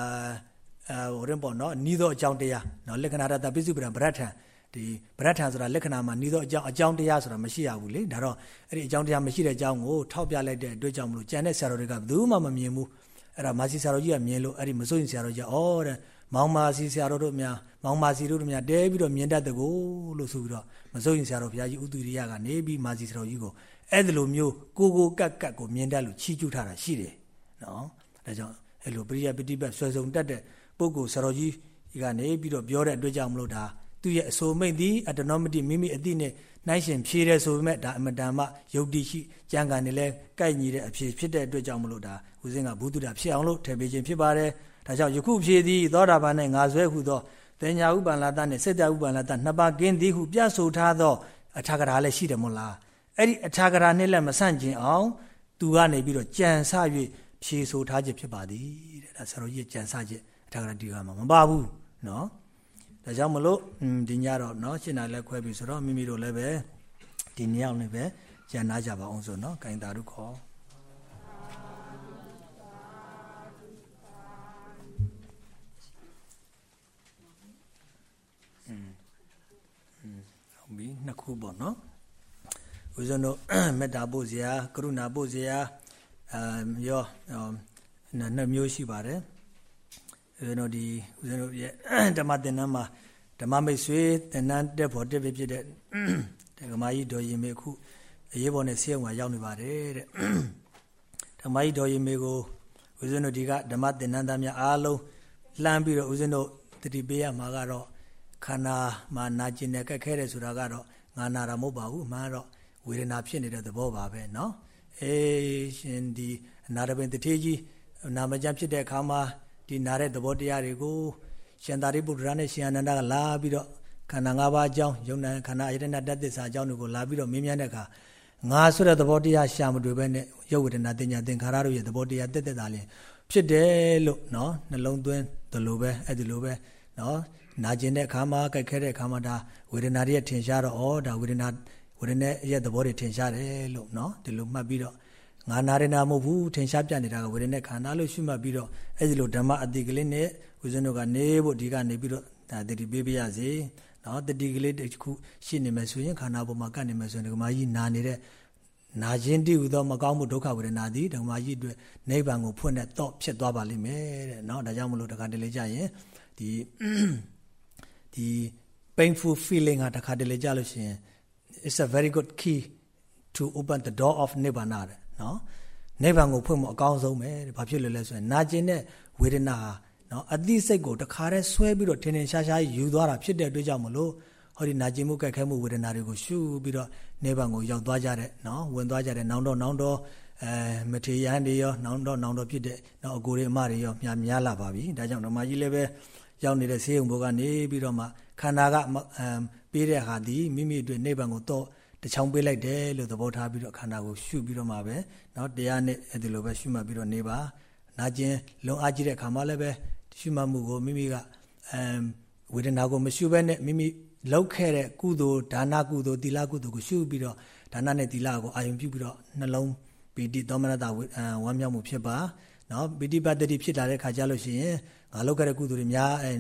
အာဟိုရင်ပေါ့နော်နီးသောအကြောင်းတရားနော်လက္ခဏာရတပိစုပဒံဗရထံဒီဗရထံဆိုတာလက္ခဏာမှာနီးသောအကြောင်းအကြောင်းတရားဆိုတာမရှိရဘူးလေဒါတော့အဲ့ဒီအကြောင်းတရားမရှိတဲ့အကြောင်းကိုထောက်ပြလိုက်တဲ့အတွက်ကြောင့်မလို့ကြံတဲ့ဆရာတော်တွေကဘယ်သူမှမမြင်ဘူးအဲ့ဒါမာစီဆရာတော်ကြီးကမြင်လို့အဲ့ဒီမစိုးရင်ဆရာတော်ကြီးဩတဲ့မောင်မာစီဆရာတော်တို့များမောင်မာစီတို့တို့များတဲပြီးတော့မြင်တတ်တကိုလို့ဆိုပြီးတော့မစိုးရင်ဆရာတော်ဘုရားကြီးဥတူရိယကနေပြီးမာစီဆရာတော်ကြီးကိုအဲ့ဒီလိုမျိုးကိုကိုကက်ကက်ကိုမြင်တတ်လို့ချီးကျူးထားတာရှိတယ်နော်ဒါကြောင့် အဲ့လိုပရိယပฏิပတ်ဆွဲစုံတတ်တဲ့ပုဂ္ဂိုလ်ဆရာတော်ကြီးကနေပြီးတော့ပြောတဲ့အတွက်ကြောင့်မလို့ဒါသူရဲ့အဆိုမိတ်သည်အတနောမတိမိမိအတိနဲ့နှိုင်းရှင်ဖြေတယ်ဆိုပေမဲ့ဒါအမတန်မှယုတ်တိရှိကြံကန်နေလဲကိုက်ညီတဲ့အဖြေဖြစ်တဲ့အတွက်ကြောင့်မလို့ဒါဦးစင်းကဘုသူဒ္ဓဖြစ်အောင်လို့ထည့်ပေးခြင်းဖြစ်ပါတယ်ဒါကြောင့်ယခုဖြေသည်သောတာပန်နဲ့ငါဆွဲဟုသောတင်ညာဥပ္ပန္နတနဲ့စေတဥပ္ပန္နတနှစ်ပါးကင်းသည်ဟုပြဆိုထားသောအထာကရာလည်းရှိတယ်မို့လားအဲ့ဒီအထာကရာနဲ့လည်းမဆန့်ကျင်အောင်သူကနေပြီးတော့ကြံစ၍ ဖြေဆိုထားခြင်းဖြစ်ပါသည်တဲ့ဒါဆရာတော်ကြီးကြံစခြင်းအထာကရာဒီကမှာမပါဘူးနော်ဒါကြောင့်မလို့ဒီညတော့เนาะရှင်းတာလည်းခွဲပြီဆိုတော့မိမိတို့လည်းပဲဒီညောင်းလည်းပဲကြံနာကြပါအောင်ဆိုเนาะဂိုင်တာတို့ခေါ်อืมอืมဟုတ်ပြီနှစ်ခုပေါ့เนาะဦးဇင်းတို့မေတ္တာပို့စရာကရုဏာပို့စရာ အာရောနှစ်မျိုးရှိပါတယ်ဦးဇင်းတို့ဒီဦးဇင်းတို့ရဲ့ဓမ္မသင်္นานမှာဓမ္မမိတ်ဆွေသင်္นานတက်ဖို့တက်ဖြစ်တဲ့ဓမ္မကြီးတော်ရင်မေခုအရေးပေါ်နဲ့ဆေးရုံမှာရောက်နေပါတယ်တဲ့ဓမ္မကြီးတော်ရင်မေကိုဦးဇင်းတို့ဒီကဓမ္မသင်္นานသားများအားလုံးလှမ်းပြီးတော့ဦးဇင်းတို့တတိပေးရမှာကတော့ခန္ဓာမှာနာကျင်နေကြက်ခဲတယ်ဆိုတာကတော့ငါနာတာမဟုတ်ပါဘူးအမှန်တော့ဝေဒနာဖြစ်နေတဲ့သဘောပါပဲเนาะ အေးရှင်ဒီအနာရပင်တထေးကြီးနာမကျဖြစ်တဲ့အခါမှာဒီနာတဲ့သဘောတရားတွေကိုရှင်သာရိပုတ္တရာနဲ့ရှင်အနန္ဒကလာပြီးတော့ခန္ဓာ၅ပါးအကြောင်းယုံနာခန္ဓာအယတနာတသစ္စာအကြောင်းတွေကိုလာပြီးတော့မေးမြန်းတဲ့အခါငါဆိုတဲ့သဘောတရားရှာမတွေ့ပဲနဲ့ရုပ်ဝေဒနာတင်ညာသင်္ခါရတို့ရဲ့သဘောတရားတက်တက်တာလင်းဖြစ်တယ်လို့เนาะနှလုံးသွင်းသလိုပဲအဲ့ဒီလိုပဲเนาะနာကျင်တဲ့အခါမှာကြိုက်ခဲတဲ့အခါမှာဒါဝေဒနာတွေထင်ရှားတော့ဩဒါဝေဒနာ ဝေဒနာရဲ့သဘောတွေထင်ရှားတယ်လို့เนาะဒီလိုမှတ်ပြီးတော့ငါနာရနာမဟုတ်ဘူးထင်ရှားပြနေတာကဝေဒနာခန္ဓာလို့ရှုမှတ်ပြီးတော့အဲ့ဒီလိုဓမ္မအတိကလေးနဲ့ဦးဇင်းတို့ကနေဖို့ဒီကနေပြီးတော့ဒါတတိပေးပြရစေနော်တတိကလေးတစ်ခုရှိနေမယ်ဆိုရင်ခန္ဓာပေါ်မှာကပ်နေမယ်ဆိုရင်ဓမ္မကြီးနာနေတဲ့နာခြင်းတည်ဟူသောမကောင်းမှုဒုက္ခဝေဒနာသည်ဓမ္မကြီးအတွက်နိဗ္ဗာန်ကိုဖွင့်တဲ့တော့ဖြစ်သွားပါလိမ့်မယ်တဲ့နော်ဒါကြောင့်မလို့တခါတလေကြရင်ဒီဒီ painful feeling ဟာတခါတလေကြလို့ရှိရင် it's a very good key to open the door of nibbana တဲ့နော်နိဗ္ဗာန်ကိုဖွင့်ဖို့အကောင်းဆုံးပဲတဲ့ဘာဖြစ်လို့လဲဆိုရင်နာကျင်တဲ့ဝေဒနာဟာနော်အတိစိတ်ကိုတခါတည်းဆွဲပြီးတော့ထင်ထင်ရှားရှားယူသွားတာဖြစ်တဲ့အတွက်ကြောင့်မလို့ဟောဒီနာကျင်မှုကြက်ခဲမှုဝေဒနာတွေကိုရှုပြီးတော့နိဗ္ဗာန်ကိုရောက်သွားကြတဲ့နော်ဝင်သွားကြတဲ့နောင်တော့နောင်တော့အဲမထေရန်တွေရောနောင်တော့နောင်တော့ဖြစ်တဲ့နော်အကိုတွေအမတွေရောများများလာပါပြီဒါကြောင့်ဓမ္မကြီးလည်းပဲရောက်နေတဲ့ဆေးရုံဘုကနေပြီးတော့မှခန္ဓာက ပေးတဲ့ဟာဒီမိမိအတွက်နိဗ္ဗာန်ကိုတော့တချောင်းပေးလိုက်တယ်လို့သဘောထားပြီးတော့ခန္ဓာကိုရှုပြီးတော့မှပဲเนาะတရားနဲ့အဲ့ဒီလိုပဲရှုမှတ်ပြီးတော့နေပါနာကျင်လုံအားကြီးတဲ့ခါမှလည်းပဲရှုမှတ်မှုကိုမိမိကအမ်ဝေဒနာကိုမရှုဘဲနဲ့မိမိလောက်ခဲ့တဲ့ကုသိုလ်ဒါနကုသိုလ်သီလကုသိုလ်ကိုရှုပြီးတော့ဒါနနဲ့သီလကိုအာယုံပြုပြီးတော့နှလုံးပီတိသောမနတဝမ်းမြောက်မှုဖြစ်ပါနော်ပီတိပတ္တိဖြစ်လာတဲ့ခါကျလို့ရှိရင်ငါလောက်ခဲ့တဲ့ကုသိုလ်တွေများအဲ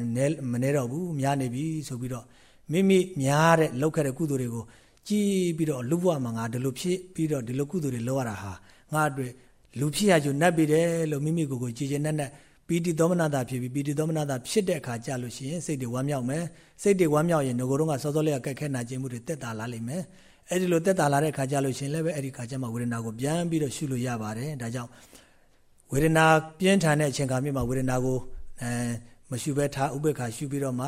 မနေတော့ဘူးများနေပြီဆိုပြီးတော့ မိမိများတဲ့လောက်ခဲ့တဲ့ကုသိုလ်တွေကိုကြည်ပြီးတော့လူဘဝမှာငါဒီလိုဖြစ်ပြီးတော့ဒီလိုကုသိုလ်တွေလုပ်ရတာဟာငါအတွက်လူဖြစ်ရကြုံနှက်ပြီးတယ်လို့မိမိကိုယ်ကိုကြည်ကျင်နဲ့နဲ့ပီတိသောမနတာဖြစ်ပြီးပီတိသောမနတာဖြစ်တဲ့အခါကြလို့ရှိရင်စိတ်တွေဝမ်းမြောက်မယ်စိတ်တွေဝမ်းမြောက်ရင်ငကိုယ်တော့ကစောစောလေးကကက်ခဲနာခြင်းမှုတွေတက်တာလာလိမ့်မယ်အဲ့ဒီလိုတက်တာလာတဲ့အခါကြလို့ရှိရင်လည်းပဲအဲ့ဒီခါကျမှဝေဒနာကိုပြန်ပြီးတော့ရှုလို့ရပါတယ်ဒါကြောင့်ဝေဒနာပြင်းထန်တဲ့အချိန်ခါမြင့်မှာဝေဒနာကိုအဲမရှုဘဲထားဥပေက္ခရှုပြီးတော့မှ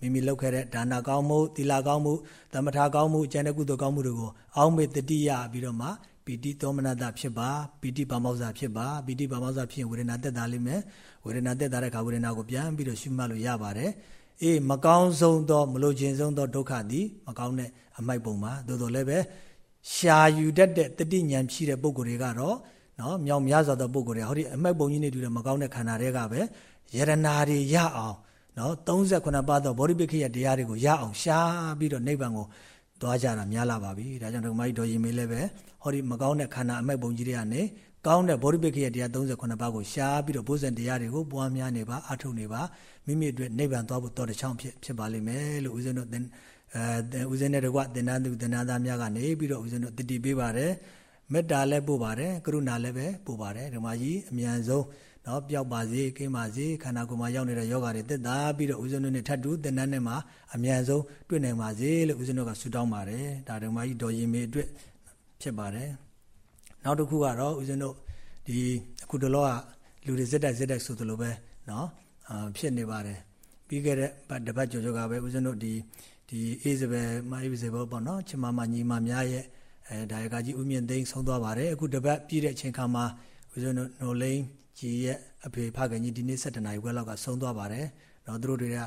မိမိလုပ်ခဲ့တဲ့ဒါနကောင်းမှုသီလကောင်းမှုသမထကောင်းမှုကျန်တဲ့ကုသိုလ်ကောင်းမှုတွေကိုအောင်းမေတတိယပြီးတော့မှပီတိသောမနတဖြစ်ပါပီတိပါမောဇ္ဇဖြစ်ပါပီတိပါမောဇ္ဇဖြစ်ရင်ဝေဒနာတက်တာလိမ့်မယ်ဝေဒနာတက်တာတဲ့ခါဝေဒနာကိုပြန်ပြီးတော့ရှုမှတ်လို့ရပါတယ်အေးမကောင်းဆုံးသောမလိုချင်ဆုံးသောဒုက္ခသည်မကောင်းတဲ့အမိုက်ပုံပါသို့တော်လည်းပဲရှာယူတတ်တဲ့တတိညာဖြစ်တဲ့ပုံကိုယ်တွေကတော့နော်မြောင်များစွာသောပုံကိုယ်တွေဟောဒီအမိုက်ပုံကြီးနေတူတဲ့မကောင်းတဲ့ခန္ဓာတွေကပဲယရနာတွေရအောင် နော်39ပါးသောဗောဓိပိခိယတရားတွေကိုရအောင်ရှားပြီးတော့နိဗ္ဗာန်ကိုသွားကြတာများလာပါပြီဒါကြောင့်ဓမ္မကြီးတော်ရင်မေးလည်းပဲဟောဒီမကောင်းတဲ့ခန္ဓာအမိုက်ပုံကြီးတွေကနေကောင်းတဲ့ဗောဓိပိခိယတရား39ပါးကိုရှားပြီးတော့ဘုဇ္ဇံတရားတွေကိုပွားများနေပါအထုနေပါမိမိအတွက်နိဗ္ဗာန်သွားဖို့တော်တစ်ချောင်းဖြစ်ဖြစ်ပါလိမ့်မယ်လို့ဦးဇင်းတို့အဲဦးဇင်းနဲ့တကွသင်္ဍသူသင်္ဍသားများကနေပြီးတော့ဦးဇင်းတို့တတိပေးပါတယ်မေတ္တာလည်းပို့ပါတယ်ကရုဏာလည်းပဲပို့ပါတယ်ဓမ္မကြီးအမြန်ဆုံး နော်ပျောက်ပါစေကင်းပါစေခန္ဓာကိုယ်မှာရောက်နေတဲ့ယောဂါတွေတက်တာပြီးတော့ဦးဇင်းတို့နဲ့ထပ်တူတဏ္ဍနဲ့မှာအမြန်ဆုံးတွေ့နိုင်ပါစေလို့ဦးဇင်းတို့ကဆုတောင်းပါတယ်ဒါဓမ္မကြီးဒေါ်ရင်မေအတွက်ဖြစ်ပါတယ်နောက်တစ်ခုကတော့ဦးဇင်းတို့ဒီအခုတလောကလူတွေစက်တိုက်စက်တိုက်ဆိုသလိုပဲနော်ဖြစ်နေပါတယ်ပြီးခဲ့တဲ့တပတ်ကြော်ကြော်ကပဲဦးဇင်းတို့ဒီဒီအေးစပယ်မအေးစပယ်ပေါ့နော်ချမမညီမများရဲ့အဲဒါရကကြီးဦးမြင့်သိန်းဆုံးသွားပါတယ်အခုတပတ်ပြည့်တဲ့အချိန်ခါမှာဦးဇင်းတို့နှိုလိန် ကြီးရဲ့အဖေဖခင်ကြီးဒီနေ့7နာရီခွဲလောက်ကဆုံးသွားပါတယ်နော်သူတို့တွေက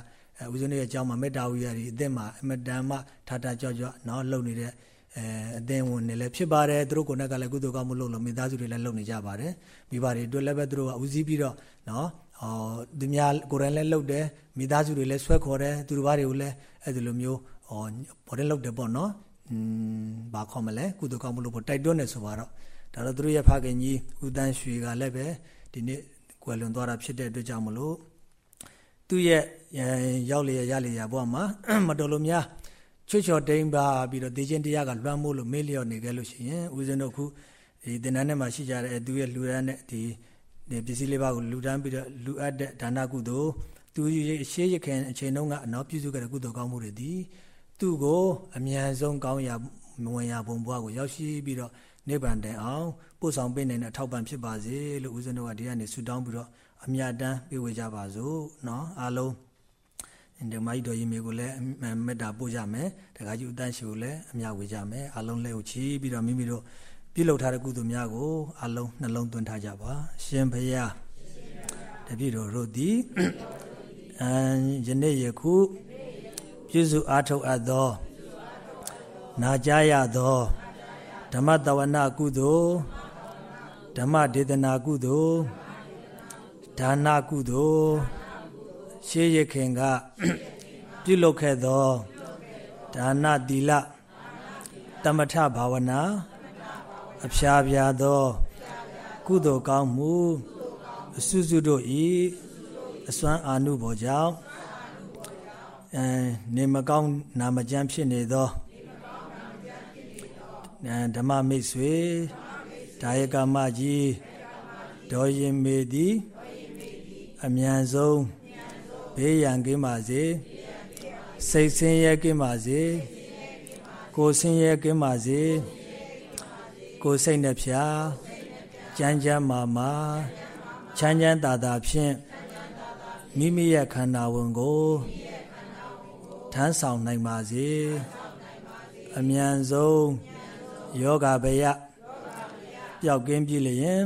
ဦးဇင်းတို့ရဲ့အကြောင်းမှာမေတ္တာဝိရဒီအသက်မှာအမတန်မှထာတာကြောကြောနော်လှုပ်နေတဲ့အဲအသင်ဝင်နေလည်းဖြစ်ပါတယ်သူတို့ကိုယ်နဲ့ကလည်းကုသိုလ်ကောင်းမှုလုပ်လို့မိသားစုတွေလည်းလုပ်နေကြပါတယ်မိဘတွေအတွက်လည်းပဲသူတို့ကဦးစီးပြီးတော့နော်အော်သူများကိုယ်တိုင်လည်းလုပ်တယ်မိသားစုတွေလည်းဆွဲခေါ်တယ်သူတို့ဘာတွေကိုလည်းအဲ့ဒီလိုမျိုးဟောဘော်တဲ့လုပ်တယ်ပေါ့နော်อืมဘာခေါ်မလဲကုသိုလ်ကောင်းမှုလုပ်ဖို့တိုက်တွန်းနေဆိုပါတော့ဒါတော့သူတို့ရဲ့ဖခင်ကြီးဦးတန်းရွှေကလည်းပဲ ဒီနေ့ကွယ်လွန်သွားတာဖြစ်တဲ့အတွက်ကြောင့်မလို့သူ့ရဲ့ရောက်လျက်ရလျက်ဘဝမှာမတော်လို့များချွတ်ချော်တိမ်ပါပြီးတော့ဒေချင်းတရားကလွှမ်းမိုးလို့မေ့လျော့နေခဲ့လို့ရှိရင်ဦးဇင်းတို့ခုဒီတင်နန်းထဲမှာရှိကြတဲ့သူ့ရဲ့လူရန်နဲ့ဒီပစ္စည်းလေးပါးကိုလူတန်းပြီးတော့လူအပ်တဲ့ဒါနကုသိုလ်သူရဲ့ရှေးရခင်အချိန်တုန်းကအနောက်ပြုစုခဲ့တဲ့ကုသိုလ်ကောင်းမှုတွေဒီသူ့ကိုအမြန်ဆုံးကောင်းရာမဝင်ရဘုံဘွားကိုရောက်ရှိပြီးတော့ နိဗ္ဗာန်တိုင်အောင်ပို့ဆောင်ပေးနိုင်တဲ့အထောက်ပံ့ဖြစ်ပါစေလို့ဦးဇင်းတို့ကဒီကနေဆုတောင်းပြီးတော့အမြတ်တမ်းပေးဝေကြပါစို့เนาะအားလုံးဒီမိုက်တော်ရင်မျိုးကိုလည်းမေတ္တာပို့ကြမယ်တခါကြီးဥတန်းရှိကိုလည်းအမြဝေကြမယ်အားလုံးလက်ကိုချီးပြီးတော့မိမိတို့ပြုလုပ်ထားတဲ့ကုသိုလ်များကိုအားလုံးနှလုံးသွင်းထားကြပါရှင်ဘုရားတပည့်တော်တို့သည်အန်ယနေ့ယခုပြုစုအားထုတ်အပ်သောနာကြားရသော ဓမ္မတဝနာကုသိုလ်ဓမ္မဒေသနာကုသိုလ်ဒါနကုသိုလ်ရှေးရခင်ကပြုလုပ်ခဲ့သောဒါနသီလတမထဘာဝနာအဖျားပြာသော ကုသိုလ်ကောင်းမှုအစွစုတို့ဤအစွမ်းအာနုဘောကြောင့်အဲနေမကောင်းနာမကျမ်းဖြစ်နေသော ဓမ္မမိတ်ဆွေဒါယကမကြီးဒေါ်ရင်မေသည်အမြန်ဆုံးဘေးရန်ကင်းပါစေစိတ်ဆင်းရဲကင်းပါစေကိုယ်ဆင်းရဲကင်းပါစေကိုယ်စိတ်နှဖျားကြမ်းကြမ်းမာမာချမ်းချမ်းသာသာဖြင့်မိမိရဲ့ခန္ဓာဝင်ကိုထမ်းဆောင်နိုင်ပါစေအမြန်ဆုံး ယောဂဗယပျောက်ကင်းပြီလျင်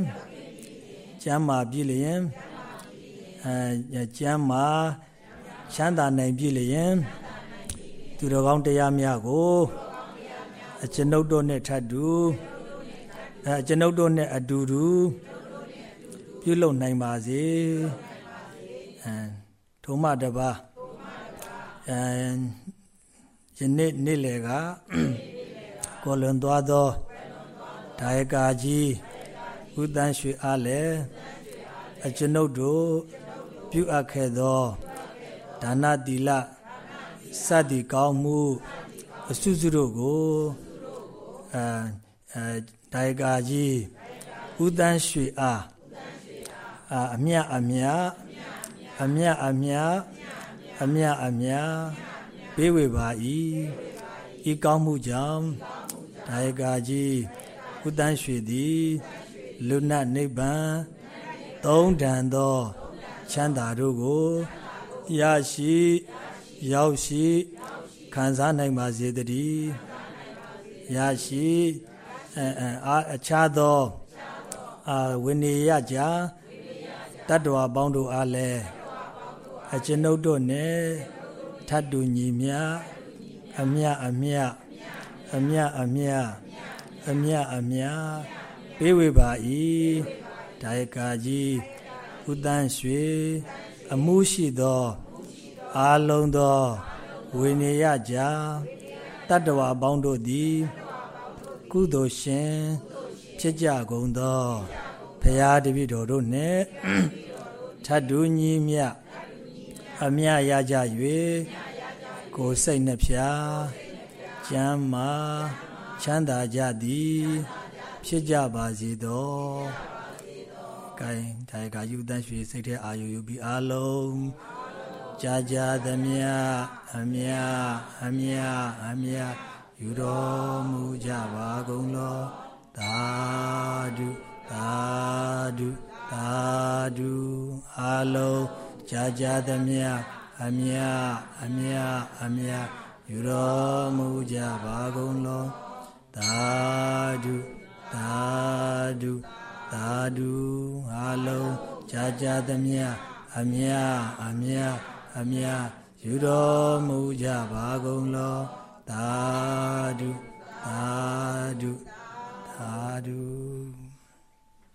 ကျမ်းမာပြီလျင်အဲကျမ်းမာချမ်းသာနိုင်ပြီလျင်သူတော်ကောင်းတရားများကိုအကျွန်ုပ်တို့နဲ့ထပ်တူအဲကျွန်ုပ်တို့နဲ့အတူတူပြုလုပ်နိုင်ပါစေအဲထိုမှတပါအဲယနေ့နေ့လေက ကိုလွန်သွားသောဒါယကာကြီးဥတန်းရွှေအားလည်းအကျွန်ုပ်တို့ပြုအပ်ခဲ့သောဒါနတိလစသည်ကောင်းမှုအစုစုတို့ကိုအဲအဲဒါယကာကြီးဥတန်းရွှေအားအမြအမြအမြအမြအမြအမြပေးဝေပါ၏ဤကောင်းမှုကြောင့် ဒါယကာကြီးဥတန်းရွှေသည်လူနတ်နိဗ္ဗာန်သုံးတန်သောချမ်းသာတို့ကိုရရှိရောက်ရှိခံစားနိုင်ပါစေတည်းရရှိအာအခြားသောအာဝိနည်းရကြတတ္တဝါပေါင်းတို့အားလည်းအကျွန်ုပ်တို့နဲ့ထတ်တူညီမြအမြအမြ အမြအမြအမြအမြပေးဝေပါ၏ဒါယကာကြီးဥတန်းရွှေအမှုရှိသောအာလုံးသောဝိနည်းရကြတတ္တဝါပေါင်းတို့သည် ကုသိုလ်ရှင်ဖြစ်ကြကုန်သောဘုရားတပည့်တော်တို့နှင့်ထတ်တူညီမြအမြရကြ၍ကိုယ်စိတ်နှဖျား ကျမ်းမာချမ်းသာကြသည် ဖြစ်ကြပါစေသောကဲဒါကယူတန်းရွှေစိတ်ထဲအာယုယူပြီးအလုံးကြာကြာသမျှအမြအမြအမြယူတော်မူကြပါကုန်လောသာဓုသာဓုသာဓုအလုံးကြာကြာသမျှအမြအမြအမြ ယူတော်မူကြပါကုန်လောသာဓုသာဓုသာဓုအလုံးကြာကြာသမျှအမြအမြအမြယူတော်မူကြပါကုန်လောသာဓုသာဓုသာဓု